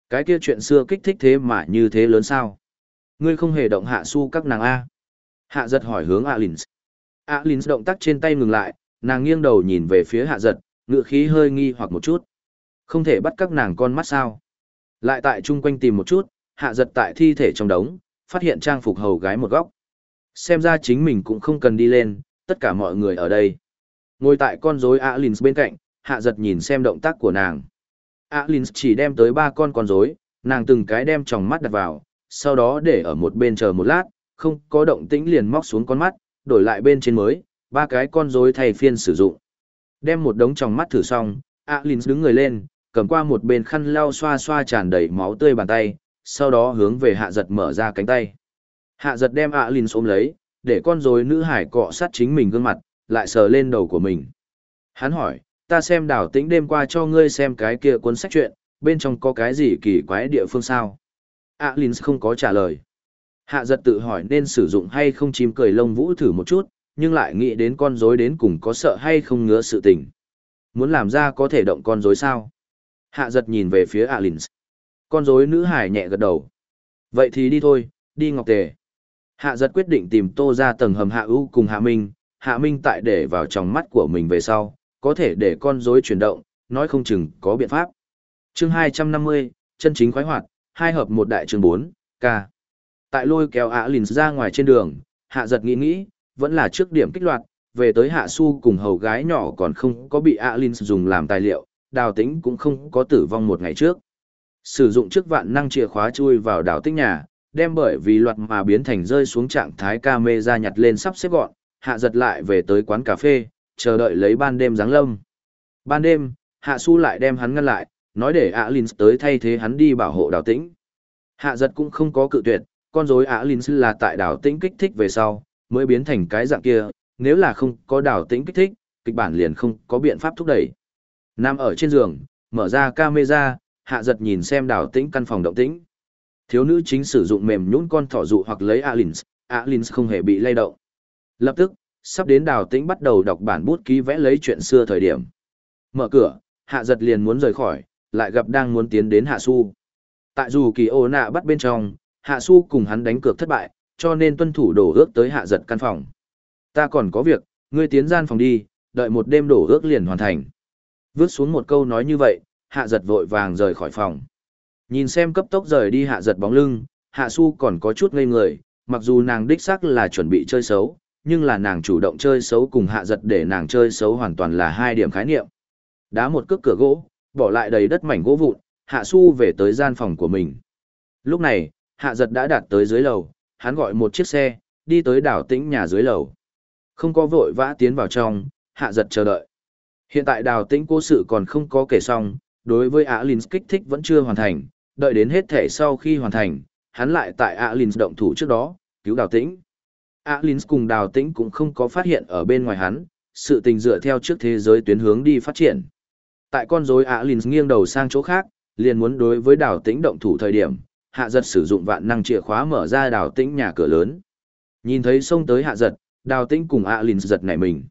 Cái kia chuyện xưa kích thích thế mà như thế lớn sao? Ngươi không hề động hạ su các nàng A. Hạ giật hỏi hướng Alins. Alins động tác trên tay ngừng lại, nàng nghiêng đầu nhìn về phía hạ giật, ngựa khí hơi nghi hoặc một chút. Không thể bắt các nàng con mắt sao? Lại tại chung quanh tìm một chút, hạ giật tại thi thể trong đống, phát hiện trang phục hầu gái một góc. Xem ra chính mình cũng không cần đi lên, tất cả mọi người ở đây. Ngồi tại con rối Alins bên cạnh, hạ giật nhìn xem động tác của nàng. Alins chỉ đem tới ba con con rối, nàng từng cái đem tròng mắt đặt vào, sau đó để ở một bên chờ một lát, không có động tĩnh liền móc xuống con mắt, đổi lại bên trên mới, ba cái con rối thay phiên sử dụng. Đem một đống tròng mắt thử xong, Alins đứng người lên, cầm qua một bên khăn lau xoa xoa tràn đầy máu tươi bàn tay, sau đó hướng về hạ giật mở ra cánh tay. Hạ giật đem Alins ôm lấy, để con rối nữ hải cọ sát chính mình gương mặt, lại sờ lên đầu của mình. Hắn hỏi, ta xem đảo tĩnh đêm qua cho ngươi xem cái kia cuốn sách chuyện, bên trong có cái gì kỳ quái địa phương sao? Alins không có trả lời. Hạ giật tự hỏi nên sử dụng hay không chim cười lông vũ thử một chút, nhưng lại nghĩ đến con rối đến cùng có sợ hay không ngứa sự tình. Muốn làm ra có thể động con rối sao? Hạ giật nhìn về phía Alins. Con rối nữ hải nhẹ gật đầu. Vậy thì đi thôi, đi ngọc tề. Hạ giật quyết định tìm tô ra tầng hầm hạ ưu cùng hạ minh. Hạ minh tại để vào trong mắt của mình về sau, có thể để con rối chuyển động, nói không chừng có biện pháp. chương 250, chân chính khoái hoạt, hai hợp một đại chương 4, k. Tại lôi kéo Alins ra ngoài trên đường, hạ giật nghĩ nghĩ, vẫn là trước điểm kích loạt, về tới hạ su cùng hầu gái nhỏ còn không có bị Alin dùng làm tài liệu, đào tĩnh cũng không có tử vong một ngày trước. Sử dụng trước vạn năng chìa khóa chui vào đào tĩnh nhà, đem bởi vì loạt mà biến thành rơi xuống trạng thái ca mê ra nhặt lên sắp xếp gọn, hạ giật lại về tới quán cà phê, chờ đợi lấy ban đêm giáng lâm. Ban đêm, hạ su lại đem hắn ngăn lại, nói để Alin tới thay thế hắn đi bảo hộ đào tĩnh. Hạ giật cũng không có cự tuyệt, con rối Alin là tại đào tĩnh kích thích về sau, mới biến thành cái dạng kia, nếu là không có đào tĩnh kích thích, kịch bản liền không có biện pháp thúc đẩy. Nam ở trên giường, mở ra camera, hạ giật nhìn xem đào tĩnh căn phòng động tĩnh. Thiếu nữ chính sử dụng mềm nhũn con thỏ dụ hoặc lấy Alins, Alins không hề bị lay động. Lập tức, sắp đến đào tĩnh bắt đầu đọc bản bút ký vẽ lấy chuyện xưa thời điểm. Mở cửa, hạ giật liền muốn rời khỏi, lại gặp đang muốn tiến đến hạ su. Tại dù kỳ ô nạ bắt bên trong, hạ su cùng hắn đánh cược thất bại, cho nên tuân thủ đổ ước tới hạ giật căn phòng. Ta còn có việc, ngươi tiến gian phòng đi, đợi một đêm đổ ước liền hoàn thành. Vước xuống một câu nói như vậy, hạ giật vội vàng rời khỏi phòng. Nhìn xem cấp tốc rời đi hạ giật bóng lưng, hạ su còn có chút ngây người, mặc dù nàng đích xác là chuẩn bị chơi xấu, nhưng là nàng chủ động chơi xấu cùng hạ giật để nàng chơi xấu hoàn toàn là hai điểm khái niệm. Đá một cước cửa gỗ, bỏ lại đầy đất mảnh gỗ vụn, hạ su về tới gian phòng của mình. Lúc này, hạ giật đã đạt tới dưới lầu, hắn gọi một chiếc xe, đi tới đảo tĩnh nhà dưới lầu. Không có vội vã tiến vào trong, hạ giật chờ đợi. Hiện tại đào tĩnh cố sự còn không có kể xong, đối với Alins kích thích vẫn chưa hoàn thành, đợi đến hết thể sau khi hoàn thành, hắn lại tại Alins động thủ trước đó, cứu đào tĩnh. Alins cùng đào tĩnh cũng không có phát hiện ở bên ngoài hắn, sự tình dựa theo trước thế giới tuyến hướng đi phát triển. Tại con rối Alins nghiêng đầu sang chỗ khác, liền muốn đối với đào tĩnh động thủ thời điểm, hạ giật sử dụng vạn năng chìa khóa mở ra đào tĩnh nhà cửa lớn. Nhìn thấy xông tới hạ giật, đào tĩnh cùng Alins giật nảy mình.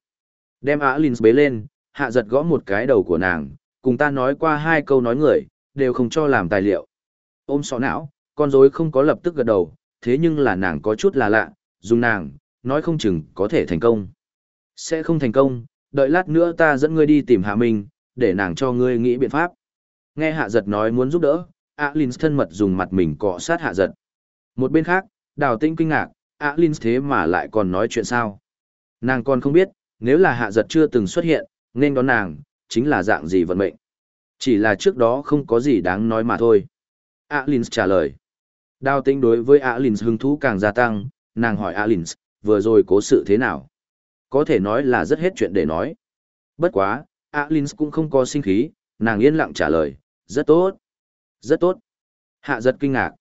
Đem Alins bế lên, hạ giật gõ một cái đầu của nàng, cùng ta nói qua hai câu nói người, đều không cho làm tài liệu. Ôm sọ não, con rối không có lập tức gật đầu, thế nhưng là nàng có chút là lạ, dùng nàng, nói không chừng có thể thành công. Sẽ không thành công, đợi lát nữa ta dẫn ngươi đi tìm Hạ Minh, để nàng cho ngươi nghĩ biện pháp. Nghe Hạ Giật nói muốn giúp đỡ, Alins thân mật dùng mặt mình cọ sát Hạ Giật. Một bên khác, Đào Tinh kinh ngạc, Alins thế mà lại còn nói chuyện sao? Nàng còn không biết, nếu là Hạ Giật chưa từng xuất hiện, nên đón nàng, chính là dạng gì vận mệnh. Chỉ là trước đó không có gì đáng nói mà thôi. Alins trả lời. Đào tinh đối với Alins hứng thú càng gia tăng, nàng hỏi Alins, vừa rồi cố sự thế nào? Có thể nói là rất hết chuyện để nói. Bất quá, Alins cũng không có sinh khí, nàng yên lặng trả lời, rất tốt. Rất tốt. Hạ giật kinh ngạc.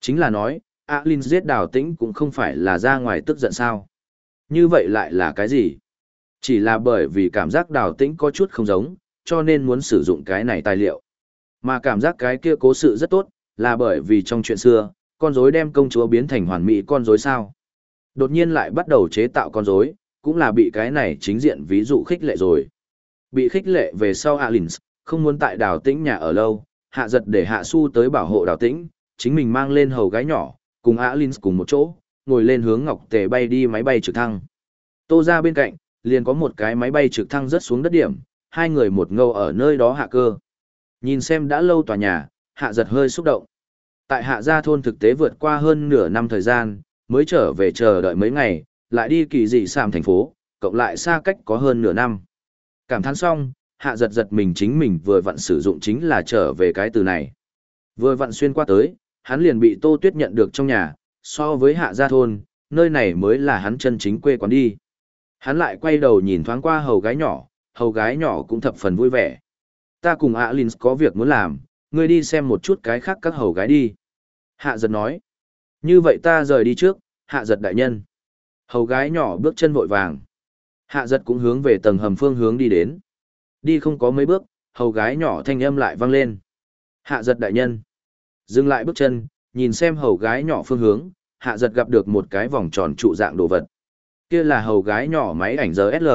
Chính là nói, a linh giết đào tĩnh cũng không phải là ra ngoài tức giận sao. Như vậy lại là cái gì? Chỉ là bởi vì cảm giác đào tĩnh có chút không giống, cho nên muốn sử dụng cái này tài liệu. Mà cảm giác cái kia cố sự rất tốt, là bởi vì trong chuyện xưa, con rối đem công chúa biến thành hoàn mỹ con rối sao. Đột nhiên lại bắt đầu chế tạo con rối, cũng là bị cái này chính diện ví dụ khích lệ rồi. Bị khích lệ về sau Alins, không muốn tại đào tĩnh nhà ở lâu, hạ giật để hạ su tới bảo hộ đào tĩnh, chính mình mang lên hầu gái nhỏ, cùng Alins cùng một chỗ, ngồi lên hướng ngọc tề bay đi máy bay trực thăng. Tô ra bên cạnh, liền có một cái máy bay trực thăng rớt xuống đất điểm, hai người một ngâu ở nơi đó hạ cơ. Nhìn xem đã lâu tòa nhà, hạ giật hơi xúc động. Tại hạ gia thôn thực tế vượt qua hơn nửa năm thời gian, mới trở về chờ đợi mấy ngày, lại đi kỳ dị sàm thành phố, cộng lại xa cách có hơn nửa năm. Cảm thán xong, hạ giật giật mình chính mình vừa vặn sử dụng chính là trở về cái từ này. Vừa vặn xuyên qua tới, hắn liền bị tô tuyết nhận được trong nhà, so với hạ gia thôn, nơi này mới là hắn chân chính quê quán đi. Hắn lại quay đầu nhìn thoáng qua hầu gái nhỏ, hầu gái nhỏ cũng thập phần vui vẻ. Ta cùng Alin có việc muốn làm, ngươi đi xem một chút cái khác các hầu gái đi. Hạ giật nói. Như vậy ta rời đi trước, hạ giật đại nhân. Hầu gái nhỏ bước chân vội vàng. Hạ giật cũng hướng về tầng hầm phương hướng đi đến. Đi không có mấy bước, hầu gái nhỏ thanh âm lại vang lên. Hạ giật đại nhân. Dừng lại bước chân, nhìn xem hầu gái nhỏ phương hướng, hạ giật gặp được một cái vòng tròn trụ dạng đồ vật. Kia là hầu gái nhỏ máy ảnh giờ SL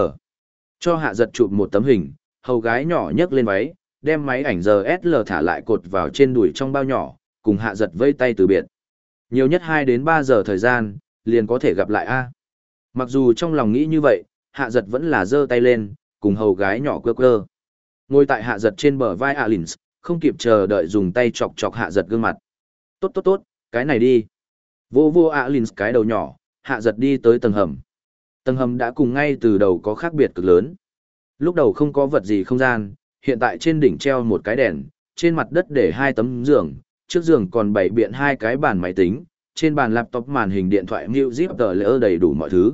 Cho hạ giật chụp một tấm hình, hầu gái nhỏ nhấc lên váy, đem máy ảnh giờ SL thả lại cột vào trên đùi trong bao nhỏ, cùng hạ giật vây tay từ biệt. Nhiều nhất 2 đến 3 giờ thời gian, liền có thể gặp lại A. Mặc dù trong lòng nghĩ như vậy, hạ giật vẫn là giơ tay lên, cùng hầu gái nhỏ quơ quơ. Ngồi tại hạ giật trên bờ vai Alins, không kịp chờ đợi dùng tay chọc chọc hạ giật gương mặt. Tốt tốt tốt, cái này đi. Vô vô Alins cái đầu nhỏ, hạ giật đi tới tầng hầm. Tầng hầm đã cùng ngay từ đầu có khác biệt cực lớn. Lúc đầu không có vật gì không gian, hiện tại trên đỉnh treo một cái đèn, trên mặt đất để hai tấm giường, trước giường còn bảy biện hai cái bàn máy tính, trên bàn laptop màn hình điện thoại music tờ lỡ đầy đủ mọi thứ.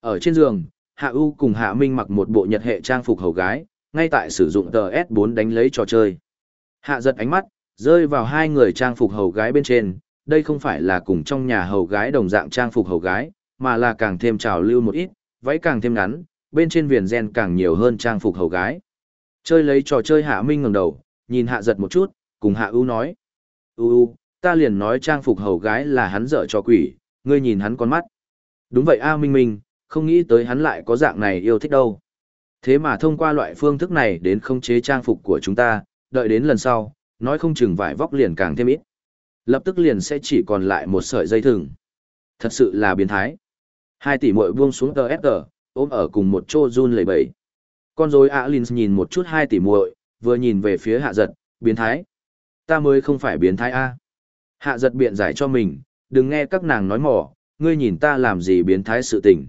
Ở trên giường, Hạ U cùng Hạ Minh mặc một bộ nhật hệ trang phục hầu gái, ngay tại sử dụng tờ S4 đánh lấy trò chơi. Hạ giật ánh mắt, rơi vào hai người trang phục hầu gái bên trên, đây không phải là cùng trong nhà hầu gái đồng dạng trang phục hầu gái, mà là càng thêm trào lưu một ít, váy càng thêm ngắn, bên trên viền gen càng nhiều hơn trang phục hầu gái. Chơi lấy trò chơi Hạ Minh ngẩng đầu, nhìn Hạ giật một chút, cùng Hạ U nói. U U, ta liền nói trang phục hầu gái là hắn dở cho quỷ, ngươi nhìn hắn con mắt. Đúng vậy A Minh Minh, không nghĩ tới hắn lại có dạng này yêu thích đâu. Thế mà thông qua loại phương thức này đến không chế trang phục của chúng ta, đợi đến lần sau, nói không chừng vải vóc liền càng thêm ít. Lập tức liền sẽ chỉ còn lại một sợi dây thừng. Thật sự là biến thái. Hai tỷ muội buông xuống tờ FG, ôm ở cùng một chỗ run lẩy bẩy. Con rối Alins nhìn một chút hai tỷ muội, vừa nhìn về phía hạ giật, biến thái. Ta mới không phải biến thái A. Hạ giật biện giải cho mình, đừng nghe các nàng nói mỏ, ngươi nhìn ta làm gì biến thái sự tình.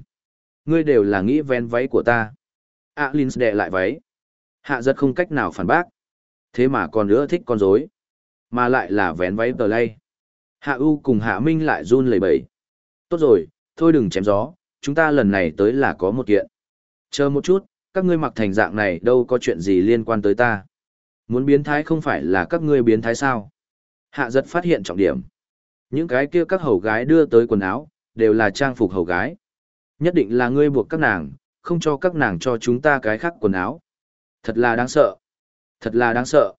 Ngươi đều là nghĩ ven váy của ta. À, Linh đè lại váy. Hạ giật không cách nào phản bác. Thế mà còn nữa thích con rối Mà lại là vén váy tờ lay. Hạ U cùng Hạ Minh lại run lẩy bẩy. Tốt rồi, thôi đừng chém gió, chúng ta lần này tới là có một kiện. Chờ một chút, các ngươi mặc thành dạng này đâu có chuyện gì liên quan tới ta. Muốn biến thái không phải là các ngươi biến thái sao. Hạ giật phát hiện trọng điểm. Những cái kia các hầu gái đưa tới quần áo, đều là trang phục hầu gái. Nhất định là ngươi buộc các nàng, không cho các nàng cho chúng ta cái khác quần áo. Thật là đáng sợ. Thật là đáng sợ.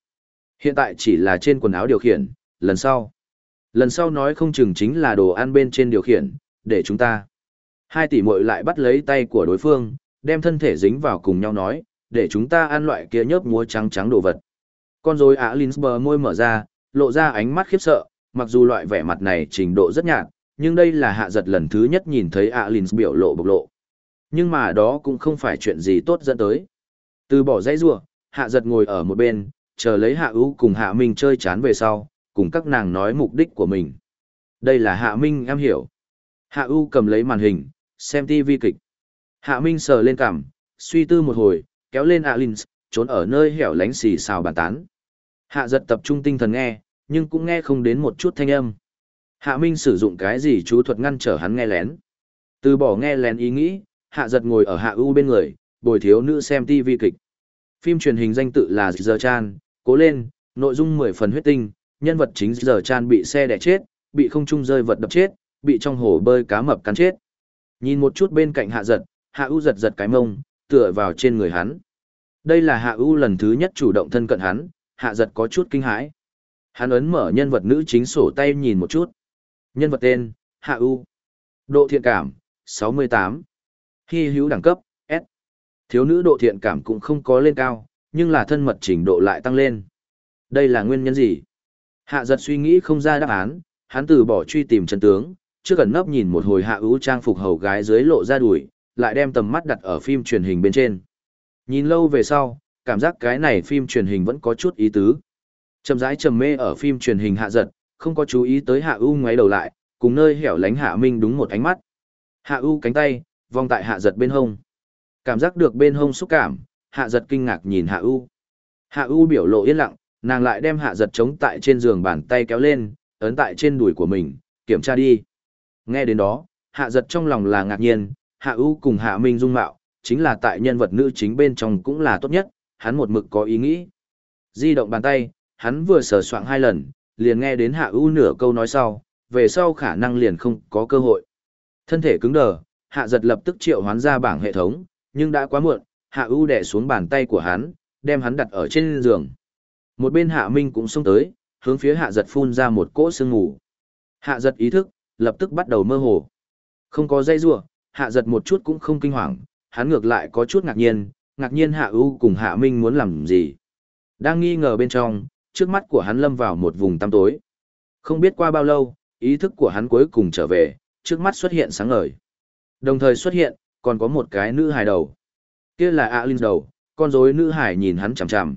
Hiện tại chỉ là trên quần áo điều khiển, lần sau. Lần sau nói không chừng chính là đồ ăn bên trên điều khiển, để chúng ta. Hai tỷ muội lại bắt lấy tay của đối phương, đem thân thể dính vào cùng nhau nói, để chúng ta ăn loại kia nhớp múa trắng trắng đồ vật. Con rối Á Linsber môi mở ra, lộ ra ánh mắt khiếp sợ, mặc dù loại vẻ mặt này trình độ rất nhạt, nhưng đây là hạ giật lần thứ nhất nhìn thấy Alins biểu lộ bộc lộ. Nhưng mà đó cũng không phải chuyện gì tốt dẫn tới. Từ bỏ dãy rua, hạ giật ngồi ở một bên, chờ lấy hạ ưu cùng hạ minh chơi chán về sau, cùng các nàng nói mục đích của mình. Đây là hạ minh em hiểu. Hạ ưu cầm lấy màn hình, xem TV kịch. Hạ minh sờ lên cằm, suy tư một hồi, kéo lên Alin, trốn ở nơi hẻo lánh xì xào bàn tán. Hạ giật tập trung tinh thần nghe, nhưng cũng nghe không đến một chút thanh âm. Hạ Minh sử dụng cái gì chú thuật ngăn trở hắn nghe lén. Từ bỏ nghe lén ý nghĩ, Hạ giật ngồi ở Hạ U bên người, bồi thiếu nữ xem TV kịch. Phim truyền hình danh tự là Giờ Chan, cố lên, nội dung 10 phần huyết tinh, nhân vật chính Giờ Chan bị xe đẻ chết, bị không trung rơi vật đập chết, bị trong hồ bơi cá mập cắn chết. Nhìn một chút bên cạnh Hạ giật, Hạ U giật giật cái mông, tựa vào trên người hắn. Đây là Hạ U lần thứ nhất chủ động thân cận hắn, Hạ giật có chút kinh hãi. Hắn ấn mở nhân vật nữ chính sổ tay nhìn một chút. Nhân vật tên, Hạ U. Độ thiện cảm, 68. Hy hữu đẳng cấp, S. Thiếu nữ độ thiện cảm cũng không có lên cao, nhưng là thân mật trình độ lại tăng lên. Đây là nguyên nhân gì? Hạ giật suy nghĩ không ra đáp án, hắn từ bỏ truy tìm chân tướng, trước gần nấp nhìn một hồi hạ U trang phục hầu gái dưới lộ ra đuổi, lại đem tầm mắt đặt ở phim truyền hình bên trên. Nhìn lâu về sau, cảm giác cái này phim truyền hình vẫn có chút ý tứ. Trầm rãi trầm mê ở phim truyền hình hạ giật, không có chú ý tới hạ U ngoáy đầu lại, cùng nơi hẻo lánh hạ minh đúng một ánh mắt. Hạ U cánh tay, vòng tại hạ giật bên hông. Cảm giác được bên hông xúc cảm, hạ giật kinh ngạc nhìn hạ U. Hạ U biểu lộ yên lặng, nàng lại đem hạ giật chống tại trên giường bàn tay kéo lên, ấn tại trên đùi của mình, kiểm tra đi. Nghe đến đó, hạ giật trong lòng là ngạc nhiên, hạ U cùng hạ minh dung mạo, chính là tại nhân vật nữ chính bên trong cũng là tốt nhất, hắn một mực có ý nghĩ. Di động bàn tay, hắn vừa sờ soạng hai lần, liền nghe đến hạ ưu nửa câu nói sau, về sau khả năng liền không có cơ hội. Thân thể cứng đờ, hạ giật lập tức triệu hoán ra bảng hệ thống, nhưng đã quá muộn, hạ ưu đè xuống bàn tay của hắn, đem hắn đặt ở trên giường. Một bên hạ minh cũng xông tới, hướng phía hạ giật phun ra một cỗ sương ngủ. Hạ giật ý thức, lập tức bắt đầu mơ hồ. Không có dây rua, hạ giật một chút cũng không kinh hoàng, hắn ngược lại có chút ngạc nhiên, ngạc nhiên hạ ưu cùng hạ minh muốn làm gì. Đang nghi ngờ bên trong, trước mắt của hắn lâm vào một vùng tăm tối. Không biết qua bao lâu, ý thức của hắn cuối cùng trở về, trước mắt xuất hiện sáng ngời. Đồng thời xuất hiện, còn có một cái nữ hài đầu. Kia là ạ Linh đầu, con rối nữ hải nhìn hắn chằm chằm.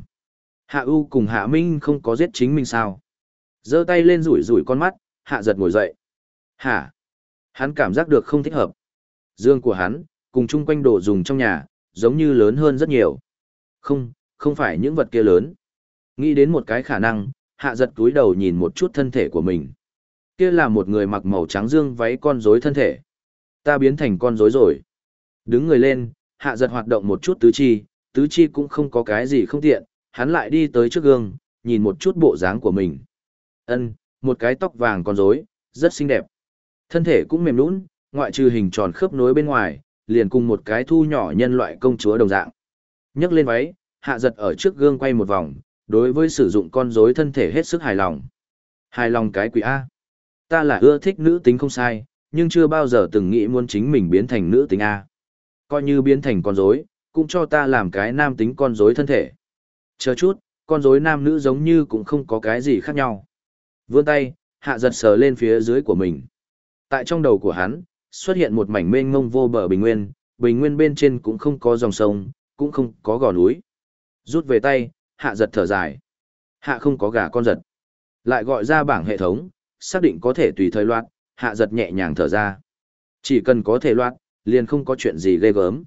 Hạ U cùng Hạ Minh không có giết chính mình sao? giơ tay lên rủi rủi con mắt, Hạ giật ngồi dậy. Hả? Hắn cảm giác được không thích hợp. Dương của hắn, cùng chung quanh đồ dùng trong nhà, giống như lớn hơn rất nhiều. Không, không phải những vật kia lớn. Nghĩ đến một cái khả năng, Hạ giật túi đầu nhìn một chút thân thể của mình. Kia là một người mặc màu trắng dương váy con rối thân thể. Ta biến thành con rối rồi. Đứng người lên, Hạ giật hoạt động một chút tứ chi, tứ chi cũng không có cái gì không tiện, hắn lại đi tới trước gương, nhìn một chút bộ dáng của mình. Ân, một cái tóc vàng con rối, rất xinh đẹp. Thân thể cũng mềm lún, ngoại trừ hình tròn khớp nối bên ngoài, liền cùng một cái thu nhỏ nhân loại công chúa đồng dạng. Nhấc lên váy, hạ giật ở trước gương quay một vòng, đối với sử dụng con rối thân thể hết sức hài lòng. Hài lòng cái quỷ A. Ta là ưa thích nữ tính không sai, nhưng chưa bao giờ từng nghĩ muốn chính mình biến thành nữ tính A. Coi như biến thành con rối, cũng cho ta làm cái nam tính con rối thân thể. Chờ chút, con rối nam nữ giống như cũng không có cái gì khác nhau. Vươn tay, hạ giật sờ lên phía dưới của mình. Tại trong đầu của hắn, xuất hiện một mảnh mênh mông vô bờ bình nguyên, bình nguyên bên trên cũng không có dòng sông, cũng không có gò núi. Rút về tay, hạ giật thở dài. Hạ không có gà con giật. Lại gọi ra bảng hệ thống, xác định có thể tùy thời loạt, hạ giật nhẹ nhàng thở ra. Chỉ cần có thể loạt, liền không có chuyện gì ghê gớm.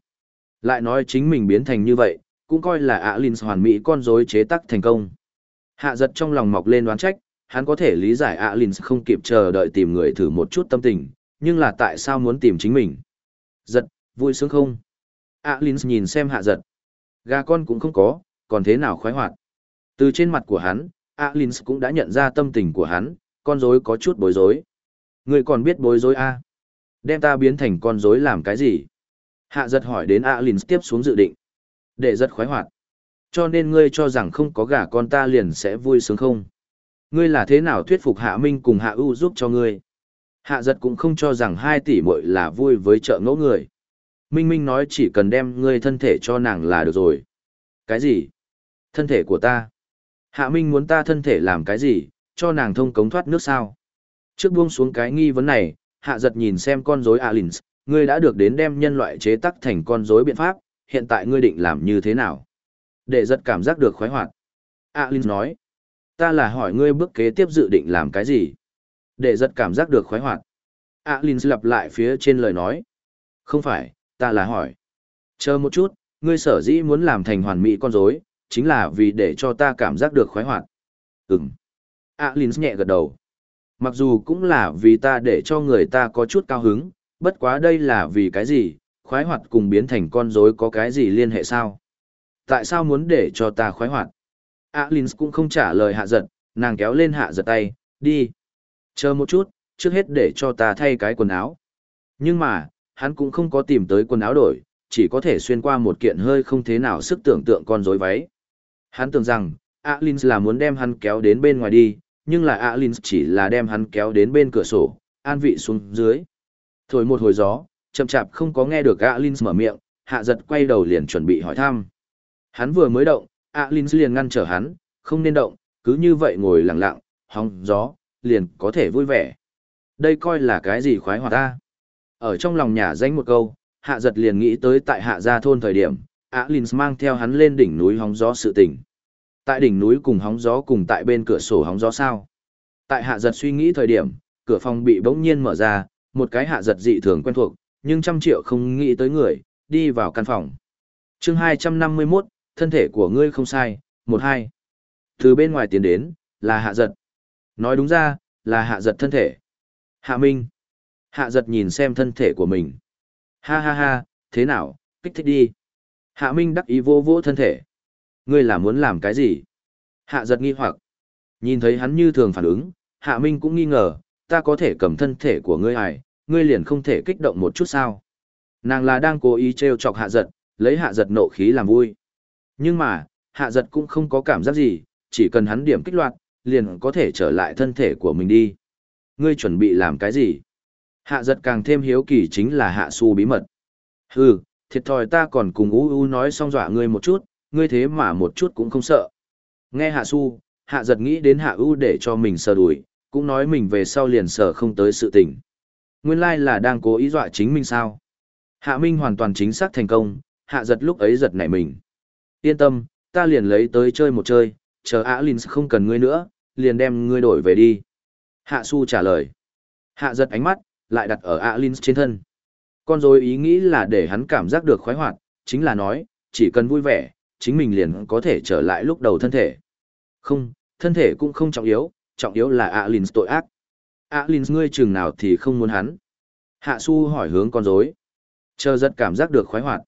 Lại nói chính mình biến thành như vậy, cũng coi là ạ Linh hoàn mỹ con rối chế tác thành công. Hạ giật trong lòng mọc lên đoán trách, hắn có thể lý giải ạ Linh không kịp chờ đợi tìm người thử một chút tâm tình, nhưng là tại sao muốn tìm chính mình? Giật, vui sướng không? ạ Linh nhìn xem hạ giật. Gà con cũng không có, còn thế nào khoái hoạt. Từ trên mặt của hắn, Alins cũng đã nhận ra tâm tình của hắn, con rối có chút bối rối. Người còn biết bối rối a? À? Đem ta biến thành con rối làm cái gì? Hạ giật hỏi đến Alins tiếp xuống dự định. Để rất khoái hoạt. Cho nên ngươi cho rằng không có gả con ta liền sẽ vui sướng không? Ngươi là thế nào thuyết phục Hạ Minh cùng Hạ ưu giúp cho ngươi? Hạ giật cũng không cho rằng hai tỷ muội là vui với trợ ngẫu người. Minh Minh nói chỉ cần đem ngươi thân thể cho nàng là được rồi. Cái gì? Thân thể của ta? Hạ Minh muốn ta thân thể làm cái gì, cho nàng thông cống thoát nước sao? Trước buông xuống cái nghi vấn này, hạ giật nhìn xem con rối Alins, ngươi đã được đến đem nhân loại chế tắc thành con rối biện pháp, hiện tại ngươi định làm như thế nào? Để giật cảm giác được khoái hoạt. Alins nói, ta là hỏi ngươi bước kế tiếp dự định làm cái gì? Để giật cảm giác được khoái hoạt. Alins lặp lại phía trên lời nói. Không phải, ta là hỏi. Chờ một chút, ngươi sở dĩ muốn làm thành hoàn mỹ con rối, chính là vì để cho ta cảm giác được khoái hoạt. Ừm. Alins nhẹ gật đầu. Mặc dù cũng là vì ta để cho người ta có chút cao hứng, bất quá đây là vì cái gì, khoái hoạt cùng biến thành con rối có cái gì liên hệ sao? Tại sao muốn để cho ta khoái hoạt? Alins cũng không trả lời hạ giật, nàng kéo lên hạ giật tay, đi. Chờ một chút, trước hết để cho ta thay cái quần áo. Nhưng mà, hắn cũng không có tìm tới quần áo đổi, chỉ có thể xuyên qua một kiện hơi không thế nào sức tưởng tượng con rối váy. Hắn tưởng rằng, Alins là muốn đem hắn kéo đến bên ngoài đi, nhưng là Alins chỉ là đem hắn kéo đến bên cửa sổ, an vị xuống dưới. Thổi một hồi gió, chậm chạp không có nghe được Alins mở miệng, hạ giật quay đầu liền chuẩn bị hỏi thăm. Hắn vừa mới động, Alins liền ngăn trở hắn, không nên động, cứ như vậy ngồi lặng lặng, hóng gió, liền có thể vui vẻ. Đây coi là cái gì khoái hoạt ta? Ở trong lòng nhà danh một câu, hạ giật liền nghĩ tới tại hạ gia thôn thời điểm, Alin mang theo hắn lên đỉnh núi hóng gió sự tình. Tại đỉnh núi cùng hóng gió cùng tại bên cửa sổ hóng gió sao? Tại hạ giật suy nghĩ thời điểm, cửa phòng bị bỗng nhiên mở ra, một cái hạ giật dị thường quen thuộc, nhưng trăm triệu không nghĩ tới người, đi vào căn phòng. chương 251, thân thể của ngươi không sai, một hai. Từ bên ngoài tiến đến, là hạ giật. Nói đúng ra, là hạ giật thân thể. Hạ Minh. Hạ giật nhìn xem thân thể của mình. Ha ha ha, thế nào, kích thích đi. Hạ Minh đắc ý vô vô thân thể ngươi là muốn làm cái gì? Hạ giật nghi hoặc. Nhìn thấy hắn như thường phản ứng, Hạ Minh cũng nghi ngờ, ta có thể cầm thân thể của ngươi hài, ngươi liền không thể kích động một chút sao? Nàng là đang cố ý trêu chọc hạ giật, lấy hạ giật nộ khí làm vui. Nhưng mà, hạ giật cũng không có cảm giác gì, chỉ cần hắn điểm kích loạt, liền có thể trở lại thân thể của mình đi. Ngươi chuẩn bị làm cái gì? Hạ giật càng thêm hiếu kỳ chính là hạ su bí mật. Hừ, thiệt thòi ta còn cùng u u nói xong dọa ngươi một chút, ngươi thế mà một chút cũng không sợ. Nghe hạ su, hạ giật nghĩ đến hạ u để cho mình sờ đuổi, cũng nói mình về sau liền sờ không tới sự tình. Nguyên lai là đang cố ý dọa chính mình sao. Hạ Minh hoàn toàn chính xác thành công, hạ giật lúc ấy giật nảy mình. Yên tâm, ta liền lấy tới chơi một chơi, chờ Á Linh không cần ngươi nữa, liền đem ngươi đổi về đi. Hạ Su trả lời. Hạ giật ánh mắt, lại đặt ở Á Linh trên thân. Con dối ý nghĩ là để hắn cảm giác được khoái hoạt, chính là nói, chỉ cần vui vẻ, chính mình liền có thể trở lại lúc đầu thân thể. Không, thân thể cũng không trọng yếu, trọng yếu là Alins Linh tội ác. Alins Linh ngươi chừng nào thì không muốn hắn. Hạ Su hỏi hướng con dối. Chờ giật cảm giác được khoái hoạt.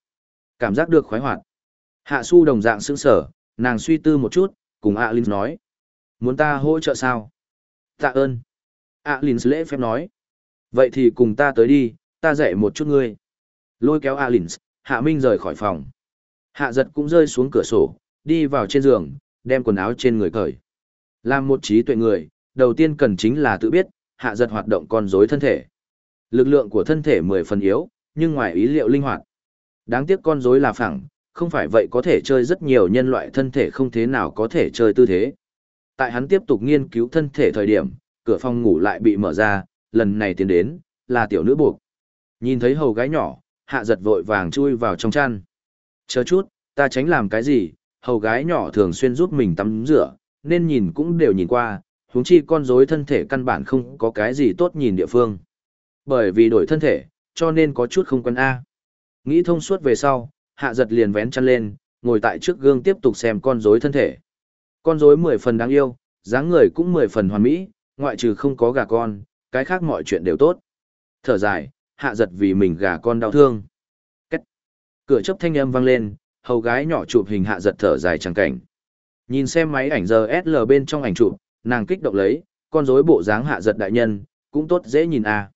Cảm giác được khoái hoạt. Hạ Su đồng dạng sững sở, nàng suy tư một chút, cùng A Linh nói. Muốn ta hỗ trợ sao? Tạ ơn. A Linh lễ phép nói. Vậy thì cùng ta tới đi, ta dạy một chút ngươi. Lôi kéo Alins, Hạ Minh rời khỏi phòng. Hạ giật cũng rơi xuống cửa sổ, đi vào trên giường, đem quần áo trên người cởi. Làm một trí tuệ người, đầu tiên cần chính là tự biết, hạ giật hoạt động con rối thân thể. Lực lượng của thân thể mười phần yếu, nhưng ngoài ý liệu linh hoạt. Đáng tiếc con rối là phẳng, không phải vậy có thể chơi rất nhiều nhân loại thân thể không thế nào có thể chơi tư thế. Tại hắn tiếp tục nghiên cứu thân thể thời điểm, cửa phòng ngủ lại bị mở ra, lần này tiến đến, là tiểu nữ buộc. Nhìn thấy hầu gái nhỏ, hạ giật vội vàng chui vào trong chăn. Chờ chút, ta tránh làm cái gì, hầu gái nhỏ thường xuyên giúp mình tắm rửa, nên nhìn cũng đều nhìn qua, huống chi con rối thân thể căn bản không có cái gì tốt nhìn địa phương. Bởi vì đổi thân thể, cho nên có chút không quen A. Nghĩ thông suốt về sau, hạ giật liền vén chăn lên, ngồi tại trước gương tiếp tục xem con rối thân thể. Con rối mười phần đáng yêu, dáng người cũng mười phần hoàn mỹ, ngoại trừ không có gà con, cái khác mọi chuyện đều tốt. Thở dài, hạ giật vì mình gà con đau thương. Cách. Cửa chấp thanh âm vang lên, hầu gái nhỏ chụp hình hạ giật thở dài chẳng cảnh. Nhìn xem máy ảnh giờ SL bên trong ảnh chụp, nàng kích động lấy, con rối bộ dáng hạ giật đại nhân, cũng tốt dễ nhìn à.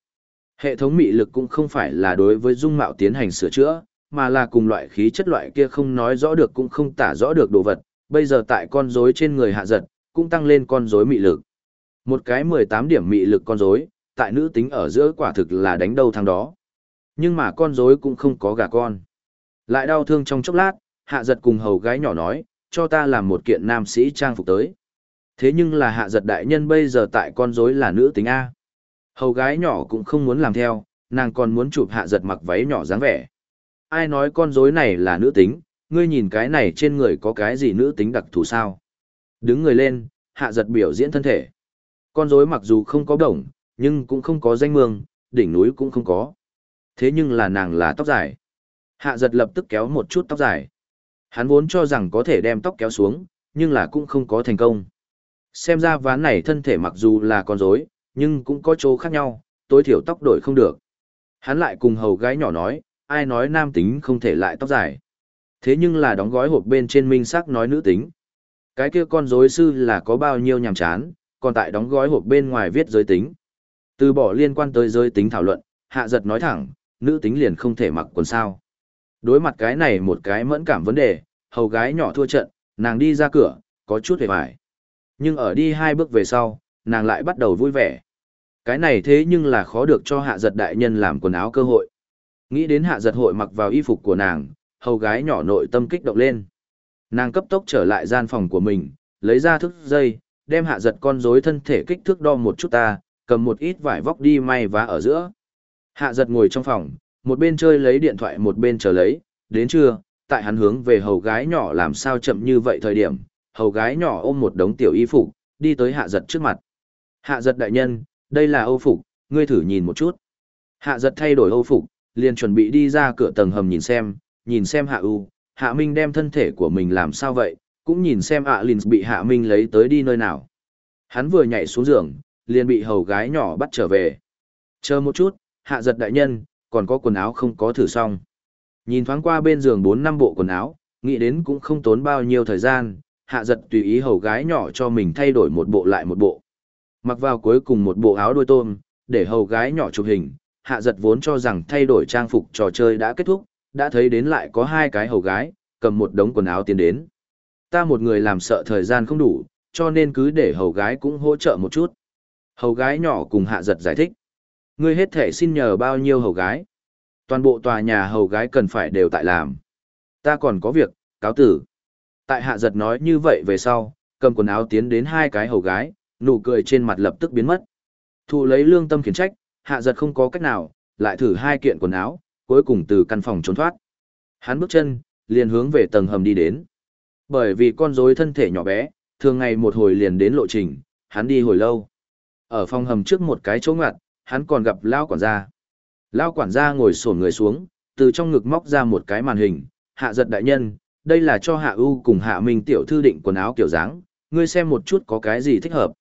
Hệ thống mị lực cũng không phải là đối với dung mạo tiến hành sửa chữa, mà là cùng loại khí chất loại kia không nói rõ được cũng không tả rõ được đồ vật, bây giờ tại con rối trên người hạ giật, cũng tăng lên con rối mị lực. Một cái 18 điểm mị lực con rối, tại nữ tính ở giữa quả thực là đánh đâu thằng đó. Nhưng mà con rối cũng không có gà con. Lại đau thương trong chốc lát, hạ giật cùng hầu gái nhỏ nói, cho ta làm một kiện nam sĩ trang phục tới. Thế nhưng là hạ giật đại nhân bây giờ tại con rối là nữ tính A. Hầu gái nhỏ cũng không muốn làm theo, nàng còn muốn chụp hạ giật mặc váy nhỏ dáng vẻ. Ai nói con rối này là nữ tính, ngươi nhìn cái này trên người có cái gì nữ tính đặc thù sao? Đứng người lên, hạ giật biểu diễn thân thể. Con rối mặc dù không có đồng, nhưng cũng không có danh mương, đỉnh núi cũng không có. Thế nhưng là nàng là tóc dài. Hạ giật lập tức kéo một chút tóc dài. Hắn vốn cho rằng có thể đem tóc kéo xuống, nhưng là cũng không có thành công. Xem ra ván này thân thể mặc dù là con rối, nhưng cũng có chỗ khác nhau, tối thiểu tóc đổi không được. Hắn lại cùng hầu gái nhỏ nói, ai nói nam tính không thể lại tóc dài. Thế nhưng là đóng gói hộp bên trên minh sắc nói nữ tính. Cái kia con rối sư là có bao nhiêu nhàm chán, còn tại đóng gói hộp bên ngoài viết giới tính. Từ bỏ liên quan tới giới tính thảo luận, hạ giật nói thẳng, nữ tính liền không thể mặc quần sao. Đối mặt cái này một cái mẫn cảm vấn đề, hầu gái nhỏ thua trận, nàng đi ra cửa, có chút hề vải. Nhưng ở đi hai bước về sau, nàng lại bắt đầu vui vẻ. Cái này thế nhưng là khó được cho hạ giật đại nhân làm quần áo cơ hội. Nghĩ đến hạ giật hội mặc vào y phục của nàng, hầu gái nhỏ nội tâm kích động lên. Nàng cấp tốc trở lại gian phòng của mình, lấy ra thức dây, đem hạ giật con rối thân thể kích thước đo một chút ta, cầm một ít vải vóc đi may vá ở giữa. Hạ giật ngồi trong phòng, một bên chơi lấy điện thoại một bên chờ lấy, đến trưa, tại hắn hướng về hầu gái nhỏ làm sao chậm như vậy thời điểm, hầu gái nhỏ ôm một đống tiểu y phục, đi tới hạ giật trước mặt. Hạ giật đại nhân, đây là âu phục, ngươi thử nhìn một chút. Hạ giật thay đổi âu phục, liền chuẩn bị đi ra cửa tầng hầm nhìn xem, nhìn xem hạ u, hạ minh đem thân thể của mình làm sao vậy, cũng nhìn xem ạ à Linh bị hạ minh lấy tới đi nơi nào. Hắn vừa nhảy xuống giường, liền bị hầu gái nhỏ bắt trở về. Chờ một chút, hạ giật đại nhân, còn có quần áo không có thử xong. Nhìn thoáng qua bên giường bốn năm bộ quần áo, nghĩ đến cũng không tốn bao nhiêu thời gian, hạ giật tùy ý hầu gái nhỏ cho mình thay đổi một bộ lại một bộ. Mặc vào cuối cùng một bộ áo đôi tôm, để hầu gái nhỏ chụp hình, hạ giật vốn cho rằng thay đổi trang phục trò chơi đã kết thúc, đã thấy đến lại có hai cái hầu gái, cầm một đống quần áo tiến đến. Ta một người làm sợ thời gian không đủ, cho nên cứ để hầu gái cũng hỗ trợ một chút. Hầu gái nhỏ cùng hạ giật giải thích. Ngươi hết thể xin nhờ bao nhiêu hầu gái. Toàn bộ tòa nhà hầu gái cần phải đều tại làm. Ta còn có việc, cáo tử. Tại hạ giật nói như vậy về sau, cầm quần áo tiến đến hai cái hầu gái, nụ cười trên mặt lập tức biến mất. Thụ lấy lương tâm khiển trách, hạ giật không có cách nào, lại thử hai kiện quần áo, cuối cùng từ căn phòng trốn thoát. Hắn bước chân, liền hướng về tầng hầm đi đến. Bởi vì con rối thân thể nhỏ bé, thường ngày một hồi liền đến lộ trình, hắn đi hồi lâu. Ở phòng hầm trước một cái chỗ ngặt, hắn còn gặp Lao quản gia. Lao quản gia ngồi sổn người xuống, từ trong ngực móc ra một cái màn hình, hạ giật đại nhân, đây là cho hạ ưu cùng hạ minh tiểu thư định quần áo kiểu dáng, ngươi xem một chút có cái gì thích hợp.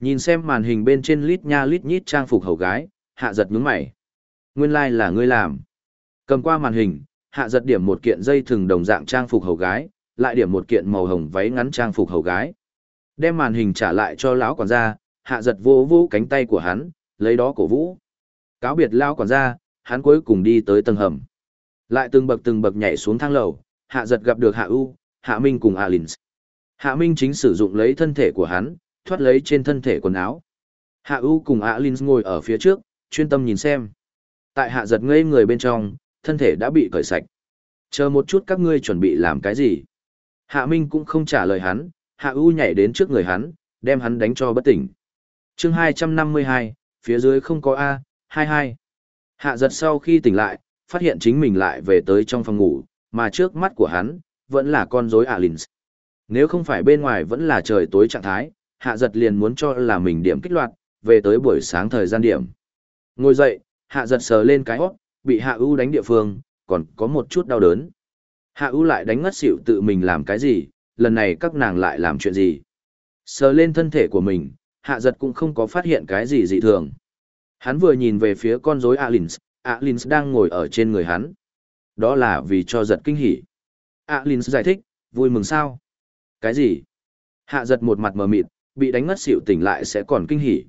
Nhìn xem màn hình bên trên lít nha lít nhít trang phục hầu gái, hạ giật nhướng mày. Nguyên lai like là ngươi làm. Cầm qua màn hình, hạ giật điểm một kiện dây thừng đồng dạng trang phục hầu gái, lại điểm một kiện màu hồng váy ngắn trang phục hầu gái. Đem màn hình trả lại cho lão quản gia, hạ giật vô vô cánh tay của hắn, lấy đó cổ vũ. Cáo biệt lao quản gia, hắn cuối cùng đi tới tầng hầm. Lại từng bậc từng bậc nhảy xuống thang lầu, hạ giật gặp được hạ u, hạ minh cùng Alins. Hạ minh chính sử dụng lấy thân thể của hắn, thoát lấy trên thân thể quần áo. Hạ u cùng Alins ngồi ở phía trước, chuyên tâm nhìn xem. Tại hạ giật ngây người bên trong, thân thể đã bị cởi sạch. Chờ một chút các ngươi chuẩn bị làm cái gì? Hạ Minh cũng không trả lời hắn, Hạ U nhảy đến trước người hắn, đem hắn đánh cho bất tỉnh chương 252, phía dưới không có A, 22. Hạ giật sau khi tỉnh lại, phát hiện chính mình lại về tới trong phòng ngủ, mà trước mắt của hắn, vẫn là con rối Alins. Nếu không phải bên ngoài vẫn là trời tối trạng thái, hạ giật liền muốn cho là mình điểm kích loạt, về tới buổi sáng thời gian điểm. Ngồi dậy, hạ giật sờ lên cái hót, bị hạ ưu đánh địa phương, còn có một chút đau đớn. Hạ ưu lại đánh ngất xỉu tự mình làm cái gì, lần này các nàng lại làm chuyện gì. Sờ lên thân thể của mình, hạ giật cũng không có phát hiện cái gì dị thường. Hắn vừa nhìn về phía con rối Alins, Alins đang ngồi ở trên người hắn. Đó là vì cho giật kinh hỉ. Alins giải thích, vui mừng sao? Cái gì? Hạ giật một mặt mờ mịt, bị đánh ngất xỉu tỉnh lại sẽ còn kinh hỉ.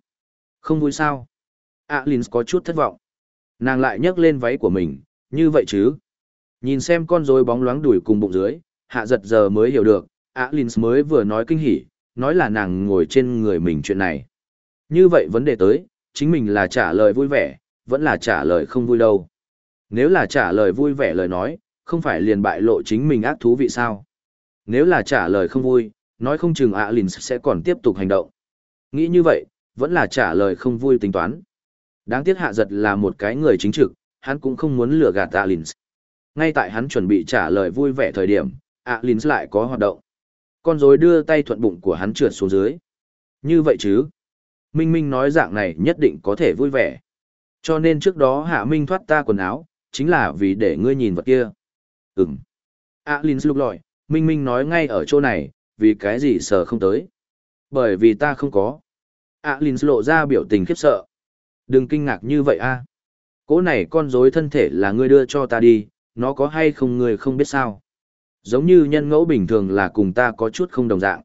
Không vui sao? Alins có chút thất vọng. Nàng lại nhấc lên váy của mình, như vậy chứ? Nhìn xem con rối bóng loáng đuổi cùng bụng dưới, hạ giật giờ mới hiểu được, Alins mới vừa nói kinh hỉ, nói là nàng ngồi trên người mình chuyện này. Như vậy vấn đề tới, chính mình là trả lời vui vẻ, vẫn là trả lời không vui đâu. Nếu là trả lời vui vẻ lời nói, không phải liền bại lộ chính mình ác thú vị sao? Nếu là trả lời không vui, nói không chừng ạ lìn sẽ còn tiếp tục hành động. Nghĩ như vậy, vẫn là trả lời không vui tính toán. Đáng tiếc hạ giật là một cái người chính trực, hắn cũng không muốn lừa gạt ạ lìn. Ngay tại hắn chuẩn bị trả lời vui vẻ thời điểm, ạ lìn lại có hoạt động. Con rối đưa tay thuận bụng của hắn trượt xuống dưới. Như vậy chứ? Minh Minh nói dạng này nhất định có thể vui vẻ. Cho nên trước đó Hạ Minh thoát ta quần áo, chính là vì để ngươi nhìn vật kia. Ừm. linh lục lọi, Minh Minh nói ngay ở chỗ này, vì cái gì sợ không tới. Bởi vì ta không có. Alins lộ ra biểu tình khiếp sợ. Đừng kinh ngạc như vậy a. Cố này con rối thân thể là ngươi đưa cho ta đi, nó có hay không ngươi không biết sao. Giống như nhân ngẫu bình thường là cùng ta có chút không đồng dạng.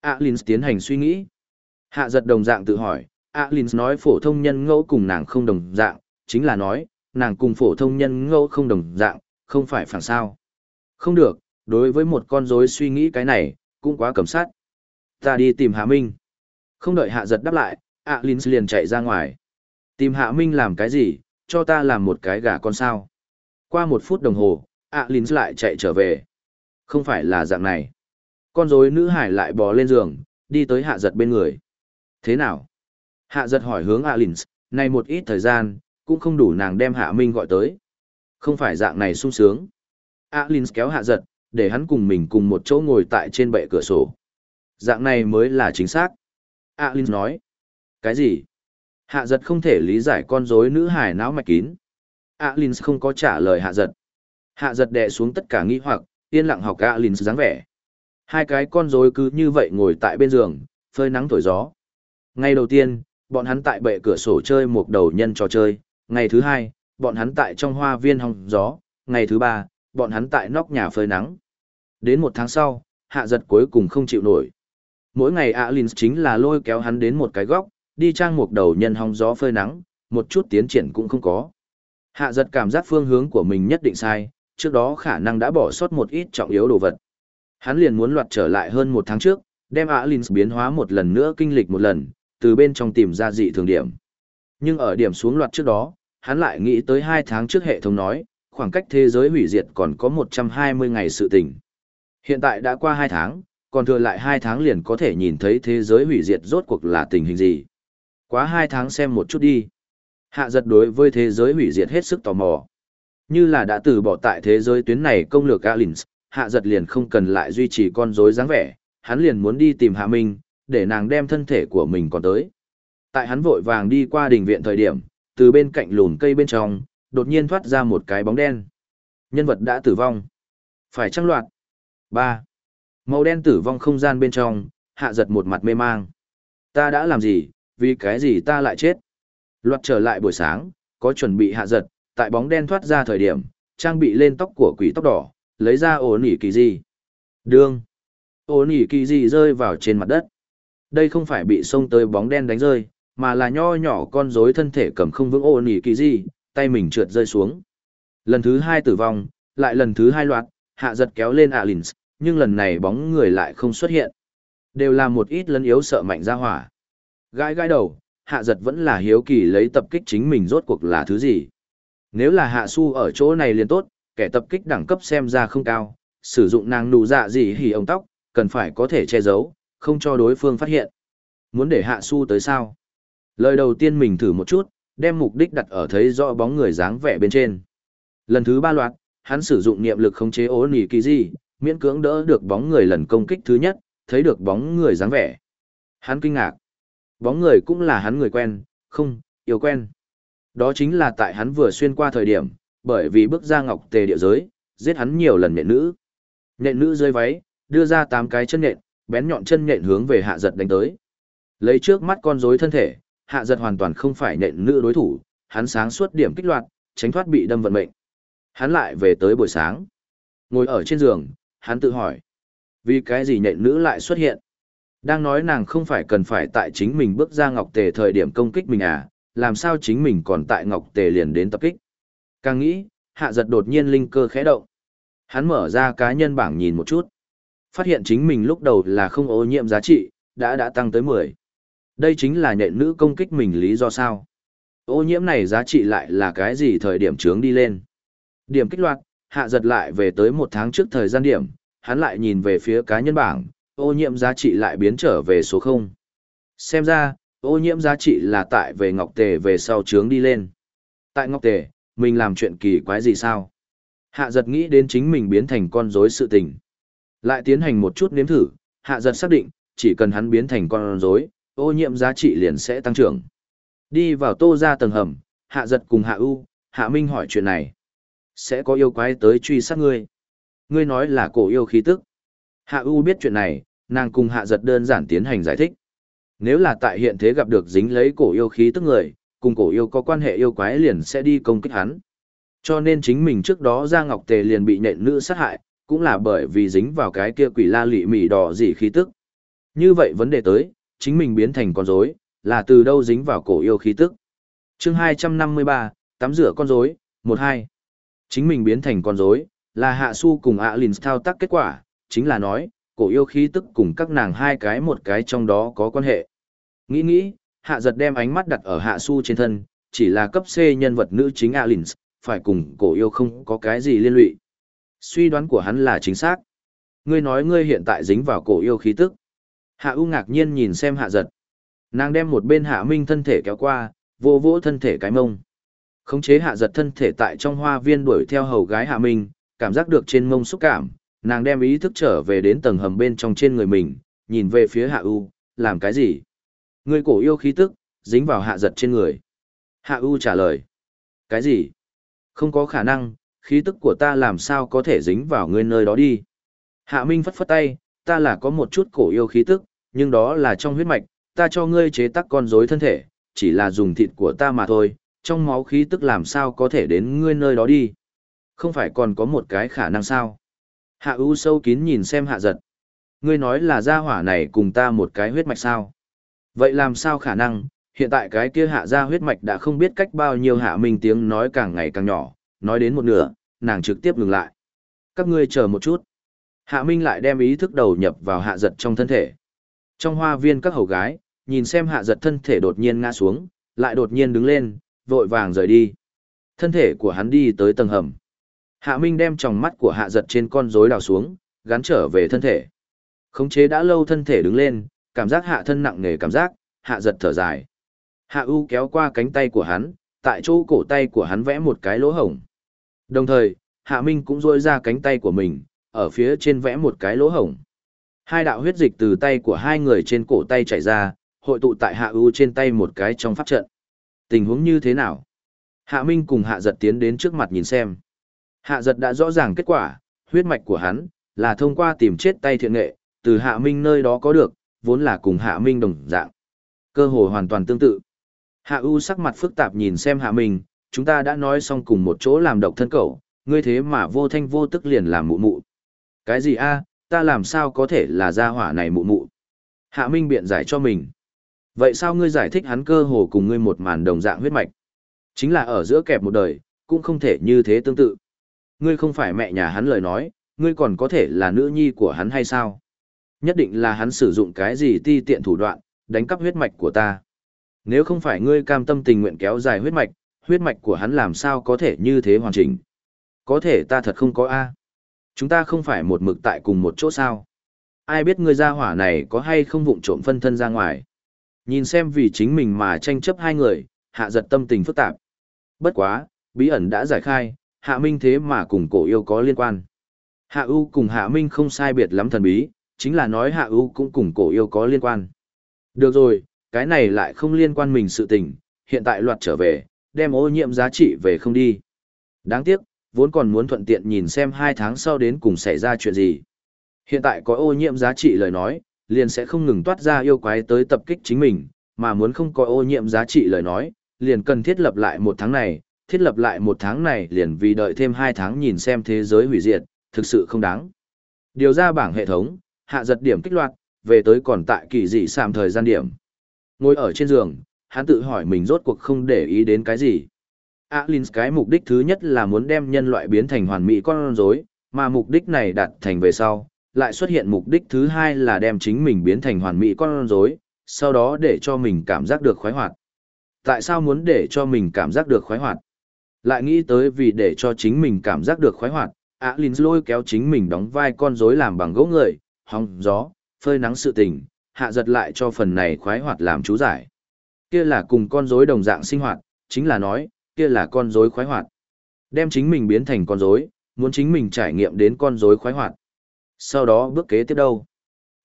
Alins tiến hành suy nghĩ. Hạ giật đồng dạng tự hỏi, Alins nói phổ thông nhân ngẫu cùng nàng không đồng dạng, chính là nói, nàng cùng phổ thông nhân ngẫu không đồng dạng, không phải phản sao. Không được, đối với một con rối suy nghĩ cái này, cũng quá cầm sát. Ta đi tìm Hạ Minh. Không đợi Hạ giật đáp lại, Alins liền chạy ra ngoài. Tìm Hạ Minh làm cái gì, cho ta làm một cái gà con sao. Qua một phút đồng hồ, Alins lại chạy trở về. Không phải là dạng này. Con rối nữ hải lại bò lên giường, đi tới hạ giật bên người. Thế nào? Hạ giật hỏi hướng Alins, này một ít thời gian, cũng không đủ nàng đem hạ minh gọi tới. Không phải dạng này sung sướng. Alins kéo hạ giật, để hắn cùng mình cùng một chỗ ngồi tại trên bệ cửa sổ. Dạng này mới là chính xác. Alins nói. Cái gì? Hạ giật không thể lý giải con rối nữ hải não mạch kín. Alins không có trả lời hạ giật. Hạ giật đè xuống tất cả nghi hoặc, yên lặng học Alins dáng vẻ. Hai cái con rối cứ như vậy ngồi tại bên giường, phơi nắng thổi gió. Ngày đầu tiên, bọn hắn tại bệ cửa sổ chơi một đầu nhân trò chơi. Ngày thứ hai, bọn hắn tại trong hoa viên hong gió. Ngày thứ ba, bọn hắn tại nóc nhà phơi nắng. Đến một tháng sau, hạ giật cuối cùng không chịu nổi. Mỗi ngày Alins chính là lôi kéo hắn đến một cái góc, đi trang một đầu nhân hong gió phơi nắng, một chút tiến triển cũng không có. Hạ giật cảm giác phương hướng của mình nhất định sai, trước đó khả năng đã bỏ sót một ít trọng yếu đồ vật. Hắn liền muốn loạt trở lại hơn một tháng trước, đem Alins biến hóa một lần nữa kinh lịch một lần, từ bên trong tìm ra dị thường điểm. Nhưng ở điểm xuống loạt trước đó, hắn lại nghĩ tới hai tháng trước hệ thống nói, khoảng cách thế giới hủy diệt còn có 120 ngày sự tình. Hiện tại đã qua hai tháng, còn thừa lại hai tháng liền có thể nhìn thấy thế giới hủy diệt rốt cuộc là tình hình gì. Quá hai tháng xem một chút đi. Hạ giật đối với thế giới hủy diệt hết sức tò mò. Như là đã từ bỏ tại thế giới tuyến này công lược Alins, hạ giật liền không cần lại duy trì con rối dáng vẻ, hắn liền muốn đi tìm hạ minh, để nàng đem thân thể của mình còn tới. Tại hắn vội vàng đi qua đình viện thời điểm, từ bên cạnh lùn cây bên trong, đột nhiên thoát ra một cái bóng đen. Nhân vật đã tử vong. Phải trăng loạt. ba Màu đen tử vong không gian bên trong, hạ giật một mặt mê mang. Ta đã làm gì, vì cái gì ta lại chết? Loạt trở lại buổi sáng, có chuẩn bị hạ giật, tại bóng đen thoát ra thời điểm, trang bị lên tóc của quỷ tóc đỏ, lấy ra ổ nỉ kỳ gì. Đương. Ổ nỉ kỳ gì rơi vào trên mặt đất. Đây không phải bị xông tới bóng đen đánh rơi, mà là nho nhỏ con rối thân thể cầm không vững ổ nỉ kỳ gì, tay mình trượt rơi xuống. Lần thứ hai tử vong, lại lần thứ hai loạt, hạ giật kéo lên Alins, nhưng lần này bóng người lại không xuất hiện. Đều là một ít lấn yếu sợ mạnh ra hỏa. Gãi gãi đầu, hạ giật vẫn là hiếu kỳ lấy tập kích chính mình rốt cuộc là thứ gì. Nếu là hạ su ở chỗ này liền tốt, kẻ tập kích đẳng cấp xem ra không cao, sử dụng nàng nụ dạ gì hỉ ống tóc, cần phải có thể che giấu, không cho đối phương phát hiện. Muốn để hạ su tới sao? Lời đầu tiên mình thử một chút, đem mục đích đặt ở thấy rõ bóng người dáng vẻ bên trên. Lần thứ ba loạt, hắn sử dụng niệm lực khống chế ố nỉ kỳ gì, miễn cưỡng đỡ được bóng người lần công kích thứ nhất, thấy được bóng người dáng vẻ. Hắn kinh ngạc. Bóng người cũng là hắn người quen, không, yêu quen. Đó chính là tại hắn vừa xuyên qua thời điểm, bởi vì bước ra ngọc tề địa giới, giết hắn nhiều lần nhện nữ. Nện nữ rơi váy, đưa ra tám cái chân nện, bén nhọn chân nện hướng về hạ giật đánh tới. Lấy trước mắt con rối thân thể, hạ giật hoàn toàn không phải nhện nữ đối thủ, hắn sáng suốt điểm kích loạt, tránh thoát bị đâm vận mệnh. Hắn lại về tới buổi sáng. Ngồi ở trên giường, hắn tự hỏi. Vì cái gì nhện nữ lại xuất hiện? Đang nói nàng không phải cần phải tại chính mình bước ra ngọc tề thời điểm công kích mình à, làm sao chính mình còn tại ngọc tề liền đến tập kích. Càng nghĩ, hạ giật đột nhiên linh cơ khẽ động. Hắn mở ra cá nhân bảng nhìn một chút. Phát hiện chính mình lúc đầu là không ô nhiễm giá trị, đã đã tăng tới 10. Đây chính là nhện nữ công kích mình lý do sao. Ô nhiễm này giá trị lại là cái gì thời điểm trướng đi lên. Điểm kích loạt, hạ giật lại về tới một tháng trước thời gian điểm, hắn lại nhìn về phía cá nhân bảng, ô nhiễm giá trị lại biến trở về số 0. Xem ra, ô nhiễm giá trị là tại về ngọc tề về sau trướng đi lên. Tại ngọc tề, mình làm chuyện kỳ quái gì sao? Hạ giật nghĩ đến chính mình biến thành con rối sự tình. Lại tiến hành một chút nếm thử, hạ giật xác định, chỉ cần hắn biến thành con rối, ô nhiễm giá trị liền sẽ tăng trưởng. Đi vào tô ra tầng hầm, hạ giật cùng hạ u, hạ minh hỏi chuyện này. Sẽ có yêu quái tới truy sát ngươi. Ngươi nói là cổ yêu khí tức. Hạ u biết chuyện này, nàng cùng hạ giật đơn giản tiến hành giải thích. Nếu là tại hiện thế gặp được dính lấy cổ yêu khí tức người, cùng cổ yêu có quan hệ yêu quái liền sẽ đi công kích hắn. Cho nên chính mình trước đó ra ngọc tề liền bị nện nữ sát hại, cũng là bởi vì dính vào cái kia quỷ la lị mỉ đỏ gì khí tức. Như vậy vấn đề tới, chính mình biến thành con rối, là từ đâu dính vào cổ yêu khí tức. Chương 253, tắm rửa con rối, 12. Chính mình biến thành con rối, là hạ su cùng ạ lìn thao tác kết quả, chính là nói, cổ yêu khí tức cùng các nàng hai cái một cái trong đó có quan hệ. Nghĩ nghĩ, hạ giật đem ánh mắt đặt ở hạ su trên thân, chỉ là cấp C nhân vật nữ chính Alins, phải cùng cổ yêu không có cái gì liên lụy. Suy đoán của hắn là chính xác. Ngươi nói ngươi hiện tại dính vào cổ yêu khí tức. Hạ U ngạc nhiên nhìn xem hạ giật. Nàng đem một bên hạ minh thân thể kéo qua, vô vỗ thân thể cái mông. Khống chế hạ giật thân thể tại trong hoa viên đuổi theo hầu gái hạ minh, cảm giác được trên mông xúc cảm, nàng đem ý thức trở về đến tầng hầm bên trong trên người mình, nhìn về phía hạ U, làm cái gì? Người cổ yêu khí tức, dính vào hạ giật trên người. Hạ U trả lời. Cái gì? Không có khả năng, khí tức của ta làm sao có thể dính vào ngươi nơi đó đi. Hạ Minh phất phất tay, ta là có một chút cổ yêu khí tức, nhưng đó là trong huyết mạch, ta cho ngươi chế tác con rối thân thể, chỉ là dùng thịt của ta mà thôi, trong máu khí tức làm sao có thể đến ngươi nơi đó đi. Không phải còn có một cái khả năng sao? Hạ U sâu kín nhìn xem hạ giật. Ngươi nói là gia hỏa này cùng ta một cái huyết mạch sao? Vậy làm sao khả năng, hiện tại cái kia hạ Gia huyết mạch đã không biết cách bao nhiêu hạ minh tiếng nói càng ngày càng nhỏ, nói đến một nửa, nàng trực tiếp ngừng lại. Các ngươi chờ một chút. Hạ minh lại đem ý thức đầu nhập vào hạ giật trong thân thể. Trong hoa viên các hầu gái, nhìn xem hạ giật thân thể đột nhiên ngã xuống, lại đột nhiên đứng lên, vội vàng rời đi. Thân thể của hắn đi tới tầng hầm. Hạ Minh đem tròng mắt của hạ giật trên con rối đào xuống, gắn trở về thân thể. Khống chế đã lâu thân thể đứng lên, cảm giác hạ thân nặng nề cảm giác, hạ giật thở dài. Hạ U kéo qua cánh tay của hắn, tại chỗ cổ tay của hắn vẽ một cái lỗ hổng. Đồng thời, Hạ Minh cũng rôi ra cánh tay của mình, ở phía trên vẽ một cái lỗ hổng. Hai đạo huyết dịch từ tay của hai người trên cổ tay chảy ra, hội tụ tại Hạ U trên tay một cái trong pháp trận. Tình huống như thế nào? Hạ Minh cùng Hạ Giật tiến đến trước mặt nhìn xem. Hạ Giật đã rõ ràng kết quả, huyết mạch của hắn là thông qua tìm chết tay thiện nghệ, từ Hạ Minh nơi đó có được, vốn là cùng Hạ Minh đồng dạng. Cơ hội hoàn toàn tương tự. Hạ U sắc mặt phức tạp nhìn xem Hạ Minh, chúng ta đã nói xong cùng một chỗ làm độc thân cậu, ngươi thế mà vô thanh vô tức liền làm mụ mụ. Cái gì a? ta làm sao có thể là gia hỏa này mụ mụ? Hạ Minh biện giải cho mình. Vậy sao ngươi giải thích hắn cơ hồ cùng ngươi một màn đồng dạng huyết mạch? Chính là ở giữa kẹp một đời, cũng không thể như thế tương tự. Ngươi không phải mẹ nhà hắn lời nói, ngươi còn có thể là nữ nhi của hắn hay sao? Nhất định là hắn sử dụng cái gì ti tiện thủ đoạn, đánh cắp huyết mạch của ta. Nếu không phải ngươi cam tâm tình nguyện kéo dài huyết mạch, huyết mạch của hắn làm sao có thể như thế hoàn chỉnh. Có thể ta thật không có A. Chúng ta không phải một mực tại cùng một chỗ sao. Ai biết ngươi gia hỏa này có hay không vụng trộm phân thân ra ngoài. Nhìn xem vì chính mình mà tranh chấp hai người, hạ giật tâm tình phức tạp. Bất quá, bí ẩn đã giải khai, hạ minh thế mà cùng cổ yêu có liên quan. Hạ U cùng hạ minh không sai biệt lắm thần bí, chính là nói hạ U cũng cùng cổ yêu có liên quan. Được rồi, cái này lại không liên quan mình sự tình, hiện tại loạt trở về, đem ô nhiễm giá trị về không đi. Đáng tiếc, vốn còn muốn thuận tiện nhìn xem hai tháng sau đến cùng xảy ra chuyện gì. Hiện tại có ô nhiễm giá trị lời nói, liền sẽ không ngừng toát ra yêu quái tới tập kích chính mình, mà muốn không có ô nhiễm giá trị lời nói, liền cần thiết lập lại một tháng này, thiết lập lại một tháng này liền vì đợi thêm hai tháng nhìn xem thế giới hủy diệt, thực sự không đáng. Điều ra bảng hệ thống, hạ giật điểm kích loạt, về tới còn tại kỳ dị sạm thời gian điểm. Ngồi ở trên giường, hắn tự hỏi mình rốt cuộc không để ý đến cái gì. Alins cái mục đích thứ nhất là muốn đem nhân loại biến thành hoàn mỹ con rối, mà mục đích này đạt thành về sau, lại xuất hiện mục đích thứ hai là đem chính mình biến thành hoàn mỹ con rối, sau đó để cho mình cảm giác được khoái hoạt. Tại sao muốn để cho mình cảm giác được khoái hoạt? Lại nghĩ tới vì để cho chính mình cảm giác được khoái hoạt, Alins lôi kéo chính mình đóng vai con rối làm bằng gỗ người, hóng gió, phơi nắng sự tình, hạ giật lại cho phần này khoái hoạt làm chú giải. Kia là cùng con rối đồng dạng sinh hoạt, chính là nói, kia là con rối khoái hoạt. Đem chính mình biến thành con rối, muốn chính mình trải nghiệm đến con rối khoái hoạt. Sau đó bước kế tiếp đâu?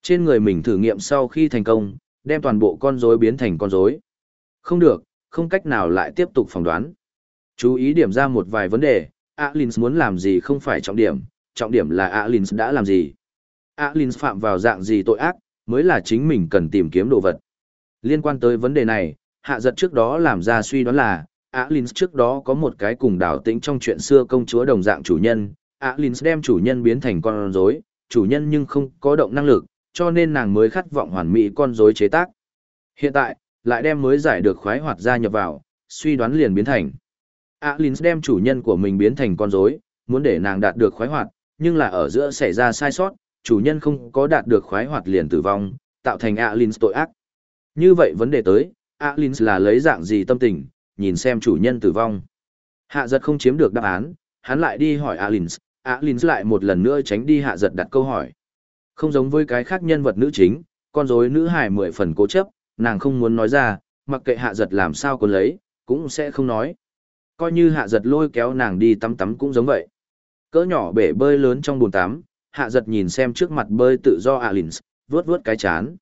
Trên người mình thử nghiệm sau khi thành công, đem toàn bộ con rối biến thành con rối. Không được, không cách nào lại tiếp tục phỏng đoán. Chú ý điểm ra một vài vấn đề, Alins muốn làm gì không phải trọng điểm, trọng điểm là Alins đã làm gì. Alins phạm vào dạng gì tội ác, mới là chính mình cần tìm kiếm đồ vật. Liên quan tới vấn đề này, hạ giật trước đó làm ra suy đoán là, Alins trước đó có một cái cùng đảo tĩnh trong chuyện xưa công chúa đồng dạng chủ nhân, Alins đem chủ nhân biến thành con rối, chủ nhân nhưng không có động năng lực, cho nên nàng mới khát vọng hoàn mỹ con rối chế tác. Hiện tại, lại đem mới giải được khoái hoạt gia nhập vào, suy đoán liền biến thành. Alins đem chủ nhân của mình biến thành con rối, muốn để nàng đạt được khoái hoạt, nhưng là ở giữa xảy ra sai sót, chủ nhân không có đạt được khoái hoạt liền tử vong, tạo thành Alins tội ác. Như vậy vấn đề tới, Alins là lấy dạng gì tâm tình, nhìn xem chủ nhân tử vong. Hạ giật không chiếm được đáp án, hắn lại đi hỏi Alins, Alins lại một lần nữa tránh đi hạ giật đặt câu hỏi. Không giống với cái khác nhân vật nữ chính, con rối nữ hài mười phần cố chấp, nàng không muốn nói ra, mặc kệ hạ giật làm sao còn lấy, cũng sẽ không nói. Coi như hạ giật lôi kéo nàng đi tắm tắm cũng giống vậy. Cỡ nhỏ bể bơi lớn trong bồn tắm, hạ giật nhìn xem trước mặt bơi tự do Alins, vướt vướt cái chán.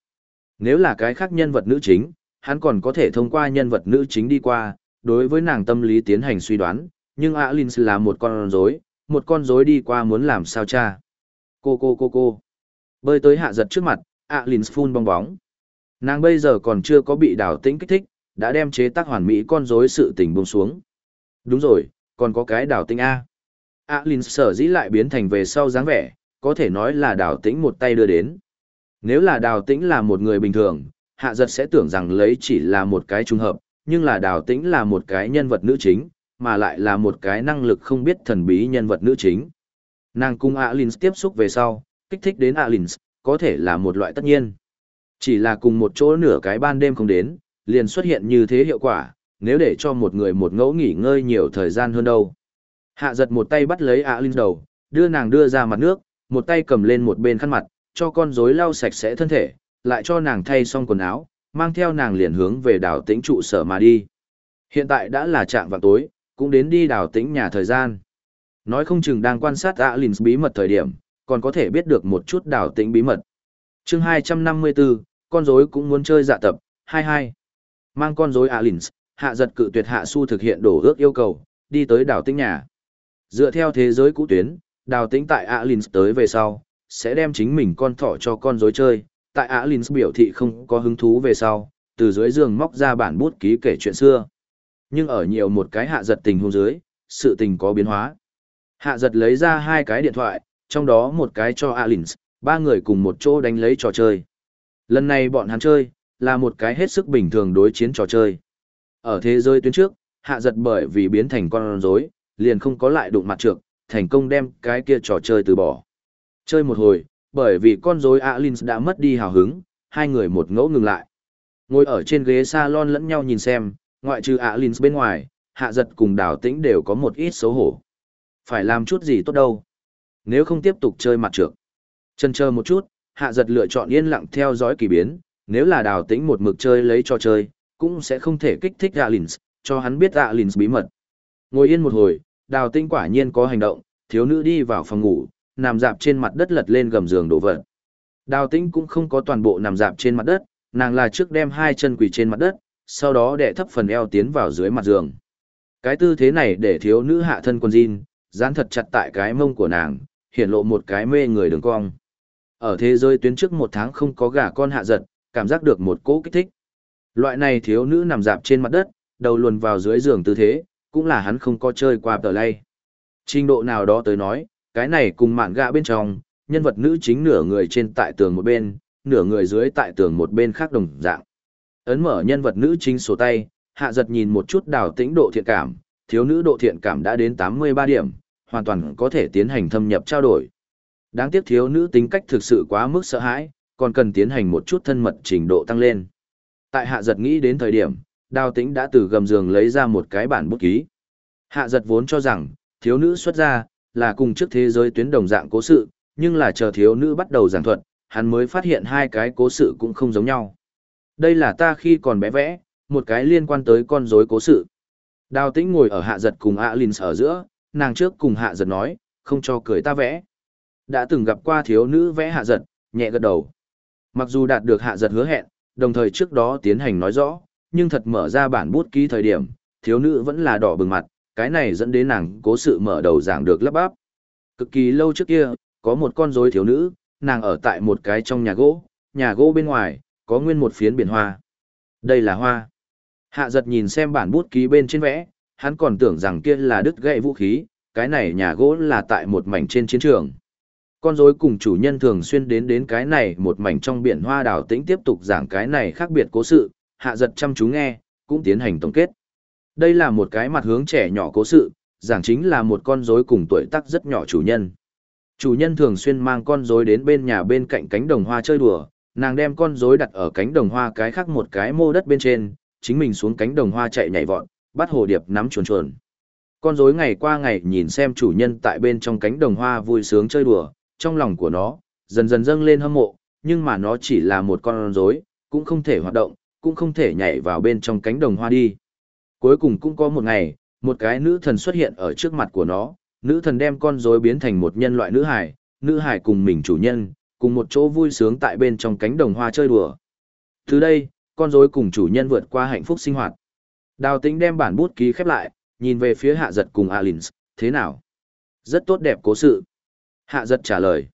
Nếu là cái khác nhân vật nữ chính, hắn còn có thể thông qua nhân vật nữ chính đi qua, đối với nàng tâm lý tiến hành suy đoán, nhưng Alins là một con rối, một con rối đi qua muốn làm sao cha. Cô cô cô cô. Bơi tới hạ giật trước mặt, Alins phun bong bóng. Nàng bây giờ còn chưa có bị đảo tĩnh kích thích, đã đem chế tác hoàn mỹ con rối sự tình buông xuống. Đúng rồi, còn có cái đào tĩnh A. a linh sở dĩ lại biến thành về sau dáng vẻ, có thể nói là đào tĩnh một tay đưa đến. Nếu là đào tĩnh là một người bình thường, hạ giật sẽ tưởng rằng lấy chỉ là một cái trùng hợp, nhưng là đào tĩnh là một cái nhân vật nữ chính, mà lại là một cái năng lực không biết thần bí nhân vật nữ chính. Nàng cung Alins tiếp xúc về sau, kích thích đến Alins, có thể là một loại tất nhiên. Chỉ là cùng một chỗ nửa cái ban đêm không đến, liền xuất hiện như thế hiệu quả, nếu để cho một người một ngẫu nghỉ ngơi nhiều thời gian hơn đâu. Hạ giật một tay bắt lấy Alin đầu, đưa nàng đưa ra mặt nước, một tay cầm lên một bên khăn mặt, cho con rối lau sạch sẽ thân thể, lại cho nàng thay xong quần áo, mang theo nàng liền hướng về đảo tĩnh trụ sở mà đi. Hiện tại đã là trạng vào tối, cũng đến đi đảo tĩnh nhà thời gian. Nói không chừng đang quan sát Alin bí mật thời điểm, còn có thể biết được một chút đảo tĩnh bí mật. chương 254, con rối cũng muốn chơi dạ tập, 22. Mang con rối Alins, hạ giật cự tuyệt hạ su thực hiện đổ ước yêu cầu, đi tới đảo tĩnh nhà. Dựa theo thế giới cũ tuyến, đào tĩnh tại Alins tới về sau, sẽ đem chính mình con thỏ cho con rối chơi. Tại Alins biểu thị không có hứng thú về sau, từ dưới giường móc ra bản bút ký kể chuyện xưa. Nhưng ở nhiều một cái hạ giật tình hôn dưới, sự tình có biến hóa. Hạ giật lấy ra hai cái điện thoại, trong đó một cái cho Alins, ba người cùng một chỗ đánh lấy trò chơi. Lần này bọn hắn chơi, là một cái hết sức bình thường đối chiến trò chơi. Ở thế giới tuyến trước, hạ giật bởi vì biến thành con rối, liền không có lại đụng mặt trược, thành công đem cái kia trò chơi từ bỏ. Chơi một hồi, bởi vì con rối Alins đã mất đi hào hứng, hai người một ngẫu ngừng lại. Ngồi ở trên ghế salon lẫn nhau nhìn xem, ngoại trừ Alins bên ngoài, hạ giật cùng đào tĩnh đều có một ít xấu hổ. Phải làm chút gì tốt đâu. Nếu không tiếp tục chơi mặt trược. Chân chờ một chút, hạ giật lựa chọn yên lặng theo dõi kỳ biến, nếu là đào tĩnh một mực chơi lấy trò chơi, cũng sẽ không thể kích thích Alins, cho hắn biết Alins bí mật. Ngồi yên một hồi, đào Tinh quả nhiên có hành động, thiếu nữ đi vào phòng ngủ, nằm dạp trên mặt đất lật lên gầm giường đổ vật. Đào Tinh cũng không có toàn bộ nằm dạp trên mặt đất, nàng là trước đem hai chân quỳ trên mặt đất, sau đó đè thấp phần eo tiến vào dưới mặt giường. Cái tư thế này để thiếu nữ hạ thân quần jean, dán thật chặt tại cái mông của nàng, hiện lộ một cái mê người đường cong. Ở thế giới tuyến trước một tháng không có gà con hạ giật, cảm giác được một cỗ kích thích. Loại này thiếu nữ nằm dạp trên mặt đất, đầu luồn vào dưới giường tư thế, cũng là hắn không có chơi qua tờ lay. Trình độ nào đó tới nói, cái này cùng mạn gạ bên trong, nhân vật nữ chính nửa người trên tại tường một bên, nửa người dưới tại tường một bên khác đồng dạng. Ấn mở nhân vật nữ chính sổ tay, hạ giật nhìn một chút đào tĩnh độ thiện cảm, thiếu nữ độ thiện cảm đã đến 83 điểm, hoàn toàn có thể tiến hành thâm nhập trao đổi. Đáng tiếc thiếu nữ tính cách thực sự quá mức sợ hãi, còn cần tiến hành một chút thân mật trình độ tăng lên. Tại hạ giật nghĩ đến thời điểm, đào tĩnh đã từ gầm giường lấy ra một cái bản bút ký. Hạ giật vốn cho rằng, thiếu nữ xuất ra, là cùng trước thế giới tuyến đồng dạng cố sự, nhưng là chờ thiếu nữ bắt đầu giảng thuật, hắn mới phát hiện hai cái cố sự cũng không giống nhau. Đây là ta khi còn bé vẽ, một cái liên quan tới con rối cố sự. Đào tĩnh ngồi ở hạ giật cùng Alins ở giữa, nàng trước cùng hạ giật nói, không cho cười ta vẽ. Đã từng gặp qua thiếu nữ vẽ hạ giật, nhẹ gật đầu. Mặc dù đạt được hạ giật hứa hẹn, đồng thời trước đó tiến hành nói rõ, nhưng thật mở ra bản bút ký thời điểm, thiếu nữ vẫn là đỏ bừng mặt, cái này dẫn đến nàng cố sự mở đầu giảng được lắp bắp. Cực kỳ lâu trước kia, có một con rối thiếu nữ, nàng ở tại một cái trong nhà gỗ, nhà gỗ bên ngoài, có nguyên một phiến biển hoa. Đây là hoa. Hạ giật nhìn xem bản bút ký bên trên vẽ, hắn còn tưởng rằng kia là đứt gãy vũ khí, cái này nhà gỗ là tại một mảnh trên chiến trường. Con rối cùng chủ nhân thường xuyên đến đến cái này một mảnh trong biển hoa đào tĩnh tiếp tục giảng cái này khác biệt cố sự, hạ giật chăm chú nghe, cũng tiến hành tổng kết. Đây là một cái mặt hướng trẻ nhỏ cố sự, giảng chính là một con rối cùng tuổi tác rất nhỏ chủ nhân. Chủ nhân thường xuyên mang con rối đến bên nhà bên cạnh cánh đồng hoa chơi đùa, nàng đem con rối đặt ở cánh đồng hoa cái khác một cái mô đất bên trên, chính mình xuống cánh đồng hoa chạy nhảy vọt, bắt hồ điệp nắm chuồn chuồn. Con rối ngày qua ngày nhìn xem chủ nhân tại bên trong cánh đồng hoa vui sướng chơi đùa, trong lòng của nó dần dần dâng lên hâm mộ, nhưng mà nó chỉ là một con rối, cũng không thể hoạt động, cũng không thể nhảy vào bên trong cánh đồng hoa đi. Cuối cùng cũng có một ngày, một cái nữ thần xuất hiện ở trước mặt của nó, nữ thần đem con rối biến thành một nhân loại nữ hải, nữ hải cùng mình chủ nhân, cùng một chỗ vui sướng tại bên trong cánh đồng hoa chơi đùa. Từ đây, con rối cùng chủ nhân vượt qua hạnh phúc sinh hoạt. Đào Tĩnh đem bản bút ký khép lại, nhìn về phía Hạ Giật cùng Alins, thế nào? Rất tốt đẹp cố sự. Hạ Giật trả lời.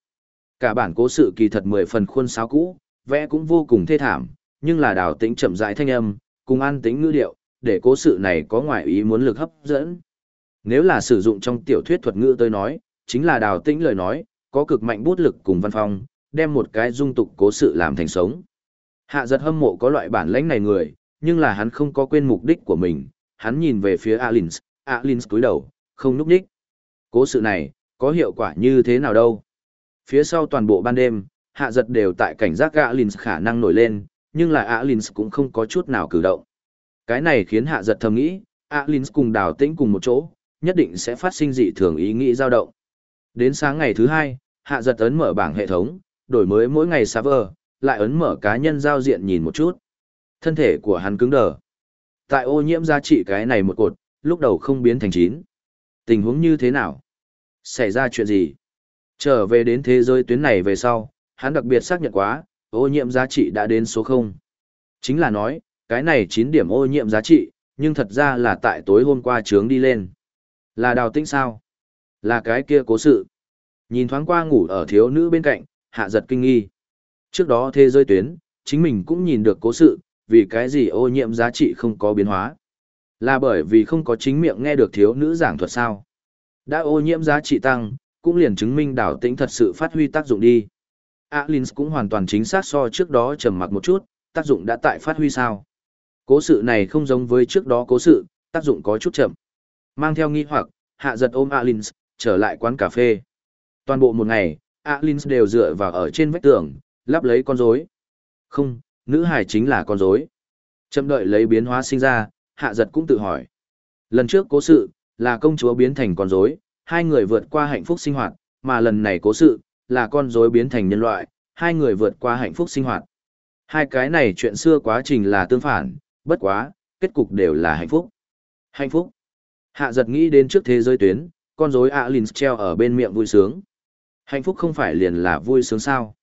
Cả bản cố sự kỳ thật mười phần khuôn sáo cũ, vẽ cũng vô cùng thê thảm, nhưng là Đào Tĩnh chậm rãi thanh âm, cùng an tính ngữ điệu, để cố sự này có ngoại ý muốn lực hấp dẫn. Nếu là sử dụng trong tiểu thuyết thuật ngữ tôi nói, chính là Đào Tĩnh lời nói, có cực mạnh bút lực cùng văn phong, đem một cái dung tục cố sự làm thành sống. Hạ giật hâm mộ có loại bản lãnh này người, nhưng là hắn không có quên mục đích của mình, hắn nhìn về phía Alins, Alins cúi đầu, không núp đích. Cố sự này, có hiệu quả như thế nào đâu? Phía sau toàn bộ ban đêm, hạ giật đều tại cảnh giác Alins khả năng nổi lên, nhưng là Alins cũng không có chút nào cử động. Cái này khiến hạ giật thầm nghĩ, Alin cùng đào tĩnh cùng một chỗ, nhất định sẽ phát sinh dị thường ý nghĩ dao động. Đến sáng ngày thứ hai, hạ giật ấn mở bảng hệ thống, đổi mới mỗi ngày server, lại ấn mở cá nhân giao diện nhìn một chút. Thân thể của hắn cứng đờ. Tại ô nhiễm giá trị cái này một cột, lúc đầu không biến thành chín. Tình huống như thế nào? Xảy ra chuyện gì? Trở về đến thế giới tuyến này về sau, hắn đặc biệt xác nhận quá, ô nhiễm giá trị đã đến số 0. Chính là nói, cái này 9 điểm ô nhiễm giá trị, nhưng thật ra là tại tối hôm qua trướng đi lên. Là đào tĩnh sao? Là cái kia cố sự. Nhìn thoáng qua ngủ ở thiếu nữ bên cạnh, hạ giật kinh nghi. Trước đó thế giới tuyến, chính mình cũng nhìn được cố sự, vì cái gì ô nhiễm giá trị không có biến hóa. Là bởi vì không có chính miệng nghe được thiếu nữ giảng thuật sao. Đã ô nhiễm giá trị tăng, cũng liền chứng minh đảo tĩnh thật sự phát huy tác dụng đi. Alins cũng hoàn toàn chính xác so trước đó trầm mặc một chút, tác dụng đã tại phát huy sao. Cố sự này không giống với trước đó cố sự, tác dụng có chút chậm. Mang theo nghi hoặc, hạ giật ôm Alins, trở lại quán cà phê. Toàn bộ một ngày, Alins đều dựa vào ở trên vách tường, lắp lấy con rối. Không, nữ hải chính là con rối. Chậm đợi lấy biến hóa sinh ra, hạ giật cũng tự hỏi. Lần trước cố sự, là công chúa biến thành con rối, hai người vượt qua hạnh phúc sinh hoạt, mà lần này cố sự, là con rối biến thành nhân loại, hai người vượt qua hạnh phúc sinh hoạt. Hai cái này chuyện xưa quá trình là tương phản, bất quá, kết cục đều là hạnh phúc. Hạnh phúc. Hạ giật nghĩ đến trước thế giới tuyến, con rối Alins treo ở bên miệng vui sướng. Hạnh phúc không phải liền là vui sướng sao?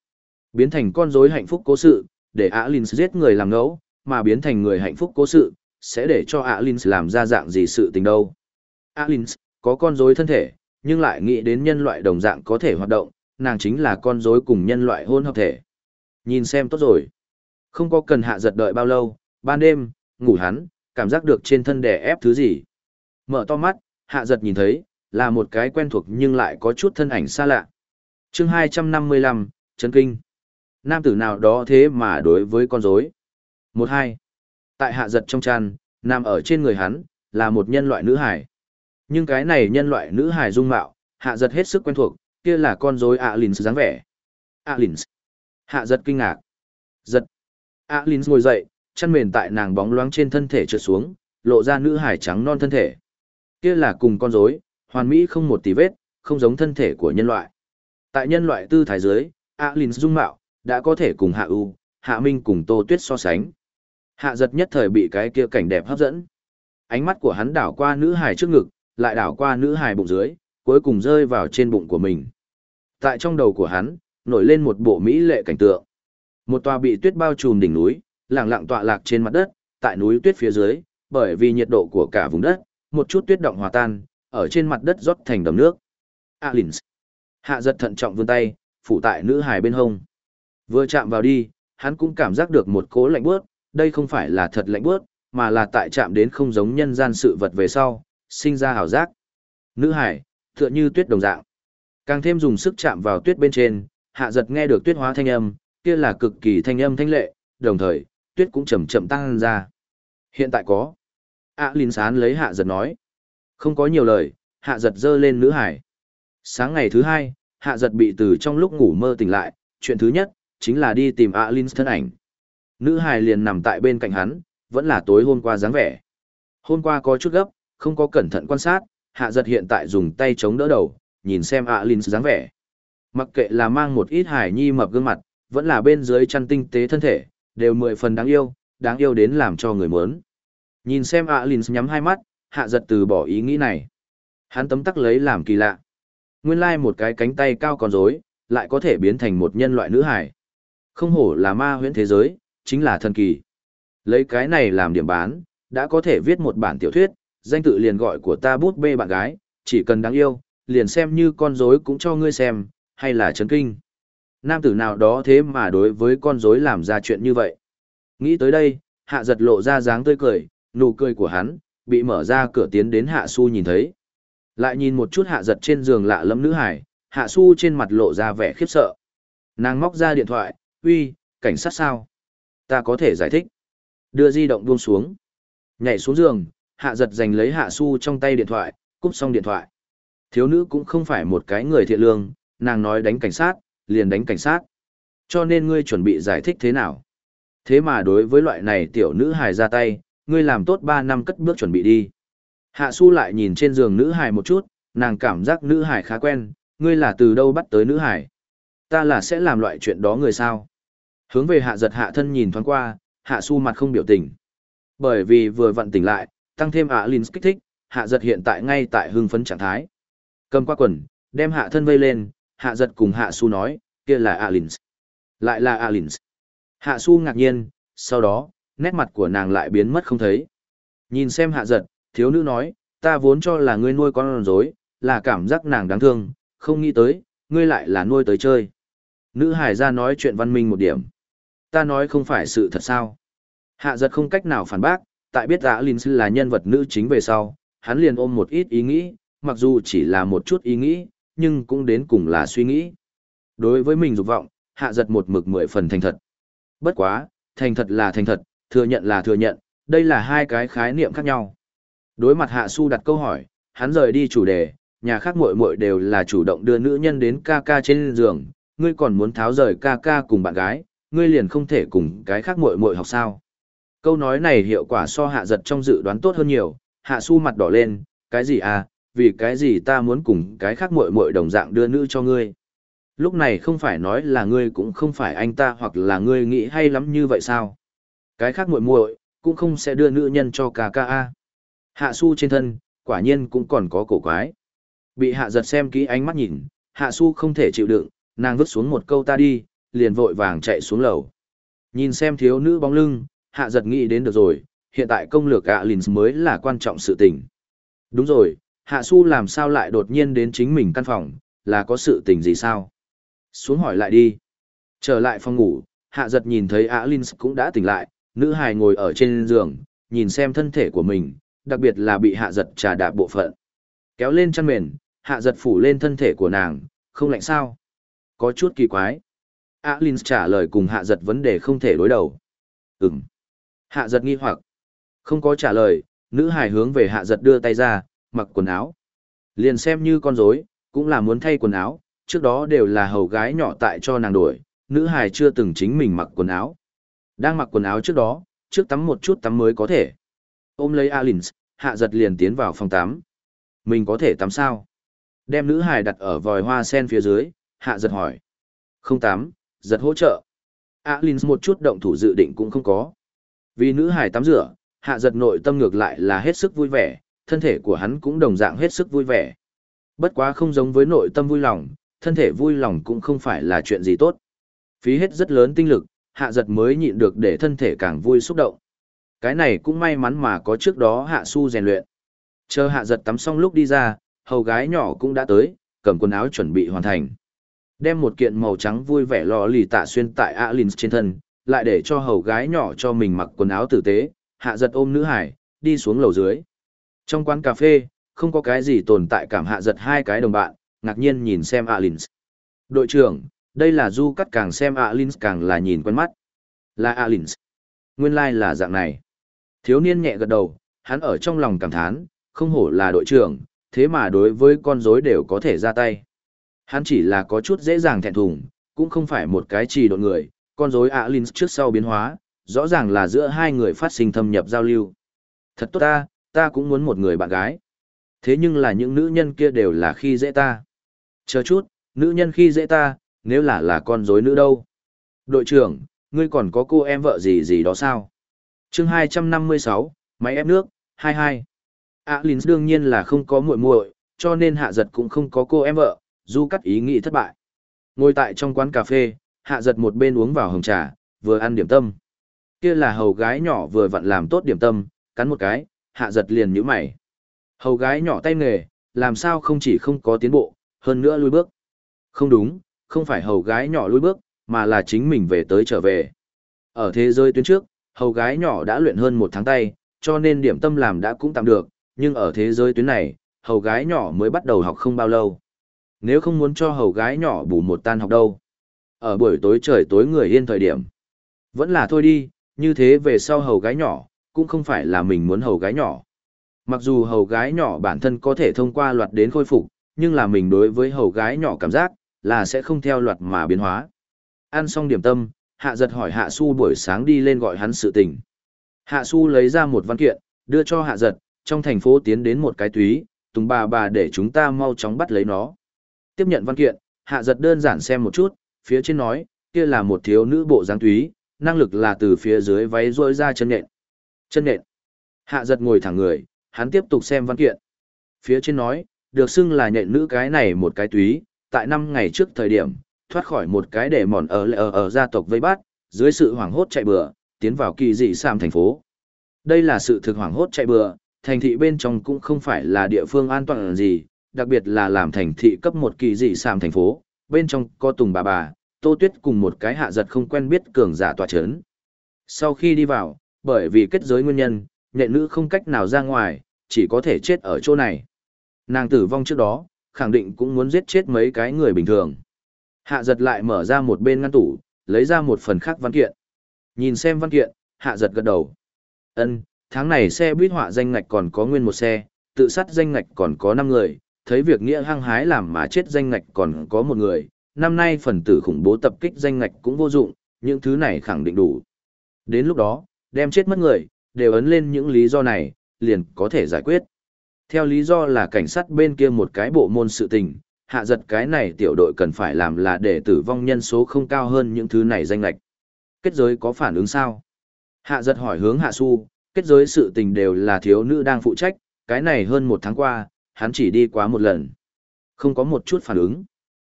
Biến thành con rối hạnh phúc cố sự, để Alins giết người làm ngẫu, mà biến thành người hạnh phúc cố sự, sẽ để cho Alins làm ra dạng gì sự tình đâu. Alins, có con rối thân thể, nhưng lại nghĩ đến nhân loại đồng dạng có thể hoạt động, nàng chính là con rối cùng nhân loại hôn hợp thể. Nhìn xem tốt rồi. Không có cần hạ giật đợi bao lâu, ban đêm, ngủ hắn, cảm giác được trên thân đè ép thứ gì. Mở to mắt, hạ giật nhìn thấy, là một cái quen thuộc nhưng lại có chút thân ảnh xa lạ. chương 255, Trấn Kinh. Nam tử nào đó thế mà đối với con rối. Một hai. Tại hạ giật trong tràn, nằm ở trên người hắn, là một nhân loại nữ hải. Nhưng cái này nhân loại nữ hải dung mạo, hạ giật hết sức quen thuộc, kia là con rối Alins dáng vẻ. Alins. Hạ giật kinh ngạc. Giật. Alins ngồi dậy, chăn mền tại nàng bóng loáng trên thân thể trượt xuống, lộ ra nữ hải trắng non thân thể. Kia là cùng con rối, hoàn mỹ không một tí vết, không giống thân thể của nhân loại. Tại nhân loại tư thái dưới, Alins dung mạo, đã có thể cùng Hạ U, Hạ Minh cùng Tô Tuyết so sánh. Hạ giật nhất thời bị cái kia cảnh đẹp hấp dẫn. Ánh mắt của hắn đảo qua nữ hài trước ngực, lại đảo qua nữ hài bụng dưới, cuối cùng rơi vào trên bụng của mình. Tại trong đầu của hắn, nổi lên một bộ mỹ lệ cảnh tượng. Một tòa bị tuyết bao trùm đỉnh núi, lặng lặng tọa lạc trên mặt đất, tại núi tuyết phía dưới, bởi vì nhiệt độ của cả vùng đất, một chút tuyết động hòa tan, ở trên mặt đất rót thành đầm nước. Alins. Hạ giật thận trọng vươn tay, phủ tại nữ hài bên hông. Vừa chạm vào đi, hắn cũng cảm giác được một cố lạnh bước, đây không phải là thật lạnh bước, mà là tại chạm đến không giống nhân gian sự vật về sau, sinh ra hào giác. Nữ hải, tựa như tuyết đồng dạng. Càng thêm dùng sức chạm vào tuyết bên trên, hạ giật nghe được tuyết hóa thanh âm, kia là cực kỳ thanh âm thanh lệ, đồng thời, tuyết cũng chậm chậm tăng ra. Hiện tại có. ạ Linh Sán lấy hạ giật nói. Không có nhiều lời, hạ giật dơ lên nữ hải. Sáng ngày thứ hai, hạ giật bị từ trong lúc ngủ mơ tỉnh lại, chuyện thứ nhất, chính là đi tìm ạ Linh thân ảnh. Nữ hải liền nằm tại bên cạnh hắn, vẫn là tối hôm qua dáng vẻ. Hôm qua có chút gấp, không có cẩn thận quan sát, hạ giật hiện tại dùng tay chống đỡ đầu, nhìn xem ạ Linh dáng vẻ. Mặc kệ là mang một ít hải nhi mập gương mặt, vẫn là bên dưới chăn tinh tế thân thể, đều mười phần đáng yêu, đáng yêu đến làm cho người muốn. Nhìn xem ạ Linh nhắm hai mắt, hạ giật từ bỏ ý nghĩ này. Hắn tấm tắc lấy làm kỳ lạ. Nguyên lai một cái cánh tay cao còn rối, lại có thể biến thành một nhân loại nữ hải. Không hổ là ma huyễn thế giới, chính là thần kỳ. Lấy cái này làm điểm bán, đã có thể viết một bản tiểu thuyết, danh tự liền gọi của ta bút bê bạn gái, chỉ cần đáng yêu, liền xem như con rối cũng cho ngươi xem, hay là chấn kinh. Nam tử nào đó thế mà đối với con rối làm ra chuyện như vậy. Nghĩ tới đây, hạ giật lộ ra dáng tươi cười, nụ cười của hắn, bị mở ra cửa tiến đến hạ su nhìn thấy. Lại nhìn một chút hạ giật trên giường lạ lẫm nữ hải, hạ su trên mặt lộ ra vẻ khiếp sợ. Nàng móc ra điện thoại, uy, cảnh sát sao? Ta có thể giải thích. Đưa di động buông xuống. Nhảy xuống giường, hạ giật giành lấy hạ su trong tay điện thoại, cúp xong điện thoại. Thiếu nữ cũng không phải một cái người thiện lương, nàng nói đánh cảnh sát, liền đánh cảnh sát. Cho nên ngươi chuẩn bị giải thích thế nào? Thế mà đối với loại này tiểu nữ hài ra tay, ngươi làm tốt 3 năm cất bước chuẩn bị đi. Hạ su lại nhìn trên giường nữ hải một chút, nàng cảm giác nữ hải khá quen, ngươi là từ đâu bắt tới nữ hải? Ta là sẽ làm loại chuyện đó người sao? Hướng về hạ giật hạ thân nhìn thoáng qua, hạ su mặt không biểu tình. Bởi vì vừa vặn tỉnh lại, tăng thêm ạ Linh kích thích, hạ giật hiện tại ngay tại hưng phấn trạng thái. Cầm qua quần, đem hạ thân vây lên, hạ giật cùng hạ su nói, kia là Alins. Lại là Alins. Hạ su ngạc nhiên, sau đó, nét mặt của nàng lại biến mất không thấy. Nhìn xem hạ giật, thiếu nữ nói, ta vốn cho là ngươi nuôi con rối, là cảm giác nàng đáng thương, không nghĩ tới, ngươi lại là nuôi tới chơi. Nữ hải ra nói chuyện văn minh một điểm. Ta nói không phải sự thật sao. Hạ giật không cách nào phản bác, tại biết ạ Linh là nhân vật nữ chính về sau, hắn liền ôm một ít ý nghĩ, mặc dù chỉ là một chút ý nghĩ, nhưng cũng đến cùng là suy nghĩ. Đối với mình dục vọng, hạ giật một mực mười phần thành thật. Bất quá, thành thật là thành thật, thừa nhận là thừa nhận, đây là hai cái khái niệm khác nhau. Đối mặt hạ su đặt câu hỏi, hắn rời đi chủ đề, nhà khác muội muội đều là chủ động đưa nữ nhân đến ca ca trên giường, ngươi còn muốn tháo rời ca ca cùng bạn gái, ngươi liền không thể cùng cái khác muội muội học sao. Câu nói này hiệu quả so hạ giật trong dự đoán tốt hơn nhiều, hạ su mặt đỏ lên, cái gì à, vì cái gì ta muốn cùng cái khác muội muội đồng dạng đưa nữ cho ngươi. Lúc này không phải nói là ngươi cũng không phải anh ta hoặc là ngươi nghĩ hay lắm như vậy sao? Cái khác muội muội cũng không sẽ đưa nữ nhân cho ca ca a. Hạ su trên thân, quả nhiên cũng còn có cổ quái. Bị hạ giật xem kỹ ánh mắt nhìn, hạ su không thể chịu đựng, nàng vứt xuống một câu ta đi, liền vội vàng chạy xuống lầu. Nhìn xem thiếu nữ bóng lưng, hạ giật nghĩ đến được rồi, hiện tại công lược ạ lìn mới là quan trọng sự tình. Đúng rồi, hạ su làm sao lại đột nhiên đến chính mình căn phòng, là có sự tình gì sao? Xuống hỏi lại đi. Trở lại phòng ngủ, hạ giật nhìn thấy ạ lìn cũng đã tỉnh lại, nữ hài ngồi ở trên giường, nhìn xem thân thể của mình, đặc biệt là bị hạ giật trà đạp bộ phận. Kéo lên chăn mền, hạ giật phủ lên thân thể của nàng, không lạnh sao? Có chút kỳ quái. Alin trả lời cùng hạ giật vấn đề không thể đối đầu. Ừm. Hạ giật nghi hoặc. Không có trả lời, nữ hài hướng về hạ giật đưa tay ra, mặc quần áo. Liền xem như con rối, cũng là muốn thay quần áo, trước đó đều là hầu gái nhỏ tại cho nàng đổi, nữ hài chưa từng chính mình mặc quần áo. Đang mặc quần áo trước đó, trước tắm một chút tắm mới có thể. Ôm lấy Alins, hạ giật liền tiến vào phòng tắm. Mình có thể tắm sao? Đem nữ hài đặt ở vòi hoa sen phía dưới, hạ giật hỏi. Không tắm, giật hỗ trợ. Alins một chút động thủ dự định cũng không có. Vì nữ hải tắm rửa, hạ giật nội tâm ngược lại là hết sức vui vẻ, thân thể của hắn cũng đồng dạng hết sức vui vẻ. Bất quá không giống với nội tâm vui lòng, thân thể vui lòng cũng không phải là chuyện gì tốt. Phí hết rất lớn tinh lực, hạ giật mới nhịn được để thân thể càng vui xúc động. Cái này cũng may mắn mà có trước đó hạ su rèn luyện. Chờ hạ giật tắm xong lúc đi ra, hầu gái nhỏ cũng đã tới, cầm quần áo chuẩn bị hoàn thành. Đem một kiện màu trắng vui vẻ lò lì tạ xuyên tại Alins trên thân, lại để cho hầu gái nhỏ cho mình mặc quần áo tử tế, hạ giật ôm nữ hải, đi xuống lầu dưới. Trong quán cà phê, không có cái gì tồn tại cảm hạ giật hai cái đồng bạn, ngạc nhiên nhìn xem Alins. Đội trưởng, đây là du cắt càng xem Alins càng là nhìn quen mắt. Là Alins. Nguyên lai like là dạng này. Thiếu niên nhẹ gật đầu, hắn ở trong lòng cảm thán, không hổ là đội trưởng, thế mà đối với con rối đều có thể ra tay. Hắn chỉ là có chút dễ dàng thẹn thùng, cũng không phải một cái trì độn người, con rối Alins trước sau biến hóa, rõ ràng là giữa hai người phát sinh thâm nhập giao lưu. Thật tốt ta, ta cũng muốn một người bạn gái. Thế nhưng là những nữ nhân kia đều là khi dễ ta. Chờ chút, nữ nhân khi dễ ta, nếu là là con rối nữ đâu. Đội trưởng, ngươi còn có cô em vợ gì gì đó sao? chương 256, máy ép nước, 22. Alin đương nhiên là không có muội muội, cho nên hạ giật cũng không có cô em vợ, du cắt ý nghĩ thất bại. Ngồi tại trong quán cà phê, hạ giật một bên uống vào hồng trà, vừa ăn điểm tâm. Kia là hầu gái nhỏ vừa vặn làm tốt điểm tâm, cắn một cái, hạ giật liền nhíu mày. Hầu gái nhỏ tay nghề, làm sao không chỉ không có tiến bộ, hơn nữa lui bước. Không đúng, không phải hầu gái nhỏ lui bước, mà là chính mình về tới trở về. Ở thế giới tuyến trước, hầu gái nhỏ đã luyện hơn một tháng tay, cho nên điểm tâm làm đã cũng tạm được, nhưng ở thế giới tuyến này, hầu gái nhỏ mới bắt đầu học không bao lâu. Nếu không muốn cho hầu gái nhỏ bù một tan học đâu. Ở buổi tối trời tối người yên thời điểm. Vẫn là thôi đi, như thế về sau hầu gái nhỏ, cũng không phải là mình muốn hầu gái nhỏ. Mặc dù hầu gái nhỏ bản thân có thể thông qua loạt đến khôi phục, nhưng là mình đối với hầu gái nhỏ cảm giác, là sẽ không theo loạt mà biến hóa. Ăn xong điểm tâm, hạ giật hỏi hạ su buổi sáng đi lên gọi hắn sự tình. Hạ su lấy ra một văn kiện, đưa cho hạ giật, trong thành phố tiến đến một cái túy, tùng bà bà để chúng ta mau chóng bắt lấy nó. Tiếp nhận văn kiện, hạ giật đơn giản xem một chút, phía trên nói, kia là một thiếu nữ bộ dáng túy, năng lực là từ phía dưới váy rôi ra chân nện. Chân nện. Hạ giật ngồi thẳng người, hắn tiếp tục xem văn kiện. Phía trên nói, được xưng là nhện nữ cái này một cái túy, tại năm ngày trước thời điểm, thoát khỏi một cái để mòn ở ở ở gia tộc vây bắt, dưới sự hoảng hốt chạy bừa, tiến vào kỳ dị Sam thành phố. Đây là sự thực hoảng hốt chạy bừa, thành thị bên trong cũng không phải là địa phương an toàn gì, đặc biệt là làm thành thị cấp một kỳ dị Sam thành phố, bên trong có tùng bà bà, tô tuyết cùng một cái hạ giật không quen biết cường giả tòa chấn. Sau khi đi vào, bởi vì kết giới nguyên nhân, nhện nữ không cách nào ra ngoài, chỉ có thể chết ở chỗ này. Nàng tử vong trước đó, khẳng định cũng muốn giết chết mấy cái người bình thường. Hạ giật lại mở ra một bên ngăn tủ, lấy ra một phần khác văn kiện. Nhìn xem văn kiện, hạ giật gật đầu. ân tháng này xe buýt họa danh ngạch còn có nguyên một xe, tự sát danh ngạch còn có 5 người, thấy việc nghĩa hăng hái làm mà chết danh ngạch còn có một người, năm nay phần tử khủng bố tập kích danh ngạch cũng vô dụng, những thứ này khẳng định đủ. Đến lúc đó, đem chết mất người, đều ấn lên những lý do này, liền có thể giải quyết. Theo lý do là cảnh sát bên kia một cái bộ môn sự tình, hạ giật cái này tiểu đội cần phải làm là để tử vong nhân số không cao hơn những thứ này danh lạch. Kết giới có phản ứng sao? Hạ giật hỏi hướng hạ su, kết giới sự tình đều là thiếu nữ đang phụ trách, cái này hơn một tháng qua, hắn chỉ đi quá một lần. Không có một chút phản ứng.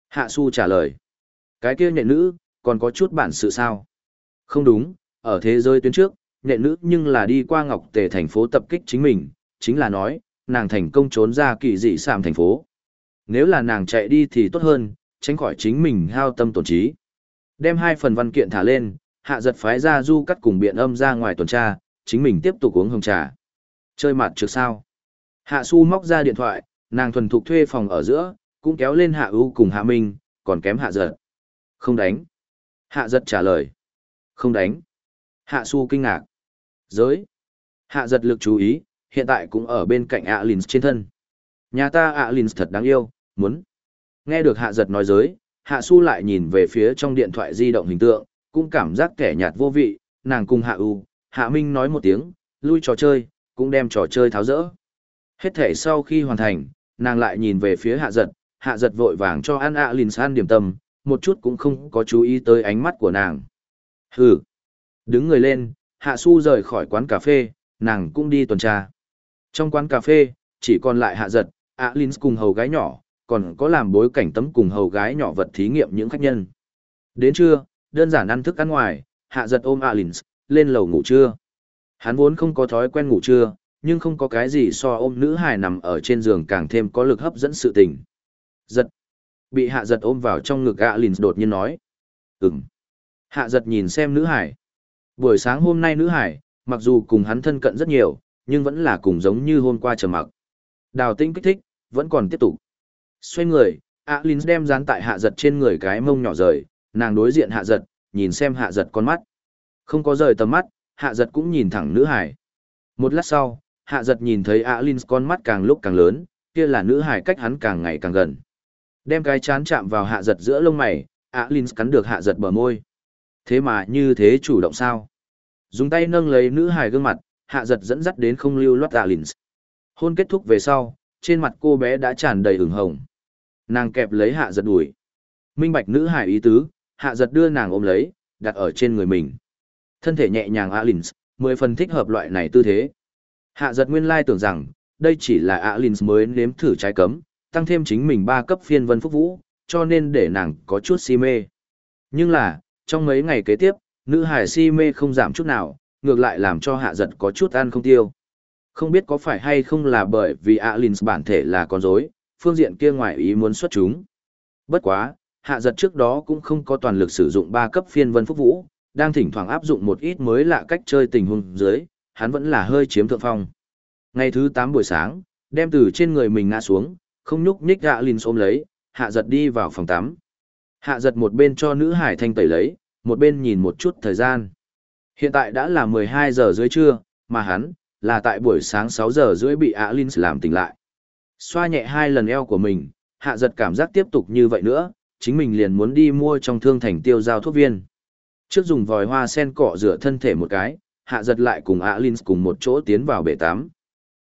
Hạ su trả lời. Cái kia nhện nữ, còn có chút bản sự sao? Không đúng, ở thế giới tuyến trước, nhện nữ nhưng là đi qua ngọc tề thành phố tập kích chính mình, chính là nói, nàng thành công trốn ra kỳ dị sàm thành phố. Nếu là nàng chạy đi thì tốt hơn, tránh khỏi chính mình hao tâm tổn trí. Đem hai phần văn kiện thả lên, hạ giật phái ra du cắt cùng biện âm ra ngoài tuần tra, chính mình tiếp tục uống hồng trà. Chơi mặt trước sao. Hạ su móc ra điện thoại, nàng thuần thục thuê phòng ở giữa, cũng kéo lên hạ U cùng hạ minh, còn kém hạ giật. Không đánh. Hạ giật trả lời. Không đánh. Hạ su kinh ngạc. Giới. Hạ giật lực chú ý, hiện tại cũng ở bên cạnh Alins trên thân. Nhà ta Alins thật đáng yêu, muốn. Nghe được hạ giật nói giới, hạ su lại nhìn về phía trong điện thoại di động hình tượng, cũng cảm giác kẻ nhạt vô vị, nàng cùng hạ u, hạ minh nói một tiếng, lui trò chơi, cũng đem trò chơi tháo rỡ. Hết thể sau khi hoàn thành, nàng lại nhìn về phía hạ giật, hạ giật vội vàng cho ăn lìn san điểm tâm, một chút cũng không có chú ý tới ánh mắt của nàng. Hừ. Đứng người lên, hạ su rời khỏi quán cà phê, nàng cũng đi tuần tra. Trong quán cà phê, chỉ còn lại hạ giật, Alins cùng hầu gái nhỏ, còn có làm bối cảnh tấm cùng hầu gái nhỏ vật thí nghiệm những khách nhân. Đến trưa, đơn giản ăn thức ăn ngoài, hạ giật ôm Alins, lên lầu ngủ trưa. Hắn vốn không có thói quen ngủ trưa, nhưng không có cái gì so ôm nữ hài nằm ở trên giường càng thêm có lực hấp dẫn sự tình. Giật. Bị hạ giật ôm vào trong ngực ạ lìn đột nhiên nói. Ừm. Hạ giật nhìn xem nữ hải. Buổi sáng hôm nay nữ hải, mặc dù cùng hắn thân cận rất nhiều, nhưng vẫn là cùng giống như hôm qua trầm mặc. Đào tinh kích thích, vẫn còn tiếp tục. Xoay người, ạ lìn đem dán tại hạ giật trên người cái mông nhỏ rời, nàng đối diện hạ giật, nhìn xem hạ giật con mắt. Không có rời tầm mắt, hạ giật cũng nhìn thẳng nữ hải. Một lát sau, hạ giật nhìn thấy Alin con mắt càng lúc càng lớn, kia là nữ hải cách hắn càng ngày càng gần. Đem cái chán chạm vào hạ giật giữa lông mày, Alin cắn được hạ giật bờ môi. Thế mà như thế chủ động sao? Dùng tay nâng lấy nữ hải gương mặt, hạ giật dẫn dắt đến không lưu loát Alins. Hôn kết thúc về sau, trên mặt cô bé đã tràn đầy ửng hồng. Nàng kẹp lấy hạ giật đuổi. Minh bạch nữ hải ý tứ, hạ giật đưa nàng ôm lấy, đặt ở trên người mình. Thân thể nhẹ nhàng Alins, mười phần thích hợp loại này tư thế. Hạ giật nguyên lai tưởng rằng, đây chỉ là Alins mới nếm thử trái cấm, tăng thêm chính mình ba cấp phiên vân phúc vũ, cho nên để nàng có chút si mê. Nhưng là, trong mấy ngày kế tiếp, nữ hải si mê không giảm chút nào, ngược lại làm cho hạ giật có chút ăn không tiêu. Không biết có phải hay không là bởi vì Alins bản thể là con rối, phương diện kia ngoài ý muốn xuất chúng. Bất quá, hạ giật trước đó cũng không có toàn lực sử dụng ba cấp phiên vân phúc vũ, đang thỉnh thoảng áp dụng một ít mới lạ cách chơi tình huống dưới, hắn vẫn là hơi chiếm thượng phong. Ngày thứ 8 buổi sáng, đem từ trên người mình ngã xuống, không nhúc nhích Alins ôm lấy, hạ giật đi vào phòng tắm. Hạ giật một bên cho nữ hải thanh tẩy lấy, một bên nhìn một chút thời gian. Hiện tại đã là 12 giờ dưới trưa, mà hắn, là tại buổi sáng 6 giờ rưỡi bị Alins làm tỉnh lại. Xoa nhẹ hai lần eo của mình, hạ giật cảm giác tiếp tục như vậy nữa, chính mình liền muốn đi mua trong thương thành tiêu giao thuốc viên. Trước dùng vòi hoa sen cọ rửa thân thể một cái, hạ giật lại cùng Alin cùng một chỗ tiến vào bể tắm.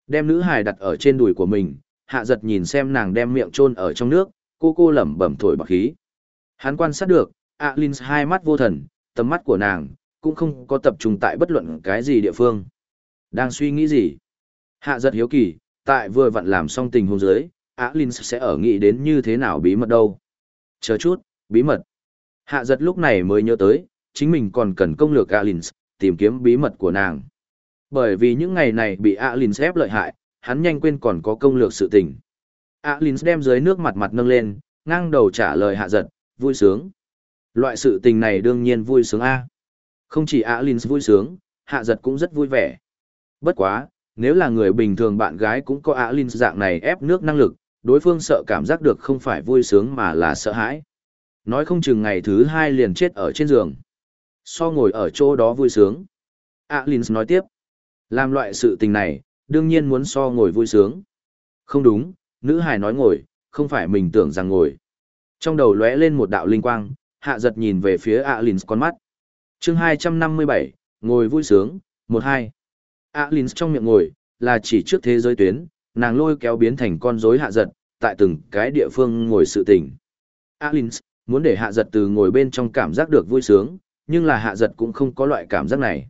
Đem nữ hài đặt ở trên đùi của mình, hạ giật nhìn xem nàng đem miệng chôn ở trong nước, cô cô lẩm bẩm thổi bạc khí. Hắn quan sát được, Alin hai mắt vô thần, tầm mắt của nàng cũng không có tập trung tại bất luận cái gì địa phương. Đang suy nghĩ gì? Hạ giật hiếu kỳ, tại vừa vặn làm xong tình huống dưới, Alin sẽ ở nghĩ đến như thế nào bí mật đâu. Chờ chút, bí mật. Hạ giật lúc này mới nhớ tới, chính mình còn cần công lược Alins, tìm kiếm bí mật của nàng. Bởi vì những ngày này bị Alins ép lợi hại, hắn nhanh quên còn có công lược sự tình. Alins đem dưới nước mặt mặt nâng lên, ngang đầu trả lời hạ giật, vui sướng. Loại sự tình này đương nhiên vui sướng A. Không chỉ Alins vui sướng, hạ giật cũng rất vui vẻ. Bất quá, nếu là người bình thường bạn gái cũng có Alins dạng này ép nước năng lực, đối phương sợ cảm giác được không phải vui sướng mà là sợ hãi. Nói không chừng ngày thứ hai liền chết ở trên giường. So ngồi ở chỗ đó vui sướng. Alin nói tiếp. Làm loại sự tình này, đương nhiên muốn so ngồi vui sướng. Không đúng, nữ hài nói ngồi, không phải mình tưởng rằng ngồi. Trong đầu lóe lên một đạo linh quang, hạ giật nhìn về phía Alin con mắt. chương 257, ngồi vui sướng, 1-2. Alin trong miệng ngồi, là chỉ trước thế giới tuyến, nàng lôi kéo biến thành con rối hạ giật, tại từng cái địa phương ngồi sự tình. Alins, muốn để hạ giật từ ngồi bên trong cảm giác được vui sướng, nhưng là hạ giật cũng không có loại cảm giác này.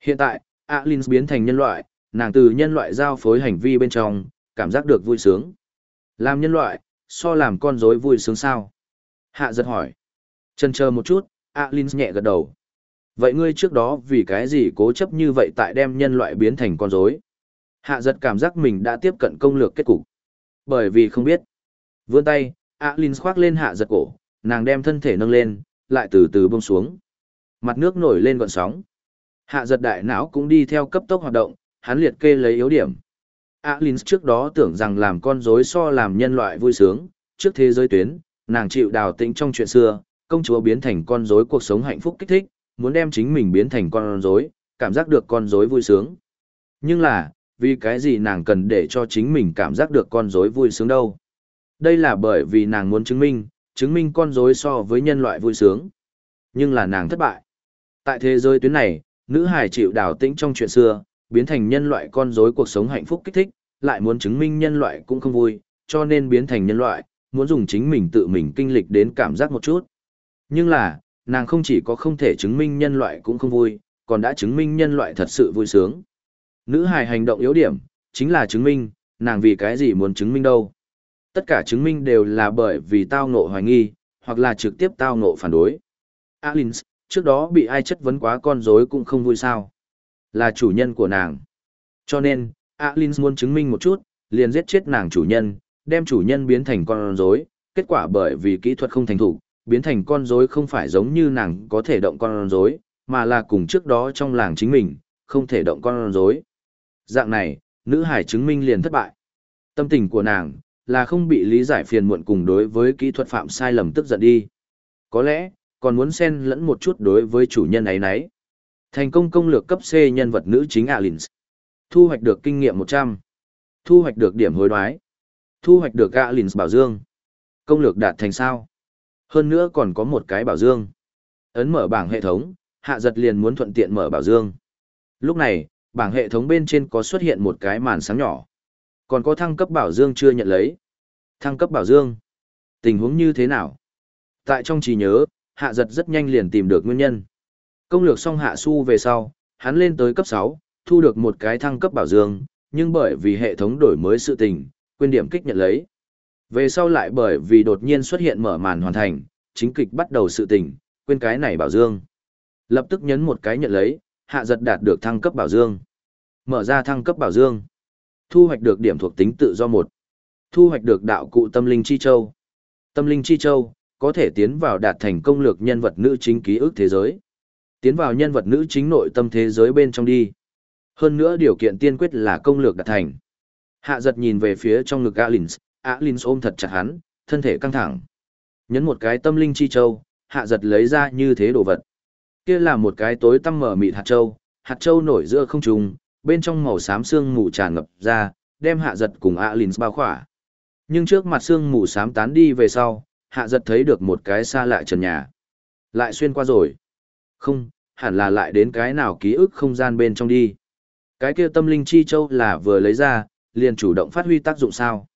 Hiện tại, Alin biến thành nhân loại, nàng từ nhân loại giao phối hành vi bên trong, cảm giác được vui sướng. Làm nhân loại, so làm con rối vui sướng sao? Hạ giật hỏi. Chân chờ một chút, Alin nhẹ gật đầu. Vậy ngươi trước đó vì cái gì cố chấp như vậy tại đem nhân loại biến thành con rối? Hạ giật cảm giác mình đã tiếp cận công lược kết cục. Bởi vì không biết. Vươn tay, Alin khoác lên hạ giật cổ, nàng đem thân thể nâng lên, lại từ từ buông xuống. Mặt nước nổi lên gọn sóng. Hạ giật đại não cũng đi theo cấp tốc hoạt động, hắn liệt kê lấy yếu điểm. Alin trước đó tưởng rằng làm con rối so làm nhân loại vui sướng, trước thế giới tuyến, nàng chịu đào tĩnh trong chuyện xưa, công chúa biến thành con rối cuộc sống hạnh phúc kích thích, muốn đem chính mình biến thành con rối, cảm giác được con rối vui sướng. Nhưng là, vì cái gì nàng cần để cho chính mình cảm giác được con rối vui sướng đâu? Đây là bởi vì nàng muốn chứng minh, chứng minh con rối so với nhân loại vui sướng. Nhưng là nàng thất bại. Tại thế giới tuyến này, nữ hải chịu đào tĩnh trong chuyện xưa, biến thành nhân loại con rối cuộc sống hạnh phúc kích thích, lại muốn chứng minh nhân loại cũng không vui, cho nên biến thành nhân loại, muốn dùng chính mình tự mình kinh lịch đến cảm giác một chút. Nhưng là, nàng không chỉ có không thể chứng minh nhân loại cũng không vui, còn đã chứng minh nhân loại thật sự vui sướng. Nữ hài hành động yếu điểm, chính là chứng minh, nàng vì cái gì muốn chứng minh đâu. Tất cả chứng minh đều là bởi vì tao ngộ hoài nghi, hoặc là trực tiếp tao ngộ phản đối. Alins, trước đó bị ai chất vấn quá con rối cũng không vui sao. Là chủ nhân của nàng. Cho nên, Alin muốn chứng minh một chút, liền giết chết nàng chủ nhân, đem chủ nhân biến thành con rối. Kết quả bởi vì kỹ thuật không thành thủ, biến thành con rối không phải giống như nàng có thể động con rối, mà là cùng trước đó trong làng chính mình, không thể động con rối. Dạng này, nữ hải chứng minh liền thất bại. Tâm tình của nàng, là không bị lý giải phiền muộn cùng đối với kỹ thuật phạm sai lầm tức giận đi. Có lẽ, còn muốn xen lẫn một chút đối với chủ nhân ấy nấy. Thành công công lược cấp C nhân vật nữ chính Alins. Thu hoạch được kinh nghiệm 100. Thu hoạch được điểm hối đoái. Thu hoạch được Alins bảo dương. Công lược đạt thành sao. Hơn nữa còn có một cái bảo dương. Ấn mở bảng hệ thống, hạ giật liền muốn thuận tiện mở bảo dương. Lúc này, bảng hệ thống bên trên có xuất hiện một cái màn sáng nhỏ. Còn có thăng cấp bảo dương chưa nhận lấy. Thăng cấp bảo dương. Tình huống như thế nào? Tại trong trí nhớ, hạ giật rất nhanh liền tìm được nguyên nhân. Công lược xong hạ su về sau, hắn lên tới cấp 6, thu được một cái thăng cấp bảo dương, nhưng bởi vì hệ thống đổi mới sự tình, quên điểm kích nhận lấy. Về sau lại bởi vì đột nhiên xuất hiện mở màn hoàn thành, chính kịch bắt đầu sự tình, quên cái này bảo dương. Lập tức nhấn một cái nhận lấy, hạ giật đạt được thăng cấp bảo dương. Mở ra thăng cấp bảo dương. Thu hoạch được điểm thuộc tính tự do một. Thu hoạch được đạo cụ tâm linh chi châu. Tâm linh chi châu, có thể tiến vào đạt thành công lược nhân vật nữ chính ký ức thế giới. Tiến vào nhân vật nữ chính nội tâm thế giới bên trong đi. Hơn nữa điều kiện tiên quyết là công lược đạt thành. Hạ giật nhìn về phía trong ngực Alins, Alins ôm thật chặt hắn, thân thể căng thẳng. Nhấn một cái tâm linh chi châu, hạ giật lấy ra như thế đồ vật. Kia là một cái tối tăm mở mịt hạt châu, hạt châu nổi giữa không trùng bên trong màu xám xương mù tràn ngập ra, đem hạ giật cùng Alins bao khỏa. Nhưng trước mặt xương mù xám tán đi về sau, hạ giật thấy được một cái xa lạ trần nhà. Lại xuyên qua rồi. Không, hẳn là lại đến cái nào ký ức không gian bên trong đi. Cái kia tâm linh chi châu là vừa lấy ra, liền chủ động phát huy tác dụng sao.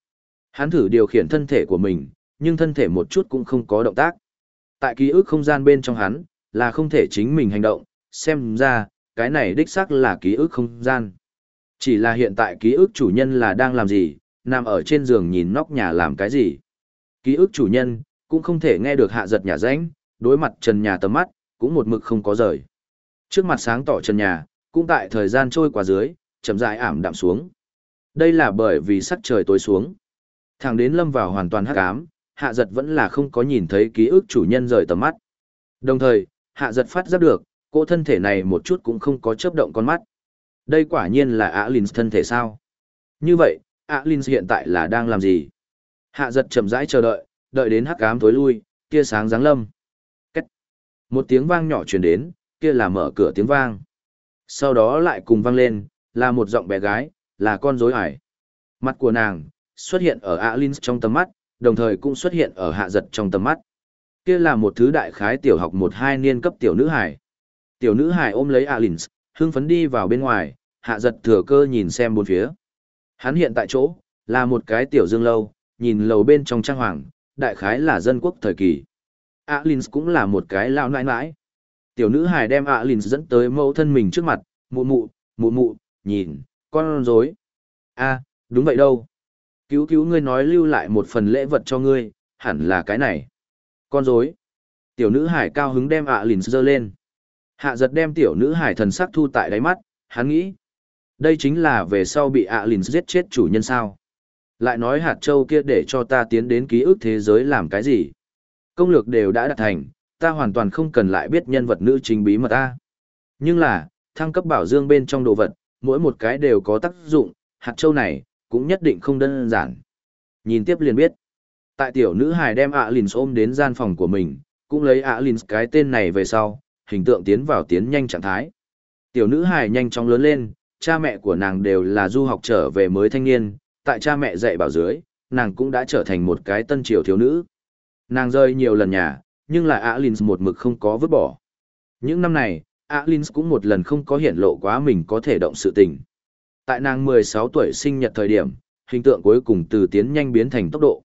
Hắn thử điều khiển thân thể của mình, nhưng thân thể một chút cũng không có động tác. Tại ký ức không gian bên trong hắn, là không thể chính mình hành động, xem ra, cái này đích xác là ký ức không gian. Chỉ là hiện tại ký ức chủ nhân là đang làm gì, nằm ở trên giường nhìn nóc nhà làm cái gì. Ký ức chủ nhân, cũng không thể nghe được hạ giật nhà ránh, đối mặt trần nhà tầm mắt, cũng một mực không có rời. Trước mặt sáng tỏ trần nhà, cũng tại thời gian trôi qua dưới, chậm rãi ảm đạm xuống. Đây là bởi vì sắc trời tối xuống. Thẳng đến lâm vào hoàn toàn hắc ám, hạ giật vẫn là không có nhìn thấy ký ức chủ nhân rời tầm mắt. Đồng thời, hạ giật phát giác được, cô thân thể này một chút cũng không có chớp động con mắt. Đây quả nhiên là Alins thân thể sao? Như vậy, Alins hiện tại là đang làm gì? Hạ giật chậm rãi chờ đợi, đợi đến hắc ám tối lui, kia sáng giáng lâm. Cách. Một tiếng vang nhỏ truyền đến, kia là mở cửa tiếng vang. Sau đó lại cùng vang lên, là một giọng bé gái, là con rối ải. Mặt của nàng, xuất hiện ở Alins trong tầm mắt, đồng thời cũng xuất hiện ở hạ giật trong tầm mắt. Kia là một thứ đại khái tiểu học một hai niên cấp tiểu nữ hải. Tiểu nữ hải ôm lấy Alins, hưng phấn đi vào bên ngoài, hạ giật thừa cơ nhìn xem bốn phía. Hắn hiện tại chỗ, là một cái tiểu dương lâu, nhìn lầu bên trong trang hoàng, đại khái là dân quốc thời kỳ. Alins cũng là một cái lao nãi nãi. Tiểu nữ hài đem Alins dẫn tới mẫu thân mình trước mặt, mụ mụ, mụ mụ, nhìn, con rối. a đúng vậy đâu. Cứu cứu ngươi nói lưu lại một phần lễ vật cho ngươi, hẳn là cái này. Con rối. Tiểu nữ hải cao hứng đem Alins giơ lên. Hạ giật đem tiểu nữ hải thần sắc thu tại đáy mắt, hắn nghĩ. Đây chính là về sau bị Alins giết chết chủ nhân sao. Lại nói hạt châu kia để cho ta tiến đến ký ức thế giới làm cái gì. Công lược đều đã đạt thành, ta hoàn toàn không cần lại biết nhân vật nữ chính bí mật ta. Nhưng là, thăng cấp bảo dương bên trong đồ vật, mỗi một cái đều có tác dụng, hạt châu này, cũng nhất định không đơn giản. Nhìn tiếp liền biết. Tại tiểu nữ hài đem ạ Alins ôm đến gian phòng của mình, cũng lấy ạ Alins cái tên này về sau, hình tượng tiến vào tiến nhanh trạng thái. Tiểu nữ hài nhanh chóng lớn lên, cha mẹ của nàng đều là du học trở về mới thanh niên, tại cha mẹ dạy bảo dưới, nàng cũng đã trở thành một cái tân triều thiếu nữ. Nàng rơi nhiều lần nhà, nhưng là Alins một mực không có vứt bỏ. Những năm này, Alins cũng một lần không có hiện lộ quá mình có thể động sự tình. Tại nàng 16 tuổi sinh nhật thời điểm, hình tượng cuối cùng từ tiến nhanh biến thành tốc độ.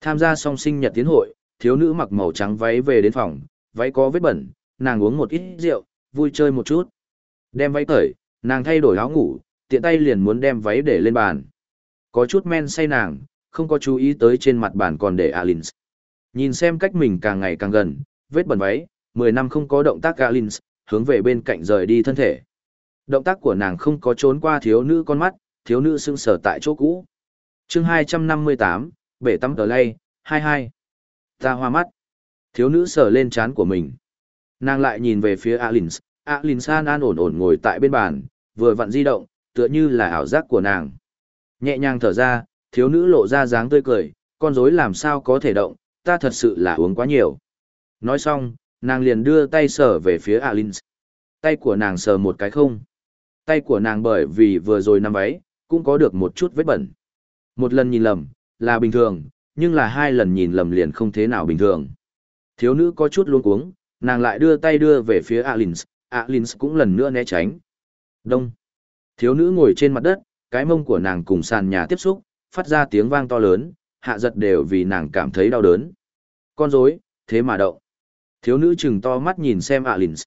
Tham gia xong sinh nhật tiến hội, thiếu nữ mặc màu trắng váy về đến phòng, váy có vết bẩn, nàng uống một ít rượu, vui chơi một chút. Đem váy cởi, nàng thay đổi áo ngủ, tiện tay liền muốn đem váy để lên bàn. Có chút men say nàng, không có chú ý tới trên mặt bàn còn để Alins. Nhìn xem cách mình càng ngày càng gần, vết bẩn váy, 10 năm không có động tác Alins, hướng về bên cạnh rời đi thân thể. Động tác của nàng không có trốn qua thiếu nữ con mắt, thiếu nữ sững sờ tại chỗ cũ. chương 258, bể tắm tờ lay, 22. Ta hoa mắt. Thiếu nữ sờ lên trán của mình. Nàng lại nhìn về phía Alins, Alins an an ổn ổn ngồi tại bên bàn, vừa vặn di động, tựa như là ảo giác của nàng. Nhẹ nhàng thở ra, thiếu nữ lộ ra dáng tươi cười, con rối làm sao có thể động, ta thật sự là uống quá nhiều. Nói xong, nàng liền đưa tay sờ về phía Alins. Tay của nàng sờ một cái không. Tay của nàng bởi vì vừa rồi nằm váy, cũng có được một chút vết bẩn. Một lần nhìn lầm, là bình thường, nhưng là hai lần nhìn lầm liền không thế nào bình thường. Thiếu nữ có chút luống cuống, nàng lại đưa tay đưa về phía Alins, Alins cũng lần nữa né tránh. Đông. Thiếu nữ ngồi trên mặt đất, cái mông của nàng cùng sàn nhà tiếp xúc, phát ra tiếng vang to lớn, hạ giật đều vì nàng cảm thấy đau đớn. Con rối, thế mà động. Thiếu nữ chừng to mắt nhìn xem Alins.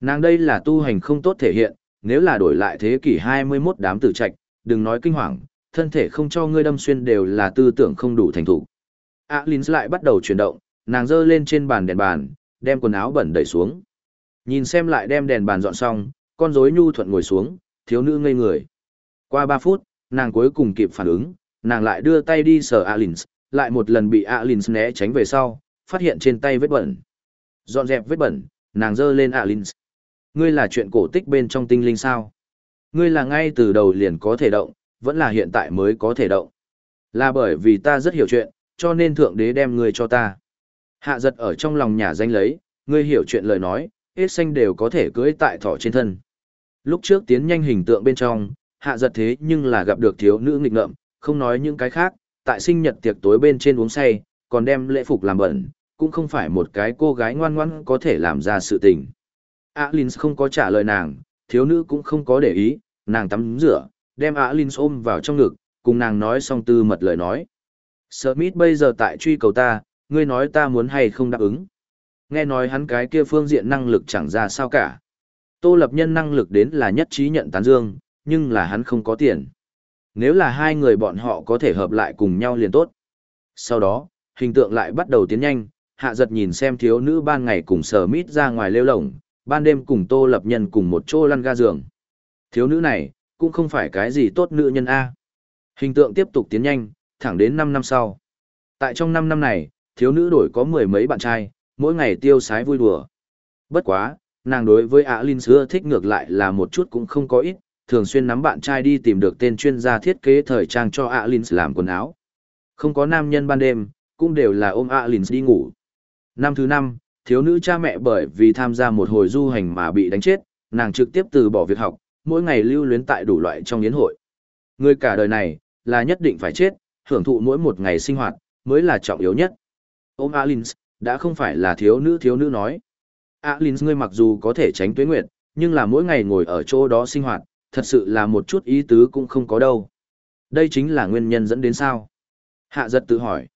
Nàng đây là tu hành không tốt thể hiện, nếu là đổi lại thế kỷ 21 đám tử trạch, đừng nói kinh hoàng, thân thể không cho ngươi đâm xuyên đều là tư tưởng không đủ thành thủ. Alins lại bắt đầu chuyển động, nàng giơ lên trên bàn đèn bàn, đem quần áo bẩn đẩy xuống. Nhìn xem lại đem đèn bàn dọn xong, con rối nhu thuận ngồi xuống, thiếu nữ ngây người. Qua 3 phút, nàng cuối cùng kịp phản ứng, nàng lại đưa tay đi sờ Alins, lại một lần bị Alins né tránh về sau, phát hiện trên tay vết bẩn. Dọn dẹp vết bẩn, nàng giơ lên Alins. Ngươi là chuyện cổ tích bên trong tinh linh sao? Ngươi là ngay từ đầu liền có thể động, vẫn là hiện tại mới có thể động. Là bởi vì ta rất hiểu chuyện, cho nên thượng đế đem ngươi cho ta. Hạ giật ở trong lòng nhà danh lấy, ngươi hiểu chuyện lời nói, hết xanh đều có thể cưỡi tại thỏ trên thân. Lúc trước tiến nhanh hình tượng bên trong, hạ giật thế nhưng là gặp được thiếu nữ nghịch ngợm, không nói những cái khác, tại sinh nhật tiệc tối bên trên uống say, còn đem lễ phục làm bẩn, cũng không phải một cái cô gái ngoan ngoãn có thể làm ra sự tình. Alins không có trả lời nàng, thiếu nữ cũng không có để ý, nàng tắm rửa, đem Alins ôm vào trong ngực, cùng nàng nói xong tư mật lời nói. Smith bây giờ tại truy cầu ta, ngươi nói ta muốn hay không đáp ứng. Nghe nói hắn cái kia phương diện năng lực chẳng ra sao cả. Tô lập nhân năng lực đến là nhất trí nhận tán dương, nhưng là hắn không có tiền. Nếu là hai người bọn họ có thể hợp lại cùng nhau liền tốt. Sau đó, hình tượng lại bắt đầu tiến nhanh, hạ giật nhìn xem thiếu nữ ban ngày cùng sờ mít ra ngoài lêu lồng, ban đêm cùng tô lập nhân cùng một chỗ lăn ga giường. Thiếu nữ này, cũng không phải cái gì tốt nữ nhân A. Hình tượng tiếp tục tiến nhanh, thẳng đến 5 năm sau. Tại trong 5 năm này, thiếu nữ đổi có mười mấy bạn trai, mỗi ngày tiêu sái vui đùa. Bất quá, nàng đối với ạ Linh xưa thích ngược lại là một chút cũng không có ít, thường xuyên nắm bạn trai đi tìm được tên chuyên gia thiết kế thời trang cho Alins làm quần áo. Không có nam nhân ban đêm, cũng đều là ôm Alins đi ngủ. Năm thứ năm, thiếu nữ cha mẹ bởi vì tham gia một hồi du hành mà bị đánh chết, nàng trực tiếp từ bỏ việc học, mỗi ngày lưu luyến tại đủ loại trong yến hội. Người cả đời này, là nhất định phải chết, hưởng thụ mỗi một ngày sinh hoạt, mới là trọng yếu nhất. Ôm Alins, đã không phải là thiếu nữ thiếu nữ nói. Alins ngươi mặc dù có thể tránh tuế nguyệt, nhưng là mỗi ngày ngồi ở chỗ đó sinh hoạt, thật sự là một chút ý tứ cũng không có đâu. Đây chính là nguyên nhân dẫn đến sao? Hạ giật tự hỏi.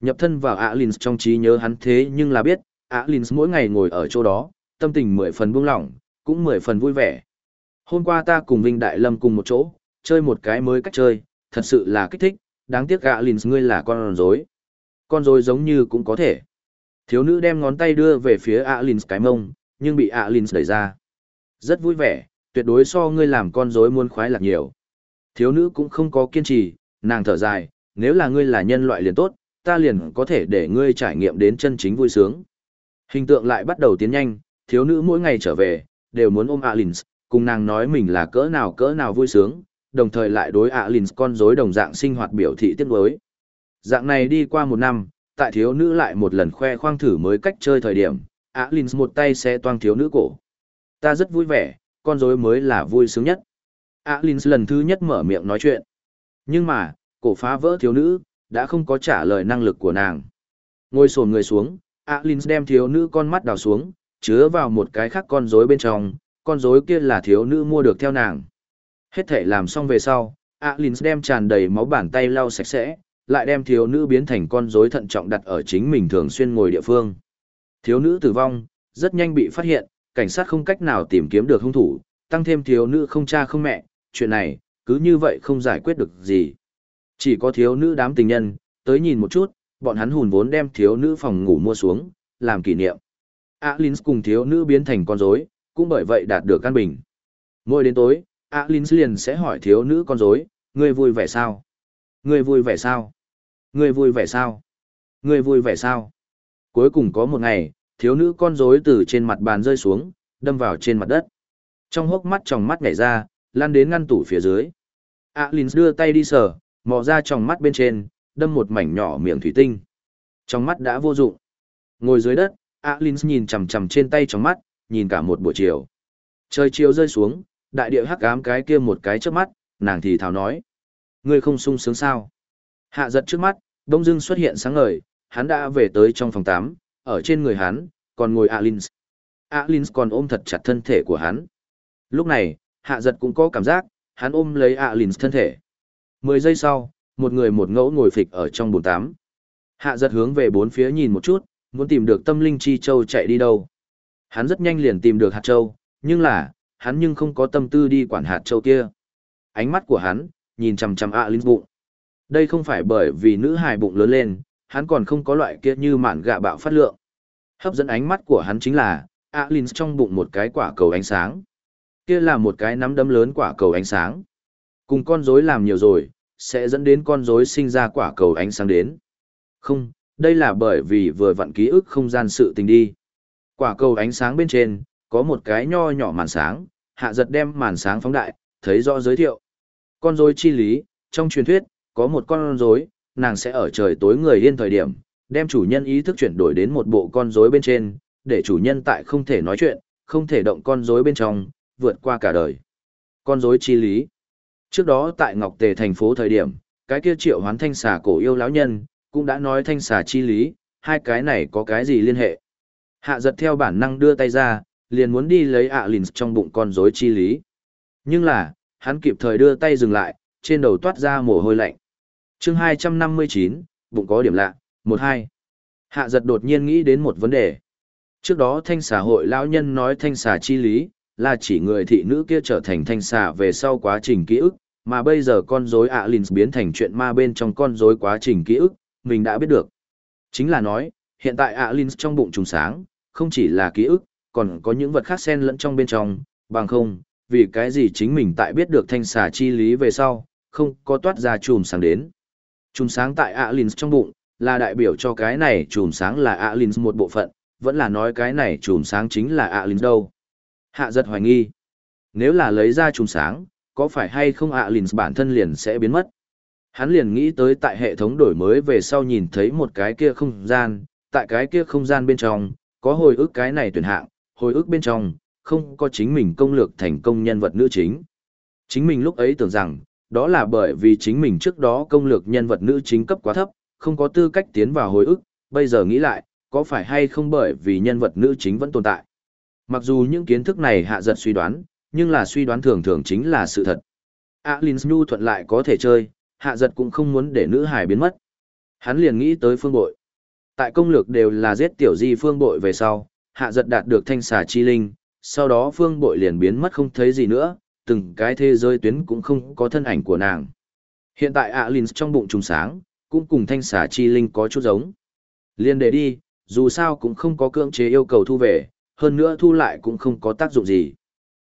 Nhập thân vào Alins trong trí nhớ hắn thế nhưng là biết, Alins mỗi ngày ngồi ở chỗ đó, tâm tình mười phần buông lỏng, cũng mười phần vui vẻ. Hôm qua ta cùng Vinh Đại Lâm cùng một chỗ, chơi một cái mới cách chơi, thật sự là kích thích, đáng tiếc Alins ngươi là con rối. Con rối giống như cũng có thể. Thiếu nữ đem ngón tay đưa về phía Alins cái mông, nhưng bị Alins đẩy ra. Rất vui vẻ, tuyệt đối so ngươi làm con rối muốn khoái lạc nhiều. Thiếu nữ cũng không có kiên trì, nàng thở dài, nếu là ngươi là nhân loại liền tốt, ta liền có thể để ngươi trải nghiệm đến chân chính vui sướng. Hình tượng lại bắt đầu tiến nhanh, thiếu nữ mỗi ngày trở về, đều muốn ôm Alins, cùng nàng nói mình là cỡ nào cỡ nào vui sướng, đồng thời lại đối Alins con rối đồng dạng sinh hoạt biểu thị tiếc nuối. Dạng này đi qua một năm, tại thiếu nữ lại một lần khoe khoang thử mới cách chơi thời điểm, Alins một tay sẽ toang thiếu nữ cổ. Ta rất vui vẻ, con rối mới là vui sướng nhất. Alins lần thứ nhất mở miệng nói chuyện. Nhưng mà, cổ phá vỡ thiếu nữ, đã không có trả lời năng lực của nàng. Ngồi sồn người xuống, Alins đem thiếu nữ con mắt đào xuống, chứa vào một cái khác con rối bên trong, con rối kia là thiếu nữ mua được theo nàng. Hết thể làm xong về sau, Alins đem tràn đầy máu bàn tay lau sạch sẽ, lại đem thiếu nữ biến thành con rối thận trọng đặt ở chính mình thường xuyên ngồi địa phương. Thiếu nữ tử vong, rất nhanh bị phát hiện, cảnh sát không cách nào tìm kiếm được hung thủ, tăng thêm thiếu nữ không cha không mẹ, chuyện này, cứ như vậy không giải quyết được gì. Chỉ có thiếu nữ đám tình nhân, tới nhìn một chút, bọn hắn hùn vốn đem thiếu nữ phòng ngủ mua xuống, làm kỷ niệm. Alins cùng thiếu nữ biến thành con rối, cũng bởi vậy đạt được căn bình. Mỗi đến tối, Alins liền sẽ hỏi thiếu nữ con rối, ngươi vui vẻ sao? Ngươi vui vẻ sao? Ngươi vui vẻ sao? Ngươi vui vẻ sao? Cuối cùng có một ngày, thiếu nữ con rối từ trên mặt bàn rơi xuống, đâm vào trên mặt đất. Trong hốc mắt tròng mắt nhảy ra, lan đến ngăn tủ phía dưới. Alins đưa tay đi sờ, mò ra tròng mắt bên trên, đâm một mảnh nhỏ miệng thủy tinh. Trong mắt đã vô dụng. Ngồi dưới đất, Alins nhìn chằm chằm trên tay trong mắt, nhìn cả một buổi chiều. Trời chiều rơi xuống, đại địa hắc ám cái kia một cái trước mắt, nàng thì thào nói. Ngươi không sung sướng sao? Hạ giật trước mắt, đông dưng xuất hiện sáng ngời, hắn đã về tới trong phòng 8, ở trên người hắn, còn ngồi Alins. Alins còn ôm thật chặt thân thể của hắn. Lúc này, hạ giật cũng có cảm giác, hắn ôm lấy Alins thân thể. Mười giây sau, một người một ngẫu ngồi phịch ở trong bồn tắm. Hạ giật hướng về bốn phía nhìn một chút, muốn tìm được tâm linh chi châu chạy đi đâu. Hắn rất nhanh liền tìm được hạt châu, nhưng là, hắn nhưng không có tâm tư đi quản hạt châu kia. Ánh mắt của hắn, nhìn chằm chằm Alins bụng. Đây không phải bởi vì nữ hài bụng lớn lên, hắn còn không có loại kia như mạn gạ bạo phát lượng. Hấp dẫn ánh mắt của hắn chính là, Alin trong bụng một cái quả cầu ánh sáng. Kia là một cái nắm đấm lớn quả cầu ánh sáng. Cùng con rối làm nhiều rồi, sẽ dẫn đến con rối sinh ra quả cầu ánh sáng đến. Không, đây là bởi vì vừa vặn ký ức không gian sự tình đi. Quả cầu ánh sáng bên trên, có một cái nho nhỏ màn sáng, hạ giật đem màn sáng phóng đại, thấy rõ giới thiệu. Con rối chi lý, trong truyền thuyết, có một con rối, nàng sẽ ở trời tối người yên thời điểm, đem chủ nhân ý thức chuyển đổi đến một bộ con rối bên trên, để chủ nhân tại không thể nói chuyện, không thể động con rối bên trong, vượt qua cả đời. Con rối chi lý. Trước đó tại Ngọc Tề thành phố thời điểm, cái kia triệu hoán thanh xà cổ yêu lão nhân, cũng đã nói thanh xà chi lý, hai cái này có cái gì liên hệ. Hạ giật theo bản năng đưa tay ra, liền muốn đi lấy ạ lìn trong bụng con rối chi lý. Nhưng là, hắn kịp thời đưa tay dừng lại, trên đầu toát ra mồ hôi lạnh chương 259, bụng có điểm lạ, 12. Hạ giật đột nhiên nghĩ đến một vấn đề. Trước đó thanh xà hội lão nhân nói thanh xà chi lý, là chỉ người thị nữ kia trở thành thanh xà về sau quá trình ký ức, mà bây giờ con rối ạ lìn biến thành chuyện ma bên trong con rối quá trình ký ức, mình đã biết được. Chính là nói, hiện tại ạ lìn trong bụng trùng sáng, không chỉ là ký ức, còn có những vật khác xen lẫn trong bên trong, bằng không, vì cái gì chính mình tại biết được thanh xà chi lý về sau, không có toát ra chùm sáng đến. Chùm sáng tại Alins trong bụng, là đại biểu cho cái này chùm sáng là Alins một bộ phận, vẫn là nói cái này chùm sáng chính là Alins đâu. Hạ giật hoài nghi. Nếu là lấy ra chùm sáng, có phải hay không Alins bản thân liền sẽ biến mất? Hắn liền nghĩ tới tại hệ thống đổi mới về sau nhìn thấy một cái kia không gian, tại cái kia không gian bên trong, có hồi ức cái này tuyển hạng, hồi ức bên trong, không có chính mình công lược thành công nhân vật nữ chính. Chính mình lúc ấy tưởng rằng, đó là bởi vì chính mình trước đó công lược nhân vật nữ chính cấp quá thấp, không có tư cách tiến vào hồi ức, bây giờ nghĩ lại, có phải hay không bởi vì nhân vật nữ chính vẫn tồn tại. Mặc dù những kiến thức này hạ giật suy đoán, nhưng là suy đoán thường thường chính là sự thật. À, Alins Nhu thuận lại có thể chơi, hạ giật cũng không muốn để nữ hài biến mất. Hắn liền nghĩ tới phương bội. Tại công lược đều là giết tiểu di phương bội về sau, hạ giật đạt được thanh xà chi linh, sau đó phương bội liền biến mất không thấy gì nữa, từng cái thế giới tuyến cũng không có thân ảnh của nàng. Hiện tại Alin trong bụng trùng sáng, cũng cùng thanh xà chi linh có chút giống. Liên để đi, dù sao cũng không có cưỡng chế yêu cầu thu về, hơn nữa thu lại cũng không có tác dụng gì.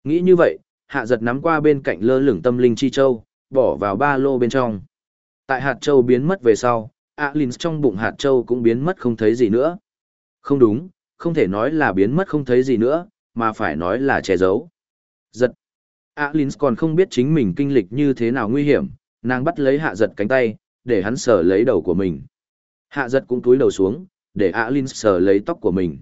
Nghĩ như vậy, hạ giật nắm qua bên cạnh lơ lửng tâm linh chi châu, bỏ vào ba lô bên trong. Tại hạt châu biến mất về sau, Alin trong bụng hạt châu cũng biến mất không thấy gì nữa. Không đúng, không thể nói là biến mất không thấy gì nữa, mà phải nói là che giấu. Giật. Alins còn không biết chính mình kinh lịch như thế nào nguy hiểm, nàng bắt lấy hạ giật cánh tay, để hắn sờ lấy đầu của mình. Hạ giật cũng túi đầu xuống, để Alins sờ lấy tóc của mình.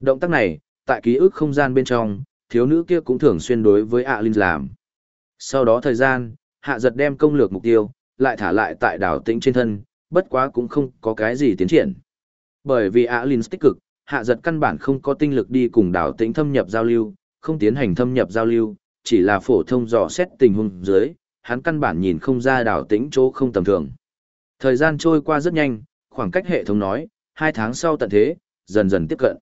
Động tác này, tại ký ức không gian bên trong, thiếu nữ kia cũng thường xuyên đối với Alins làm. Sau đó thời gian, hạ giật đem công lược mục tiêu, lại thả lại tại đảo tĩnh trên thân, bất quá cũng không có cái gì tiến triển. Bởi vì Alins tích cực, hạ giật căn bản không có tinh lực đi cùng đảo tĩnh thâm nhập giao lưu, không tiến hành thâm nhập giao lưu, chỉ là phổ thông dò xét tình huống dưới, hắn căn bản nhìn không ra đảo tĩnh chỗ không tầm thường. Thời gian trôi qua rất nhanh, khoảng cách hệ thống nói, hai tháng sau tận thế, dần dần tiếp cận.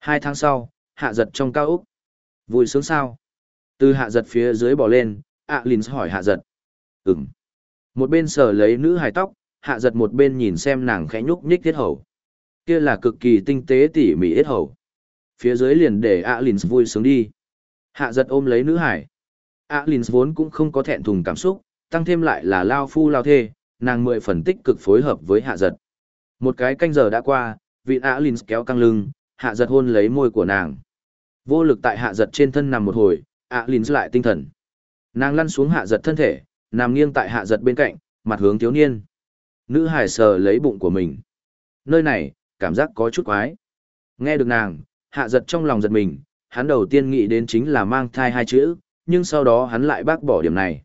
Hai tháng sau, hạ giật trong cao Úc. Vui sướng sao? Từ hạ giật phía dưới bỏ lên, ạ à hỏi hạ giật. Ừm. Một bên sở lấy nữ hài tóc, hạ giật một bên nhìn xem nàng khẽ nhúc nhích thiết hầu kia là cực kỳ tinh tế tỉ mỉ ít hầu. Phía dưới liền để Alins vui sướng đi. Hạ giật ôm lấy nữ hải. Alins vốn cũng không có thẹn thùng cảm xúc, tăng thêm lại là lao phu lao thê, nàng mười phần tích cực phối hợp với hạ giật. Một cái canh giờ đã qua, vị Alins kéo căng lưng, hạ giật hôn lấy môi của nàng. Vô lực tại hạ giật trên thân nằm một hồi, Alins lại tinh thần. Nàng lăn xuống hạ giật thân thể, nằm nghiêng tại hạ giật bên cạnh, mặt hướng thiếu niên. Nữ hải sờ lấy bụng của mình. Nơi này, cảm giác có chút quái. Nghe được nàng, hạ giật trong lòng giật mình, hắn đầu tiên nghĩ đến chính là mang thai hai chữ, nhưng sau đó hắn lại bác bỏ điểm này.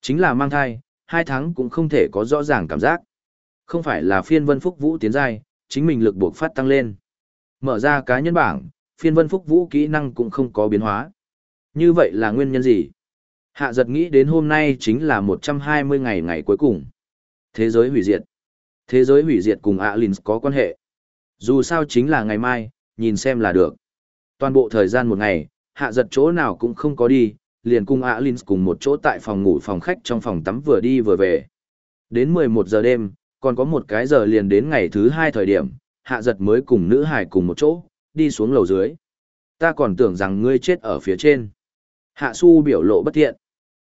Chính là mang thai, hai tháng cũng không thể có rõ ràng cảm giác. Không phải là phiên vân phúc vũ tiến giai, chính mình lực buộc phát tăng lên. Mở ra cá nhân bảng, phiên vân phúc vũ kỹ năng cũng không có biến hóa. Như vậy là nguyên nhân gì? Hạ giật nghĩ đến hôm nay chính là 120 ngày ngày cuối cùng. Thế giới hủy diệt. Thế giới hủy diệt cùng Alins có quan hệ. Dù sao chính là ngày mai, nhìn xem là được. Toàn bộ thời gian một ngày, hạ giật chỗ nào cũng không có đi, liền cùng Alin cùng một chỗ tại phòng ngủ phòng khách trong phòng tắm vừa đi vừa về. Đến 11 giờ đêm, còn có một cái giờ liền đến ngày thứ hai thời điểm, hạ giật mới cùng nữ hải cùng một chỗ, đi xuống lầu dưới. Ta còn tưởng rằng ngươi chết ở phía trên. Hạ su biểu lộ bất thiện.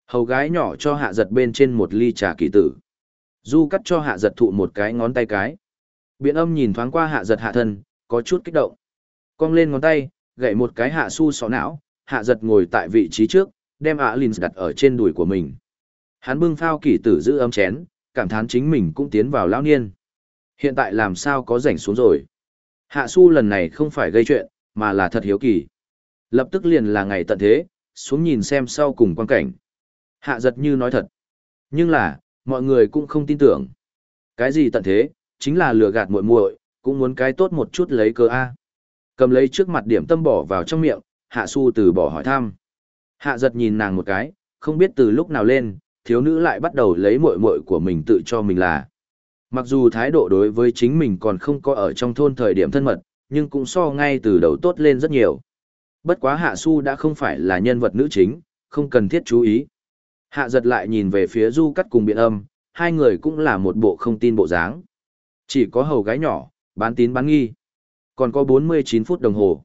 Hầu gái nhỏ cho hạ giật bên trên một ly trà kỳ tử. Du cắt cho hạ giật thụ một cái ngón tay cái. Biện âm nhìn thoáng qua hạ giật hạ thân, có chút kích động. Cong lên ngón tay, gậy một cái hạ su sọ não, hạ giật ngồi tại vị trí trước, đem ạ Linh đặt ở trên đùi của mình. Hắn bưng phao kỷ tử giữ ấm chén, cảm thán chính mình cũng tiến vào lão niên. Hiện tại làm sao có rảnh xuống rồi. Hạ su lần này không phải gây chuyện, mà là thật hiếu kỳ. Lập tức liền là ngày tận thế, xuống nhìn xem sau cùng quan cảnh. Hạ giật như nói thật. Nhưng là, mọi người cũng không tin tưởng. Cái gì tận thế, chính là lừa gạt muội muội, cũng muốn cái tốt một chút lấy cơ a. Cầm lấy trước mặt điểm tâm bỏ vào trong miệng, hạ su từ bỏ hỏi thăm. Hạ giật nhìn nàng một cái, không biết từ lúc nào lên, thiếu nữ lại bắt đầu lấy muội muội của mình tự cho mình là. Mặc dù thái độ đối với chính mình còn không có ở trong thôn thời điểm thân mật, nhưng cũng so ngay từ đầu tốt lên rất nhiều. Bất quá Hạ Su đã không phải là nhân vật nữ chính, không cần thiết chú ý. Hạ giật lại nhìn về phía du cắt cùng biện âm, hai người cũng là một bộ không tin bộ dáng. Chỉ có hầu gái nhỏ, bán tín bán nghi. Còn có 49 phút đồng hồ.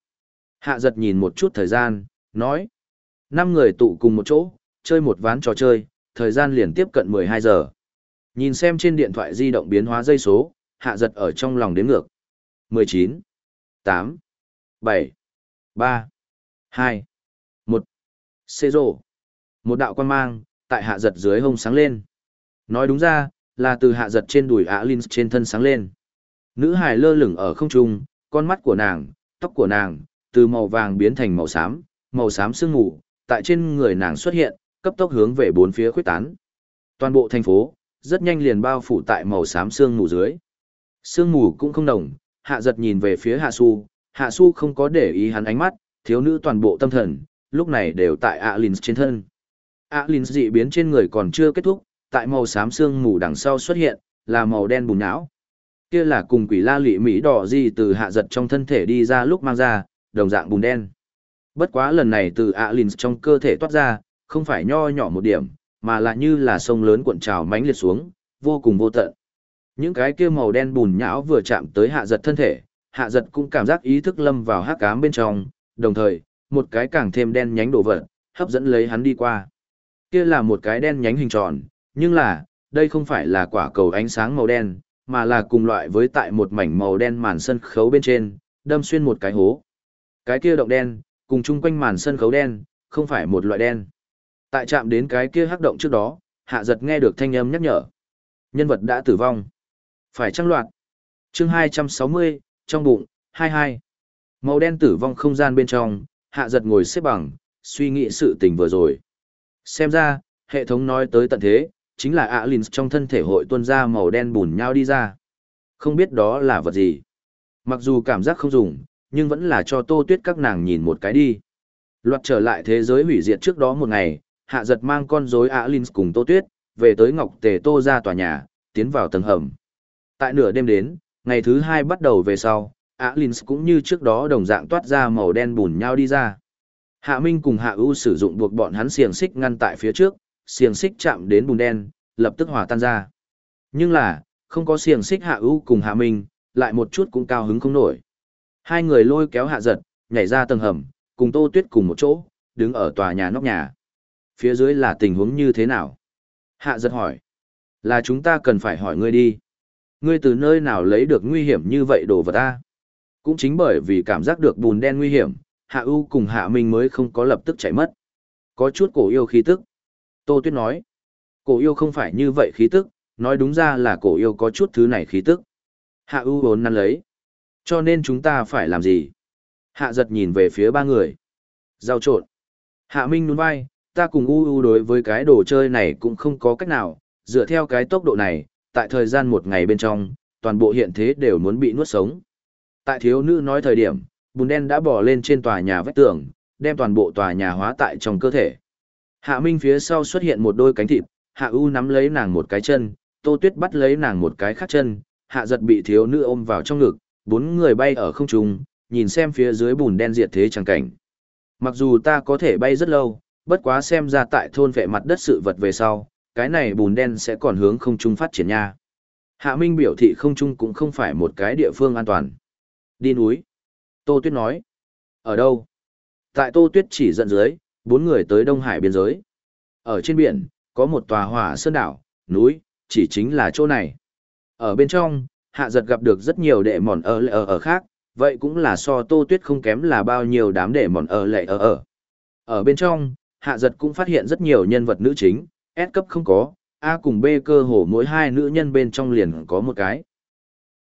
Hạ giật nhìn một chút thời gian, nói. năm người tụ cùng một chỗ, chơi một ván trò chơi, thời gian liền tiếp cận 12 giờ. Nhìn xem trên điện thoại di động biến hóa dây số, hạ giật ở trong lòng đếm ngược. 19, 8, 7, 3, 2, 1. Xê rồ. Một đạo quan mang, tại hạ giật dưới hông sáng lên. Nói đúng ra, là từ hạ giật trên đùi ạ Linh trên thân sáng lên. Nữ hài lơ lửng ở không trung, con mắt của nàng, tóc của nàng, từ màu vàng biến thành màu xám, màu xám sương ngủ tại trên người nàng xuất hiện, cấp tốc hướng về bốn phía khuyết tán. Toàn bộ thành phố, rất nhanh liền bao phủ tại màu xám sương ngủ dưới. Sương ngủ cũng không nồng, hạ giật nhìn về phía hạ su, hạ su không có để ý hắn ánh mắt, thiếu nữ toàn bộ tâm thần, lúc này đều tại Alin trên thân. Alin dị biến trên người còn chưa kết thúc, tại màu xám sương mù đằng sau xuất hiện, là màu đen bùn não. Kia là cùng quỷ la lị mỹ đỏ gì từ hạ giật trong thân thể đi ra lúc mang ra, đồng dạng bùn đen. Bất quá lần này từ ạ Alin trong cơ thể toát ra, không phải nho nhỏ một điểm, mà là như là sông lớn cuộn trào mánh liệt xuống, vô cùng vô tận. Những cái kia màu đen bùn nhão vừa chạm tới hạ giật thân thể, hạ giật cũng cảm giác ý thức lâm vào hắc ám bên trong, đồng thời, một cái càng thêm đen nhánh đổ vật, hấp dẫn lấy hắn đi qua. Kia là một cái đen nhánh hình tròn, nhưng là, đây không phải là quả cầu ánh sáng màu đen, mà là cùng loại với tại một mảnh màu đen màn sân khấu bên trên, đâm xuyên một cái hố. Cái kia động đen, cùng chung quanh màn sân khấu đen, không phải một loại đen. Tại chạm đến cái kia hắc động trước đó, hạ giật nghe được thanh âm nhắc nhở. Nhân vật đã tử vong. Phải trăng loạt. chương 260, trong bụng, 22. Màu đen tử vong không gian bên trong, hạ giật ngồi xếp bằng, suy nghĩ sự tình vừa rồi. Xem ra, hệ thống nói tới tận thế, chính là Alin trong thân thể hội tuôn ra màu đen bùn nhau đi ra. Không biết đó là vật gì. Mặc dù cảm giác không dùng, nhưng vẫn là cho tô tuyết các nàng nhìn một cái đi. Loạt trở lại thế giới hủy diệt trước đó một ngày, hạ giật mang con rối lìn cùng tô tuyết, về tới Ngọc Tề Tô ra tòa nhà, tiến vào tầng hầm. Tại nửa đêm đến, ngày thứ hai bắt đầu về sau, Alin cũng như trước đó đồng dạng toát ra màu đen bùn nhau đi ra. Hạ Minh cùng Hạ U sử dụng buộc bọn hắn xiềng xích ngăn tại phía trước, xiềng xích chạm đến bùn đen, lập tức hòa tan ra. Nhưng là, không có xiềng xích Hạ ưu cùng Hạ Minh, lại một chút cũng cao hứng không nổi. Hai người lôi kéo Hạ Giật, nhảy ra tầng hầm, cùng Tô Tuyết cùng một chỗ, đứng ở tòa nhà nóc nhà. Phía dưới là tình huống như thế nào? Hạ Giật hỏi. Là chúng ta cần phải hỏi ngươi đi. Ngươi từ nơi nào lấy được nguy hiểm như vậy đồ vật ta? Cũng chính bởi vì cảm giác được bùn đen nguy hiểm, Hạ U cùng Hạ Minh mới không có lập tức chạy mất. Có chút cổ yêu khí tức. Tô Tuyết nói, cổ yêu không phải như vậy khí tức, nói đúng ra là cổ yêu có chút thứ này khí tức. Hạ ưu vốn năn lấy. Cho nên chúng ta phải làm gì? Hạ giật nhìn về phía ba người. Giao trộn. Hạ Minh nhún vai, ta cùng U U đối với cái đồ chơi này cũng không có cách nào, dựa theo cái tốc độ này, tại thời gian một ngày bên trong, toàn bộ hiện thế đều muốn bị nuốt sống. Tại thiếu nữ nói thời điểm, bùn đen đã bò lên trên tòa nhà vách tường, đem toàn bộ tòa nhà hóa tại trong cơ thể. Hạ Minh phía sau xuất hiện một đôi cánh thịt, Hạ U nắm lấy nàng một cái chân, Tô Tuyết bắt lấy nàng một cái khác chân, Hạ giật bị thiếu nữ ôm vào trong ngực, bốn người bay ở không trung, nhìn xem phía dưới bùn đen diệt thế chẳng cảnh. Mặc dù ta có thể bay rất lâu, bất quá xem ra tại thôn vệ mặt đất sự vật về sau, cái này bùn đen sẽ còn hướng không trung phát triển nha. Hạ Minh biểu thị không trung cũng không phải một cái địa phương an toàn. Đi núi. Tô Tuyết nói. Ở đâu? Tại Tô Tuyết chỉ dẫn dưới, bốn người tới Đông Hải biên giới. Ở trên biển, có một tòa hỏa sơn đảo, núi, chỉ chính là chỗ này. Ở bên trong, hạ giật gặp được rất nhiều đệ mòn ở lệ ở ở khác, vậy cũng là so Tô Tuyết không kém là bao nhiêu đám đệ mòn ở lệ ở ở. Ở bên trong, hạ giật cũng phát hiện rất nhiều nhân vật nữ chính, S cấp không có, A cùng B cơ hồ mỗi hai nữ nhân bên trong liền có một cái.